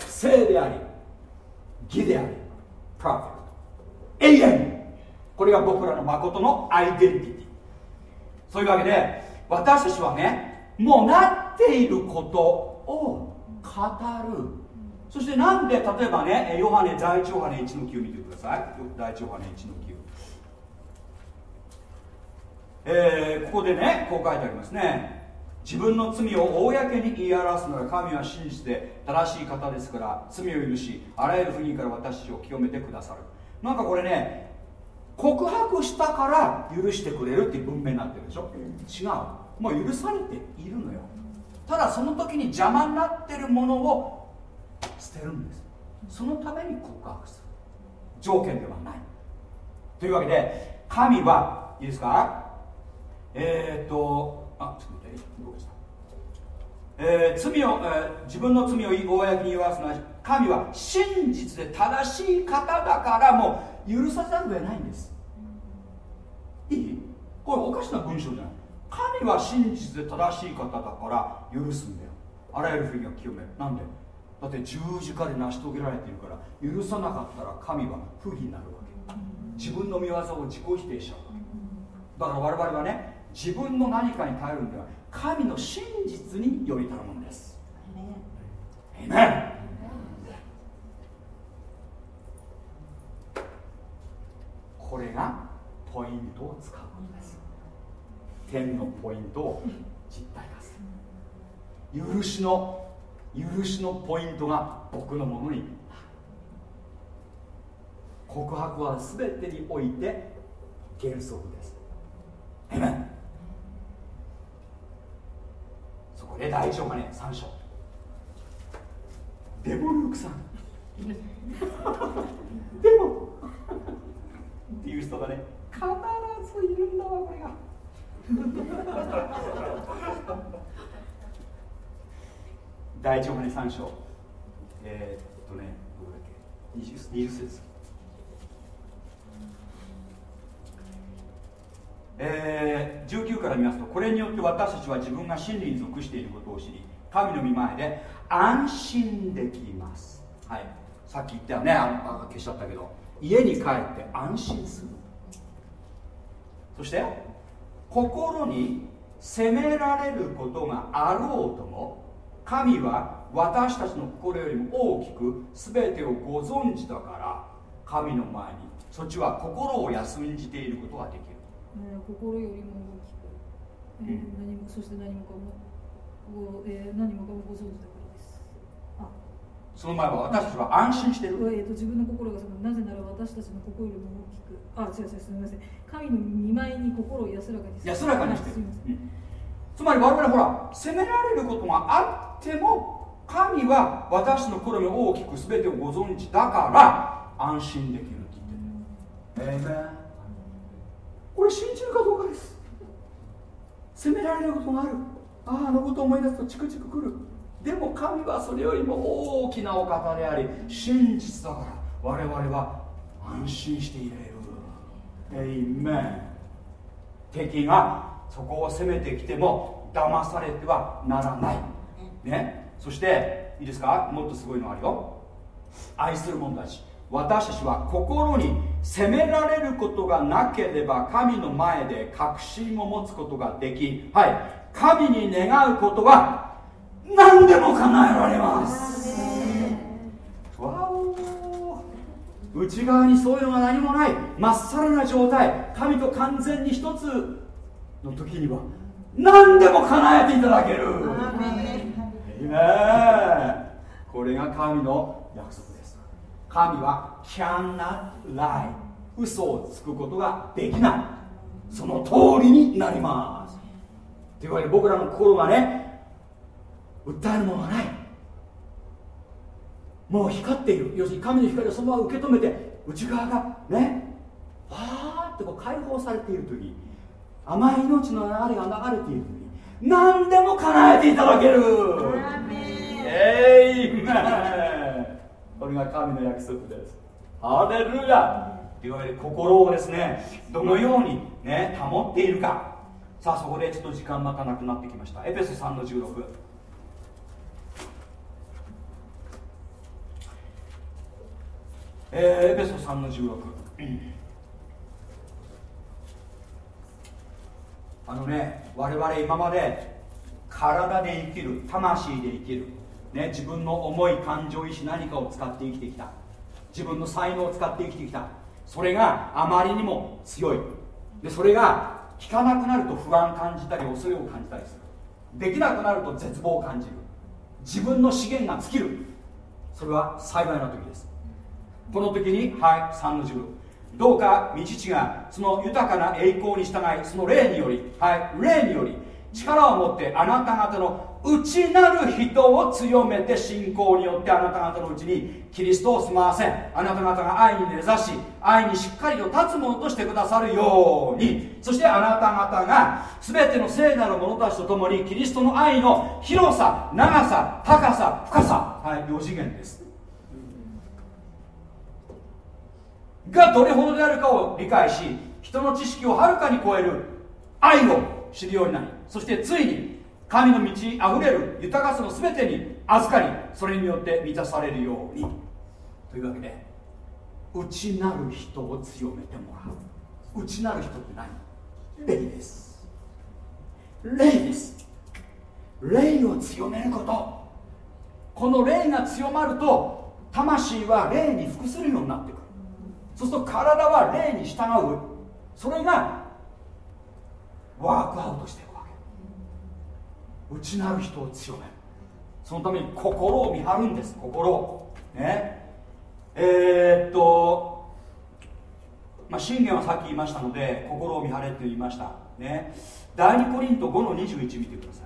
聖であり義でありプロフェット永遠。これが僕らの誠のアイデンティティ。そういうわけで私たちはねもうなっていることを語る。そしてなんで例えばねヨハネ第一ヨハネ1の9見てください。第一ヨハネ1の9えー、ここでねこう書いてありますね。自分の罪を公に言い表すなら神は真実で正しい方ですから罪を許しあらゆる不義から私たちを清めてくださる。なんかこれね告白したから許してくれるっていう文明になってるでしょ。違う。もう許されているのよ。ただその時に邪魔になってるものを捨てるんです。そのために告白する。条件ではない。というわけで神はいいですか？えー、っとあちょっと待って。どうでした。えー、罪を、えー、自分の罪を公に言わすのは神は真実で正しい方だからもう許さざるを得ないんです。いい？これおかしな文章じゃない神は真実で正しい方だから許すんだよ。あらゆる不義を清める。なんで？だって十字架で成し遂げられているから許さなかったら神は不義になるわけ。自分の見業を自己否定しちゃうわけ。だから我々はね自分の何かに頼るんでは神の真実により頼むんです。エメン。これがポイントを使う。んです天のポイントを実体化する。許しの許しのポイントが僕のものに。告白は全てにおいて原則です。エメンそこで第一章がね？3章。でもルークさん。でも。っていう人がね。必ずいるんだわこれが。第一章がね3章。えー、っとねどこだっけ？20, 20節えー、19から見ますとこれによって私たちは自分が真理に属していることを知り神の御前で安心できます。はい。さっき言ったよねあ消しちゃったけど家に帰って安心する。そして心に責められることがあろうとも神は私たちの心よりも大きく全てをご存知だから神の前にそっちは心を休んじていることができる、えー、心よりも大きく、えー、何もそして何もかも、えー、何もかもご存知だからその前は私たちは安心してる、えーと、自分の心がそのなぜなら私たちの心よりも大きく。あ違う違うすみません。神の見舞いに心を安らかにす安らかにしてる、うん、つまり我々ほら責められることがあっても神は私の心より大きく全てをご存知だから安心できるって言ってる、えー、これ信じるかどうかです。責められることがある。あああのことを思い出すとチクチクくるでも神はそれよりも大きなお方であり真実だから我々は安心していれる。エイメン敵がそこを攻めてきても騙されてはならない。ね？そしていいですか？もっとすごいのあるよ。愛する者たち。私たちは心に責められることがなければ神の前で確信を持つことができはい。神に願うことは何でも叶えられます。わお。内側にそういうのが何もない。まっさらな状態。神と完全に一つの時には何でも叶えていただける。これが神の約束です。神は cannot lie 嘘をつくことができない。その通りになります。というわけで僕らの心がね訴えるものがない。もう光っている。要するに神の光をそのまま受け止めて内側がねわーってこう解放されている時甘い命の流れが流れている時何でも叶えていただける。えいめこれが神の約束です。ハレルヤ。というわけで心をですねどのようにね保っているか。さあそこでちょっと時間またなくなってきました。エペソ3の16えー、エペソ3の16あのね我々今まで体で生きる魂で生きる、ね、自分の思い感情意志何かを使って生きてきた。自分の才能を使って生きてきた。それがあまりにも強い。でそれが効かなくなると不安感じたり恐れを感じたりする。できなくなると絶望を感じる。自分の資源が尽きる。それは幸いな時です。この時にはい3の16どうか道父がその豊かな栄光に従いその霊によりはい霊により力を持ってあなた方の内なる人を強めて信仰によってあなた方のうちにキリストを住まわせあなた方が愛に根ざし愛にしっかりと立つものとしてくださるように。そしてあなた方が全ての聖なる者たちと共にキリストの愛の広さ長さ高さ深さ。はい4次元です。がどれほどであるかを理解し人の知識をはるかに超える愛を知るようになりそしてついに神の道あふれる豊かさの全てに預かりそれによって満たされるように。というわけで内なる人を強めてもらう。内なる人って何？霊です。霊です。霊を強めること。この霊が強まると魂は霊に服するようになってくる。そうすると体は霊に従う。それがワークアウトしていくわけ。内なる人を強める。そのために心を見張るんです。心を。ね。えー、っとまあ信玄はさっき言いましたので心を見張れって言いました。ね。第2コリント5の21見てくださ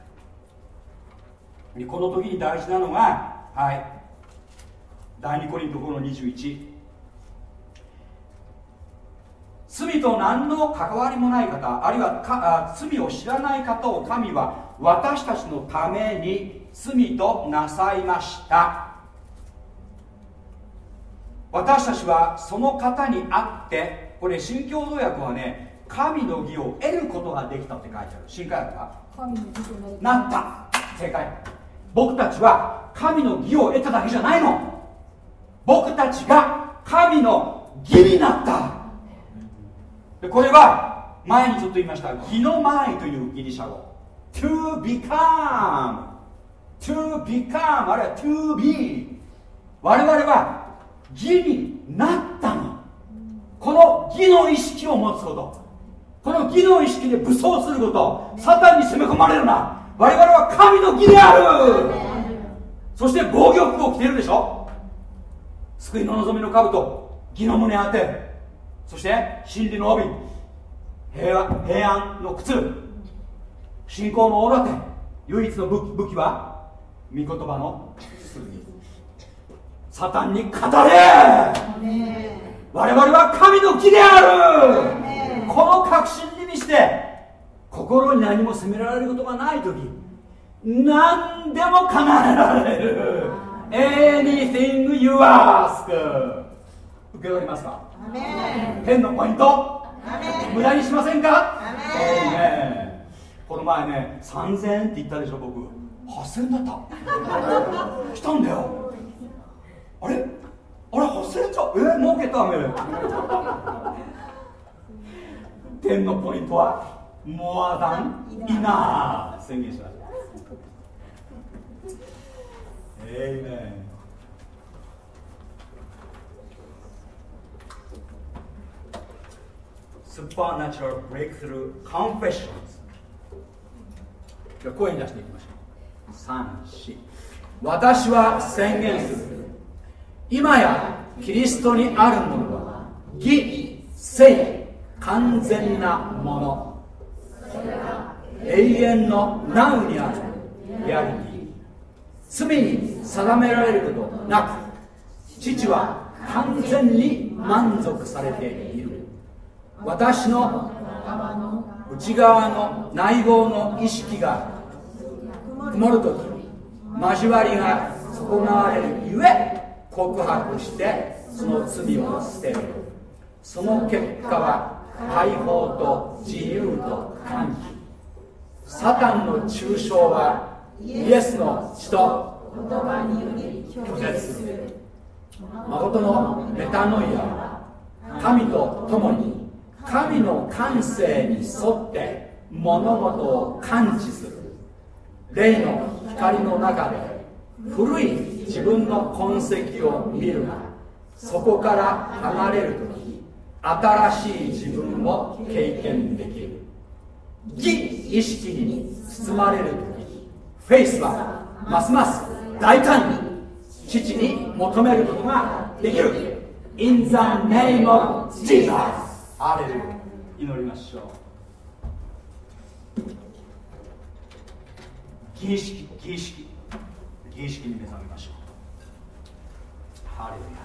い。この時に大事なのがはい。第2コリント5の21罪と何の関わりもない方あるいはか罪を知らない方を神は私たちのために罪となさいました。私たちはその方に会ってこれ新共同訳はね神の義を得ることができたって書いてある。新海訳は。なった。正解。僕たちは神の義を得ただけじゃないの。僕たちが神の義になったでこれは前にちょっと言いました。義の前というギリシャ語。to become to become あるいは to be 我々は義になったの。この義の意識を持つこと。この義の意識で武装すること。サタンに攻め込まれるな。我々は神の義である。そして防御服を着ているでしょ。救いの望みの兜。義の胸当て。そして真理の帯。平和平安の靴。信仰の大盾唯一の武器は御言葉の剣サタンに語れ。我々は神の木である。この確信に満ちて心に何も責められることがない時何でも叶えられる。Anything you ask 受け取りますか？天のポイント。無駄にしませんか？この前ね3000円って言ったでしょ僕。8000円だった。来たんだよ。あれ？あれ8000円じゃえ儲けため天のポイントはモアダン。イナー宣言しましたえいめ supernatural breakthrough confessions. じゃ声に出していきましょう。34私は宣言する。今やキリストにあるものは義聖完全なもの。永遠のナウにある。リアリティ罪に定められることなく父は完全に満足されている。私の内側の内房の意識が曇るとき交わりが損なわれるゆえ告白してその罪を捨てる。その結果は解放と自由と歓喜サタンの抽象はイエスの血と言葉により拒絶する。誠のメタノイアは神と共に神の感性に沿って物事を感知する。霊の光の中で古い自分の痕跡を見るがそこから離れる時新しい自分を経験できる。義意識に包まれる時フェイスはますます大胆に父に求めることができる。In the name of Jesus. アレル祈りましょう儀式儀式儀式に目覚めましょうハレルヤ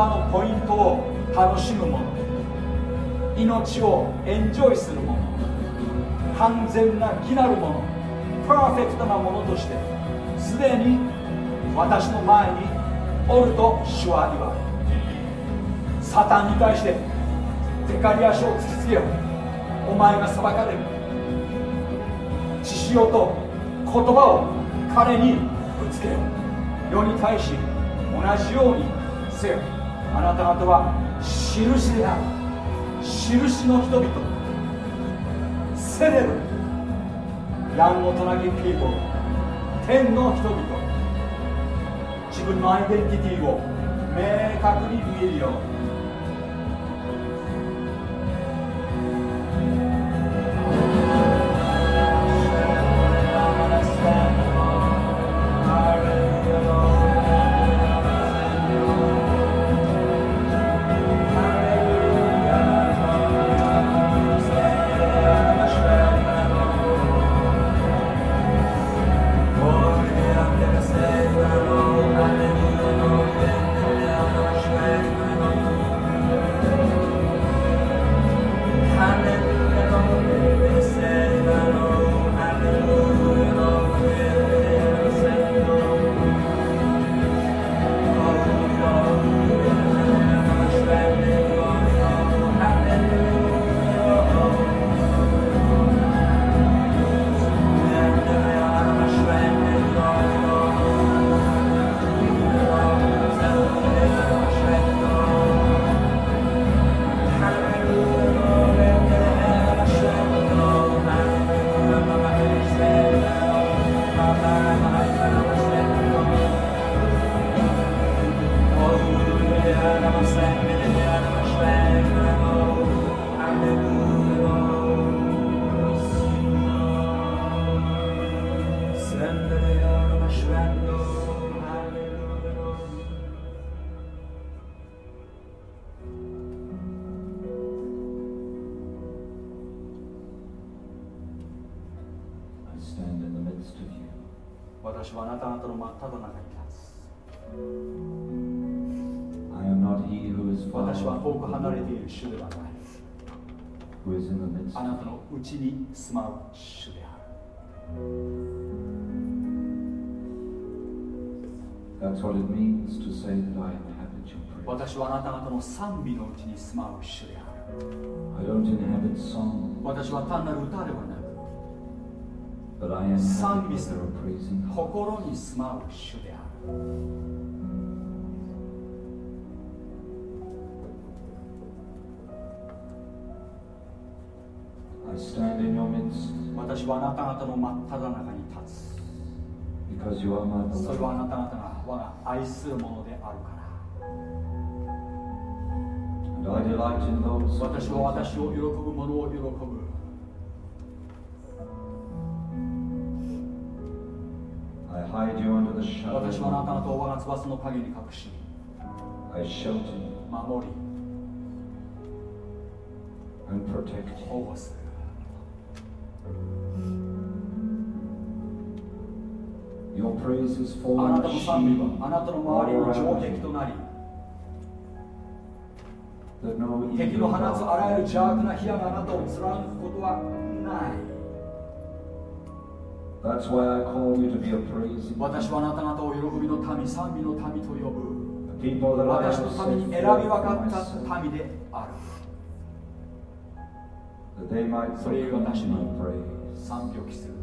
葉のポイントを楽しむもの命をエンジョイするもの完全な義なるものパーフェクトなものとしてすでに私の前におると主は。言われサタンに対して手刈り足を突きつけよお前が裁かれる。血潮と言葉を彼にぶつけよ世に対し同じようにせよ。あなた方は印である印の人々セレブヤンゴトナギピーポー天の人々自分のアイデンティティを明確に見えるようになたのうちに住まう主である。私はあなた方の賛美のうちに住まう主である。私は単なる歌ではなく、心に住まう主である。私はあなた方の真っ只中に立つ。それはあなた方が我が愛するものであるから。私は私を喜ぶものを喜ぶ。私はあなた方を我が翼の影に隠し、守り、保護する。Your praise is for あなたの賛美はあなたの周りの城壁となり敵の放つあらゆる邪悪な火があなたを貫くことはない。私はあなた方を喜びの民賛美の民と呼ぶ。私のために選び分かった民である。それを私に賛美を期する。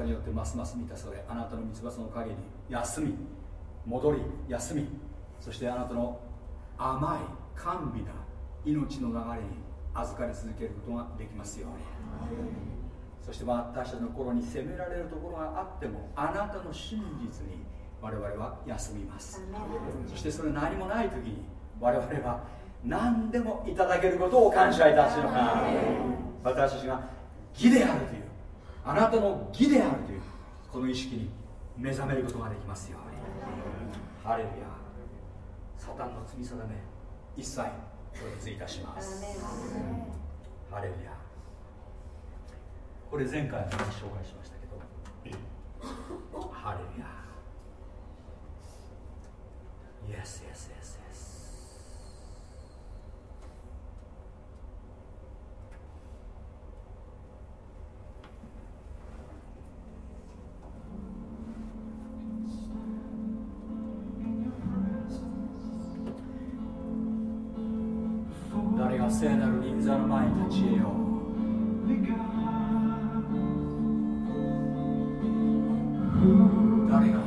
たによってますます満たされあなたの三つ葉の陰に休み戻り休みそしてあなたの甘い甘美な命の流れに預かり続けることができますようにそして私たちの心に責められるところがあってもあなたの真実に我々は休みますそしてそれ何もない時に我々は何でもいただけることを感謝いたします私たちが義であるというあなたの義であるというこの意識に目覚めることができますように。ハレルヤ。サタンの罪定め一切お立いたします。ハレルヤ。これ前回紹介しましたけどハレルヤ。Yes, yes, yes, yes. 聖なる銀座の前に立ち得よう。誰が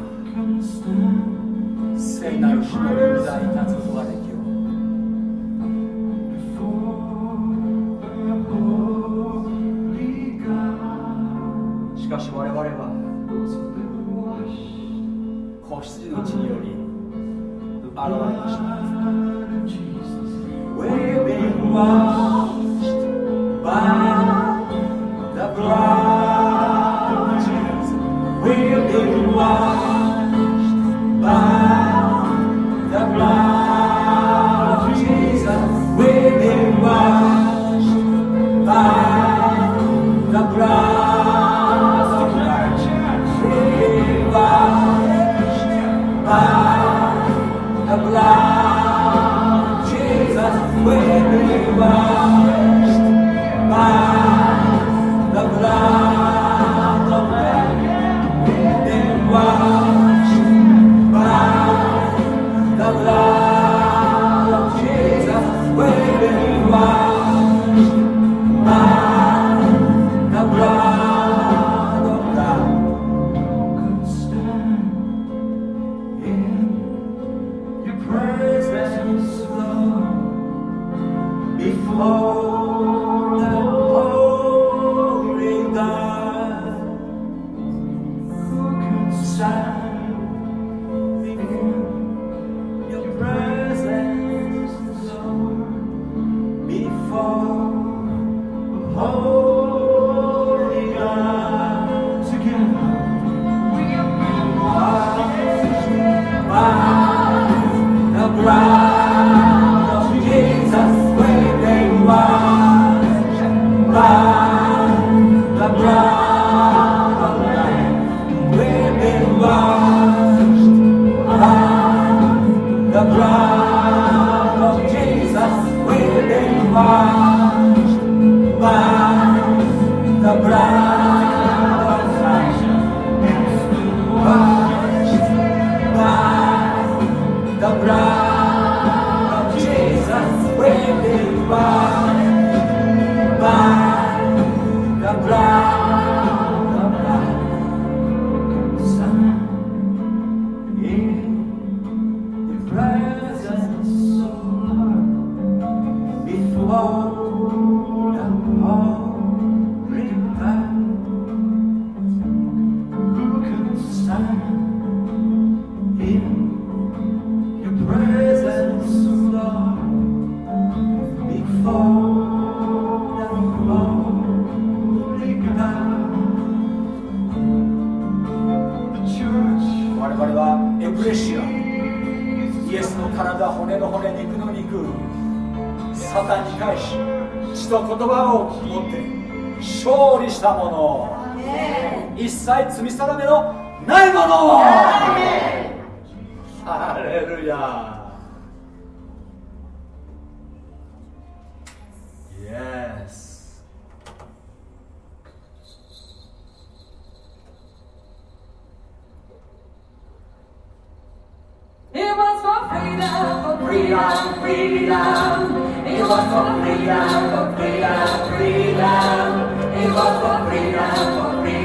聖なる主の臨在に立つことができよう。しかし我々は子羊の血により現れました。watch. 罪定めのないものを、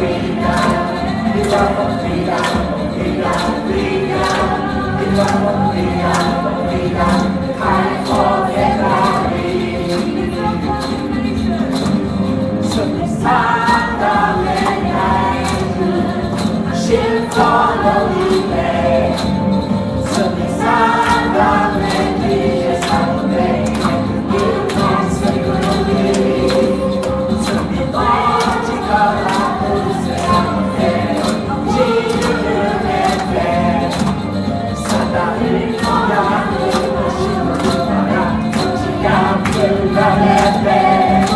Thank you. nunca las ves.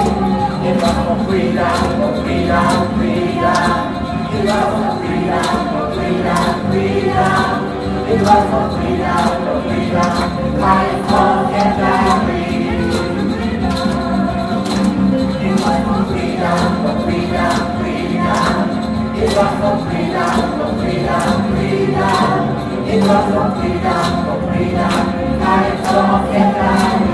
Llevamos cuidado, cuidado, cuidado. Llevamos cuidado, cuidado, cuidado. Llevamos cuidado, cuidado. California Valley. Llevamos cuidado, cuidado, cuidado. Llevamos cuidado, cuidado, cuidado. Llevamos cuidado, cuidado. California Valley.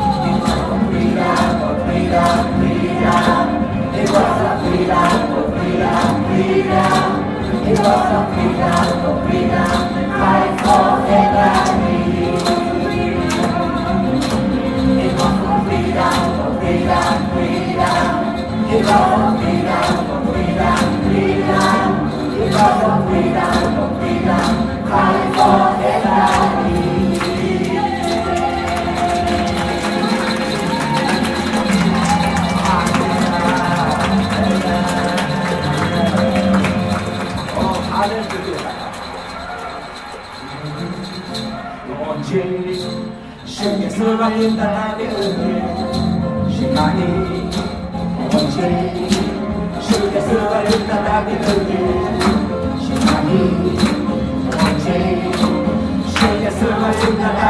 freedom, freedom It was for freedom, for freedom, freedom It was for freedom, for freedom Matilda tá virando Chicarei, Montirei Chuga silvarita tá virando Chicarei, Montirei Chuga silvarita tá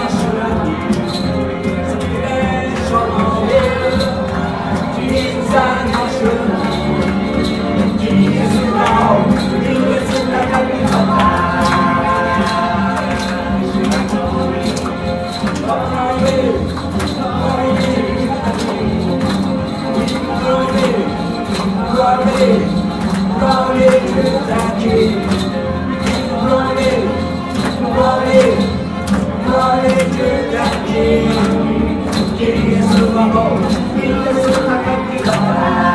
Give me a super bowl, give me a super cocky bar.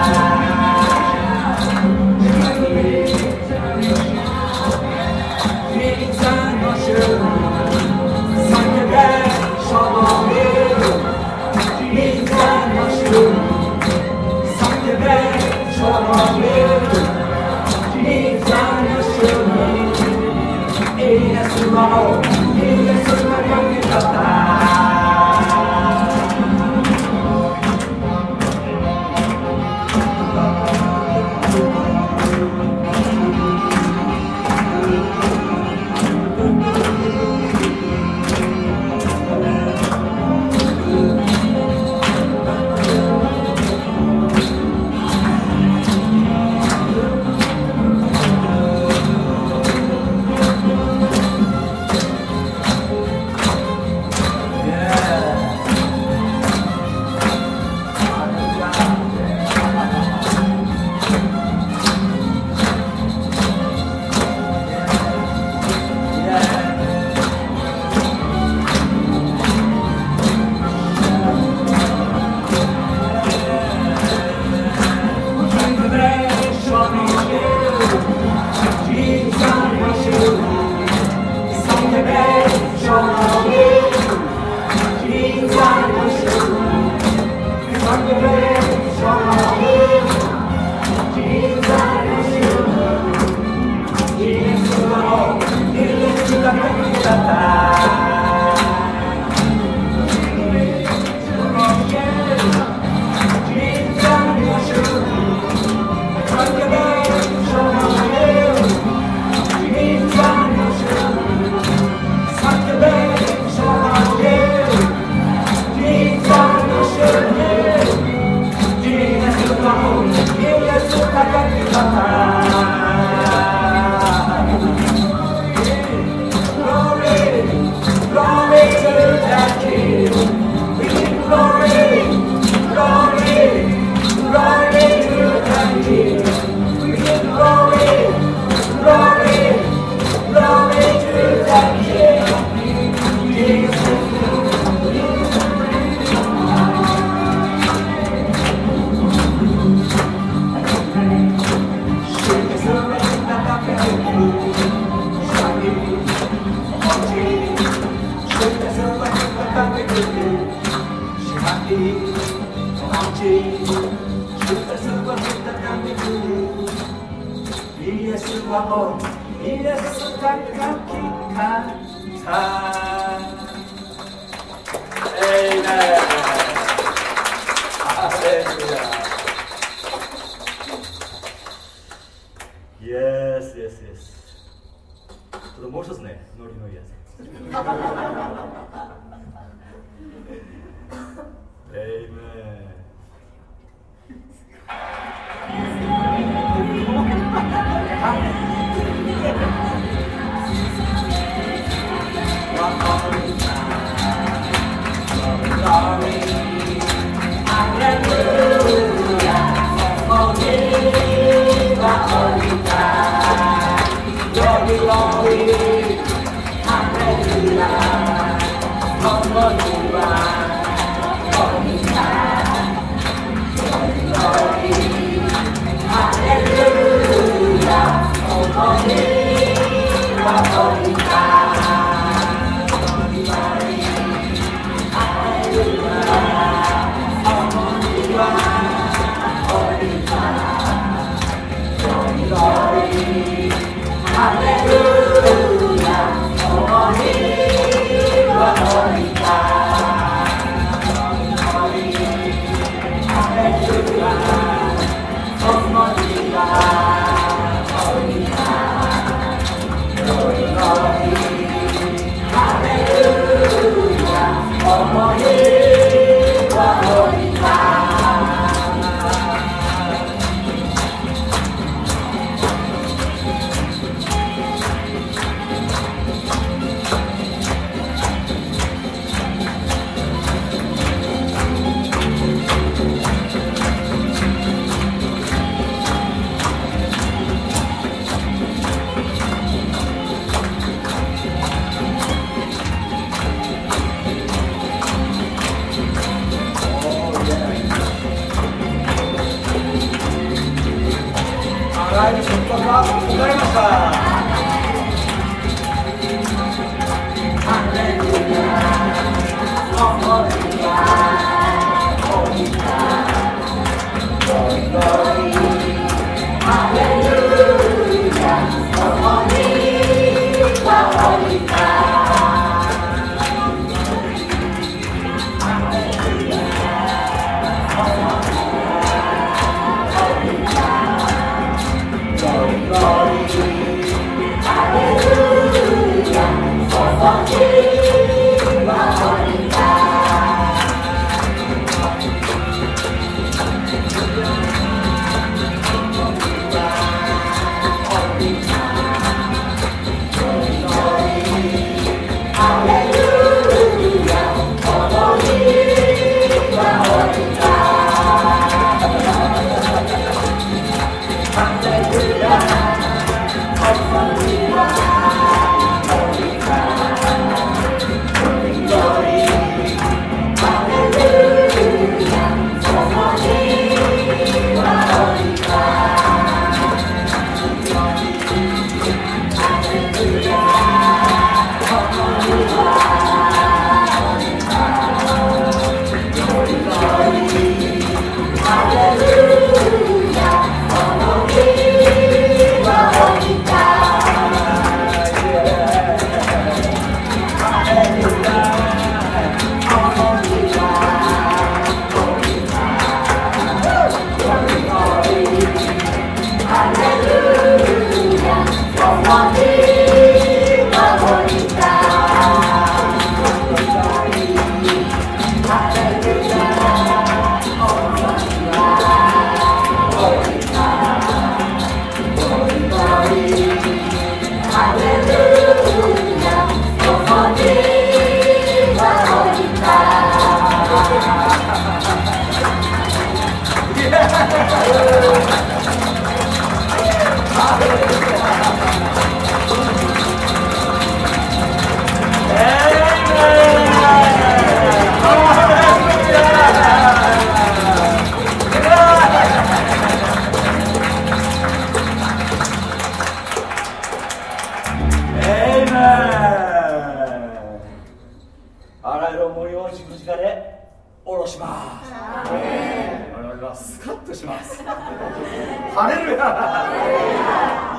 あらゆる思いを十字架で下ろします。我々はスカッとします。ハレルヤ。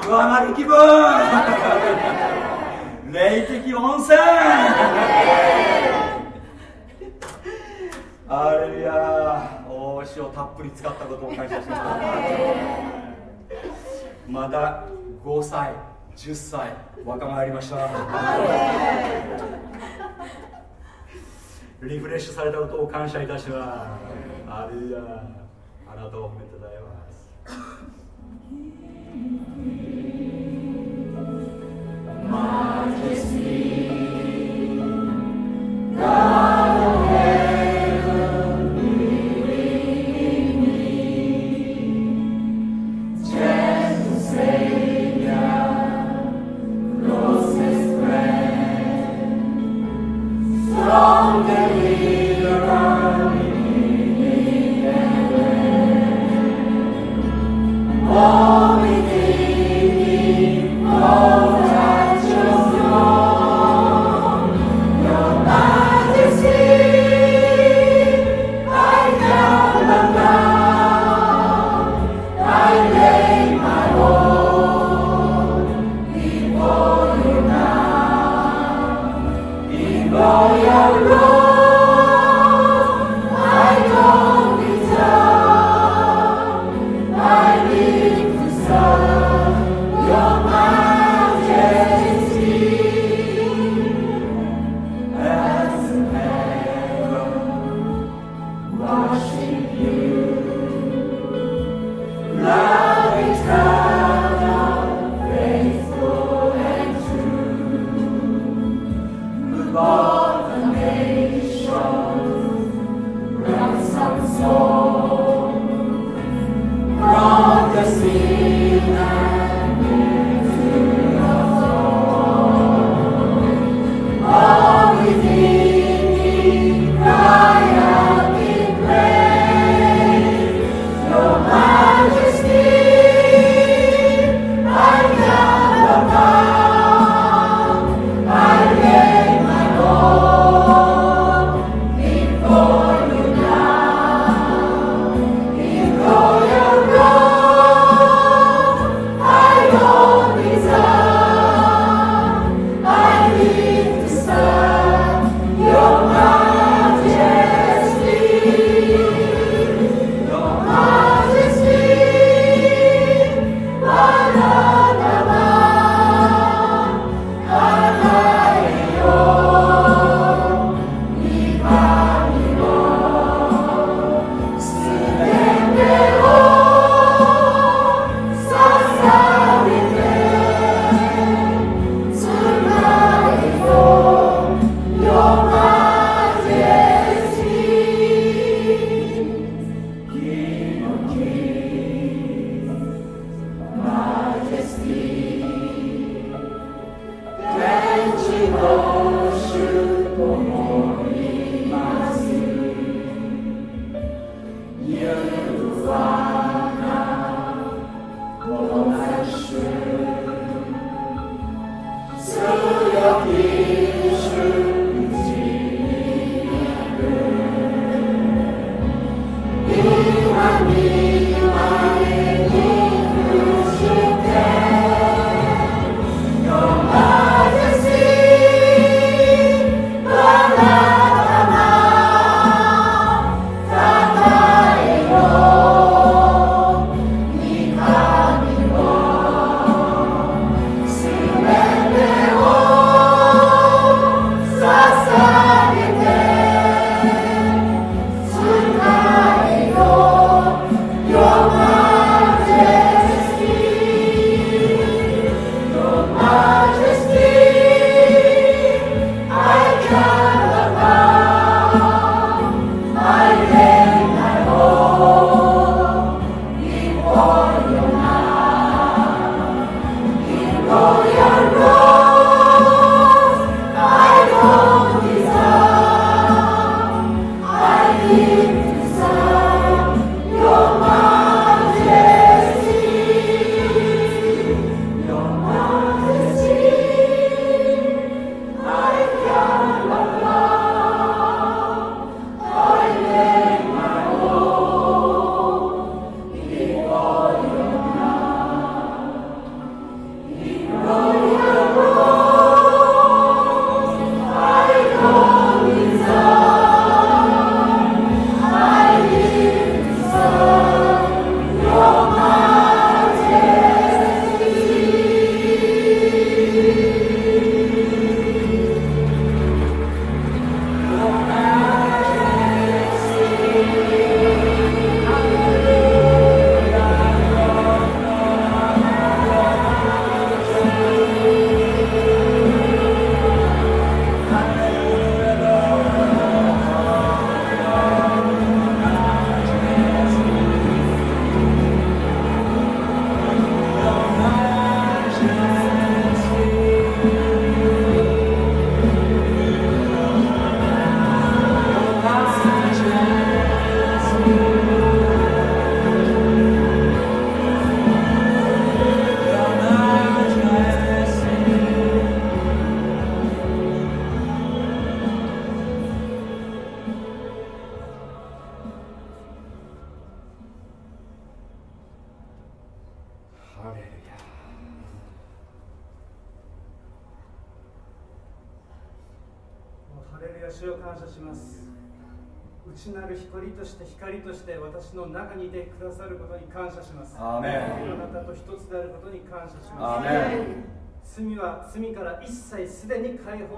岩まり気分霊的温泉。ハレルヤ。おー塩たっぷり使ったことを感謝しますまた5歳10歳若返りましたリフレッシュされたことを感謝いたします。あるいはあなたを褒めてたます down there.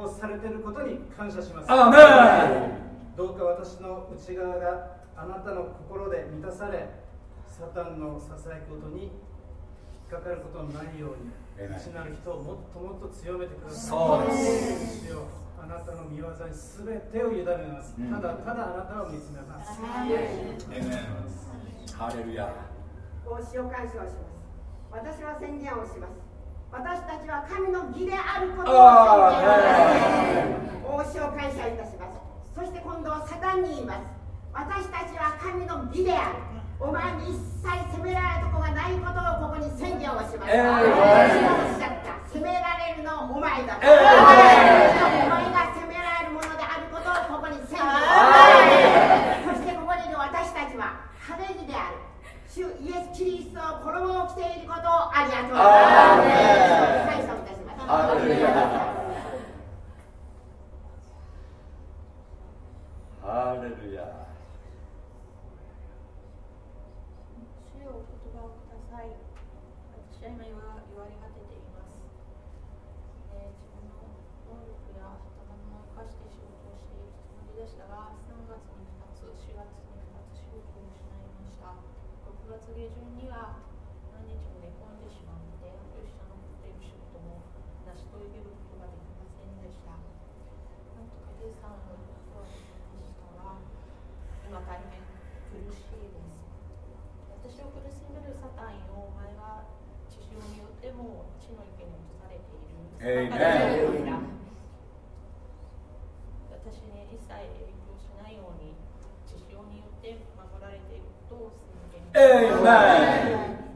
されていることに感謝します。アーメどうか私の内側があなたの心で満たされサタンのささやくことに引っかかることのないように内なる人をもっともっと強めてください。そうです。主よあなたの見業に全てを委ねます、うん。ただただあなたを見つめます、エメンハレルヤ帽子を感謝をします。私は宣言をします私たちは神の義であることを宣言。をします帽子を感謝いたします。そして今度はサタンに言います。私たちは神の義である。お前に一切責められるとこがないことをここに宣言をします、えー。私がおっしゃった。責められるのはお前だ、えーお前が責められるものであることをここに宣言をしますそしてここにいる私たちは晴れ着である主イエス・キリストの衣を着ていることをありがとうございます感謝をいたしますハレルヤ主よお言葉をください。私は今言わ言われ果てています。えー自分の能力や頭の生かして仕事をしているつもりでしたが、3月に2つ、4月に2つ仕事を失いました。6月下旬には何日も寝込んでしまって、よしと残っている仕事も成し遂げることができませんでした。なんとか計算をことはできましたが、今大変苦しいです。私を苦しめるサタンよお前は地上によっても地の池に落とされている。エイメン私に一切影響しないように地上によって守られていることを宣言エイメン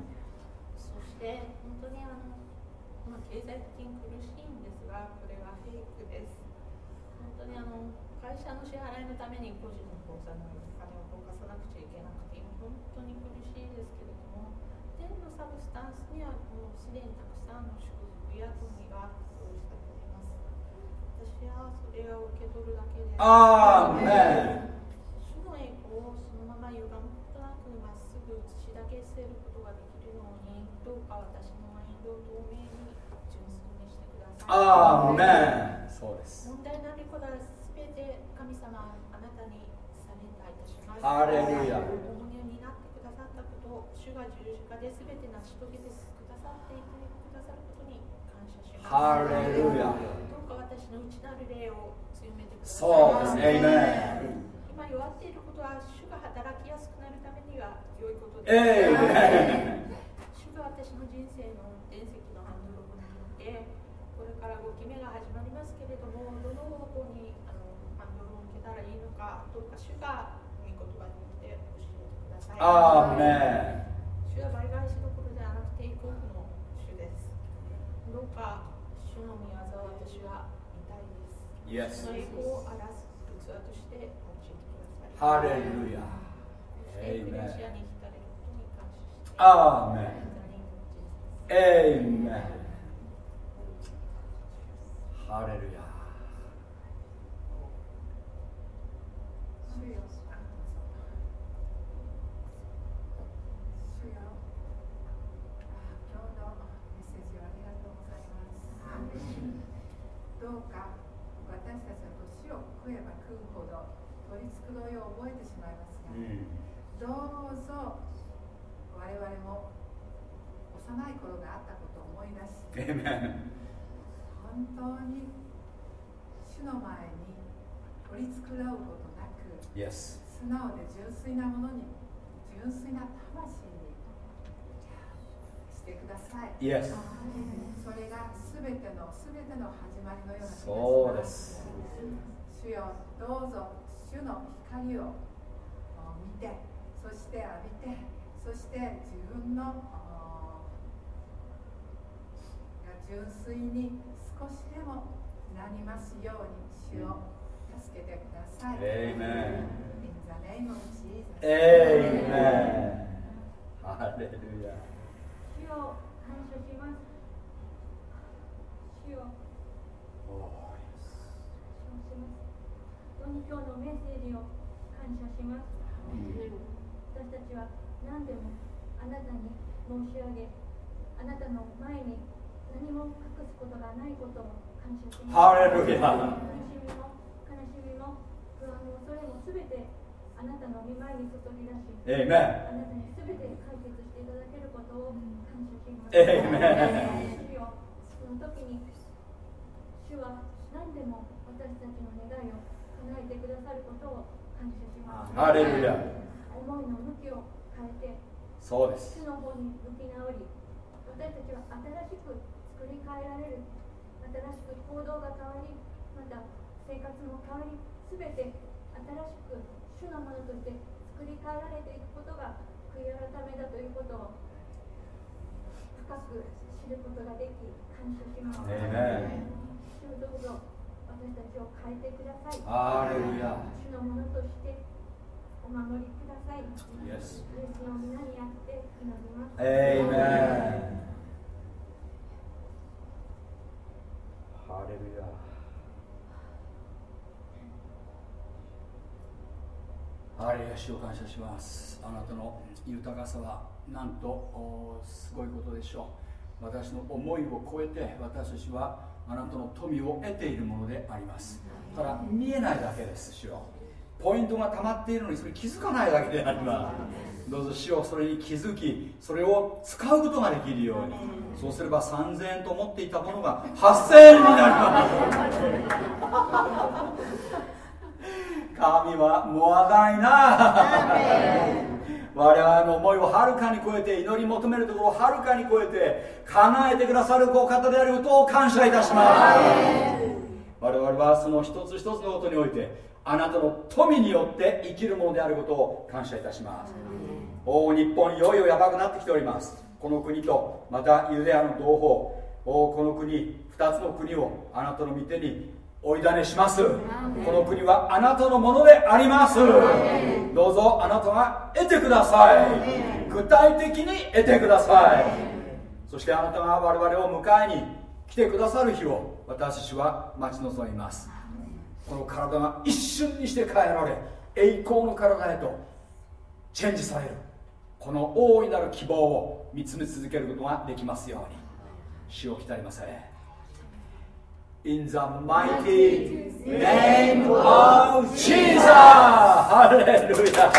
そして本当にあの、まあ、経済的に苦しいんですがこれはフェイクです本当にあの会社の支払いのために個人の口座にお金を動かさなくちゃいけなくて今本当に苦しいですけれども天のサブスタンスにはもうすでにたくさんの祝福や富が用意されています私はそれを受け取るだけでアーメン主の栄光をそのまま歪むことなくまっすぐ映しだけ捨てることができるようにどうか私のマインドを透明に純粋にしてください。アーメンそうです。問題のあることはすべて神様あなたにサレンダーいたします。ハレルヤ重荷を担ってくださったこと主が十字架ですべて成し遂げてくださっていてくださることに感謝します。ハレルヤどうか私の内なる霊をそうですエイメン今弱っていることは主が働きやすくなるためには良いことです。メン主が私の人生の運転席のハンドルを握ってこれから5期目が始まりますけれどもどの方向にあのハンドルを向けたらいいのかどうか主が御言葉によって教えてくださいアーメン主は倍返しどころではなくて幸福の主です。どうか主の御業を私は Yes. 栄光を表す器として用いてください。ハレルヤエクレシアーメン.エイメンハレルヤどうか私たちは年を食えば食うほど取り繕いを覚えてしまいますが、どうぞ我々も幼い頃があったことを思い出し本当に主の前に取り繕うことなく素直で純粋なものに純粋な魂にしてください Yes それが全ての全ての始まりのようなそうです主よどうぞ主の光を見てそして浴びてそして自分の純粋に少しでもなりますように主を助けてください。Amen. In the name of Jesus. エイメンハレルヤ主を感謝します。主を感謝します。当に今日のメッセージを感謝します私たちは何でもあなたに申し上げあなたの前に何も隠すことがないことを感謝しますハレルヤ悲しみも悲しみも不安もそれもすべてあなたの御前に注ぎ出しあなたにすべて解決ことを感謝します主よその時に主は何でも私たちの願いを叶えてくださることを感謝します。ハレルヤ思いの向きを変えてそうです主の方に向き直り私たちは新しく作り変えられる。新しく行動が変わりまた生活も変わりすべて新しく主のものとして作り変えられていくことが悔い改めだということを深く知ることができ感謝します。主をどうぞ私たちを変えてください。ハレルヤ主のものとしてお守りください。イエスの皆にあって祈ります。エイメンハレルヤハレルヤ主を感謝します。あなたの豊かさはなんとすごいことでしょう。私の思いを超えて私たちはあなたの富を得ているものであります。ただ見えないだけです主よ。ポイントが溜まっているのにそれ気づかないだけであります。どうぞ主よそれに気づきそれを使うことができるように。そうすれば3000円と思っていたものが8000円になります。神はもわないな。我々の思いをはるかに超えて祈り求めるところをはるかに超えて叶えてくださるお方であることを感謝いたします。我々はその一つ一つのことにおいてあなたの富によって生きるものであることを感謝いたします。おお日本いよいよやばくなってきております。この国とまたユダヤの同胞おこの国2つの国をあなたの御手においだねします。この国はあなたのものであります。どうぞあなたが得てください。具体的に得てください。そしてあなたが我々を迎えに来てくださる日を私たちは待ち望みます。この体が一瞬にして変えられ栄光の体へとチェンジされる。この大いなる希望を見つめ続けることができますように。死を鍛えません in the mighty name of Jesus. Hallelujah.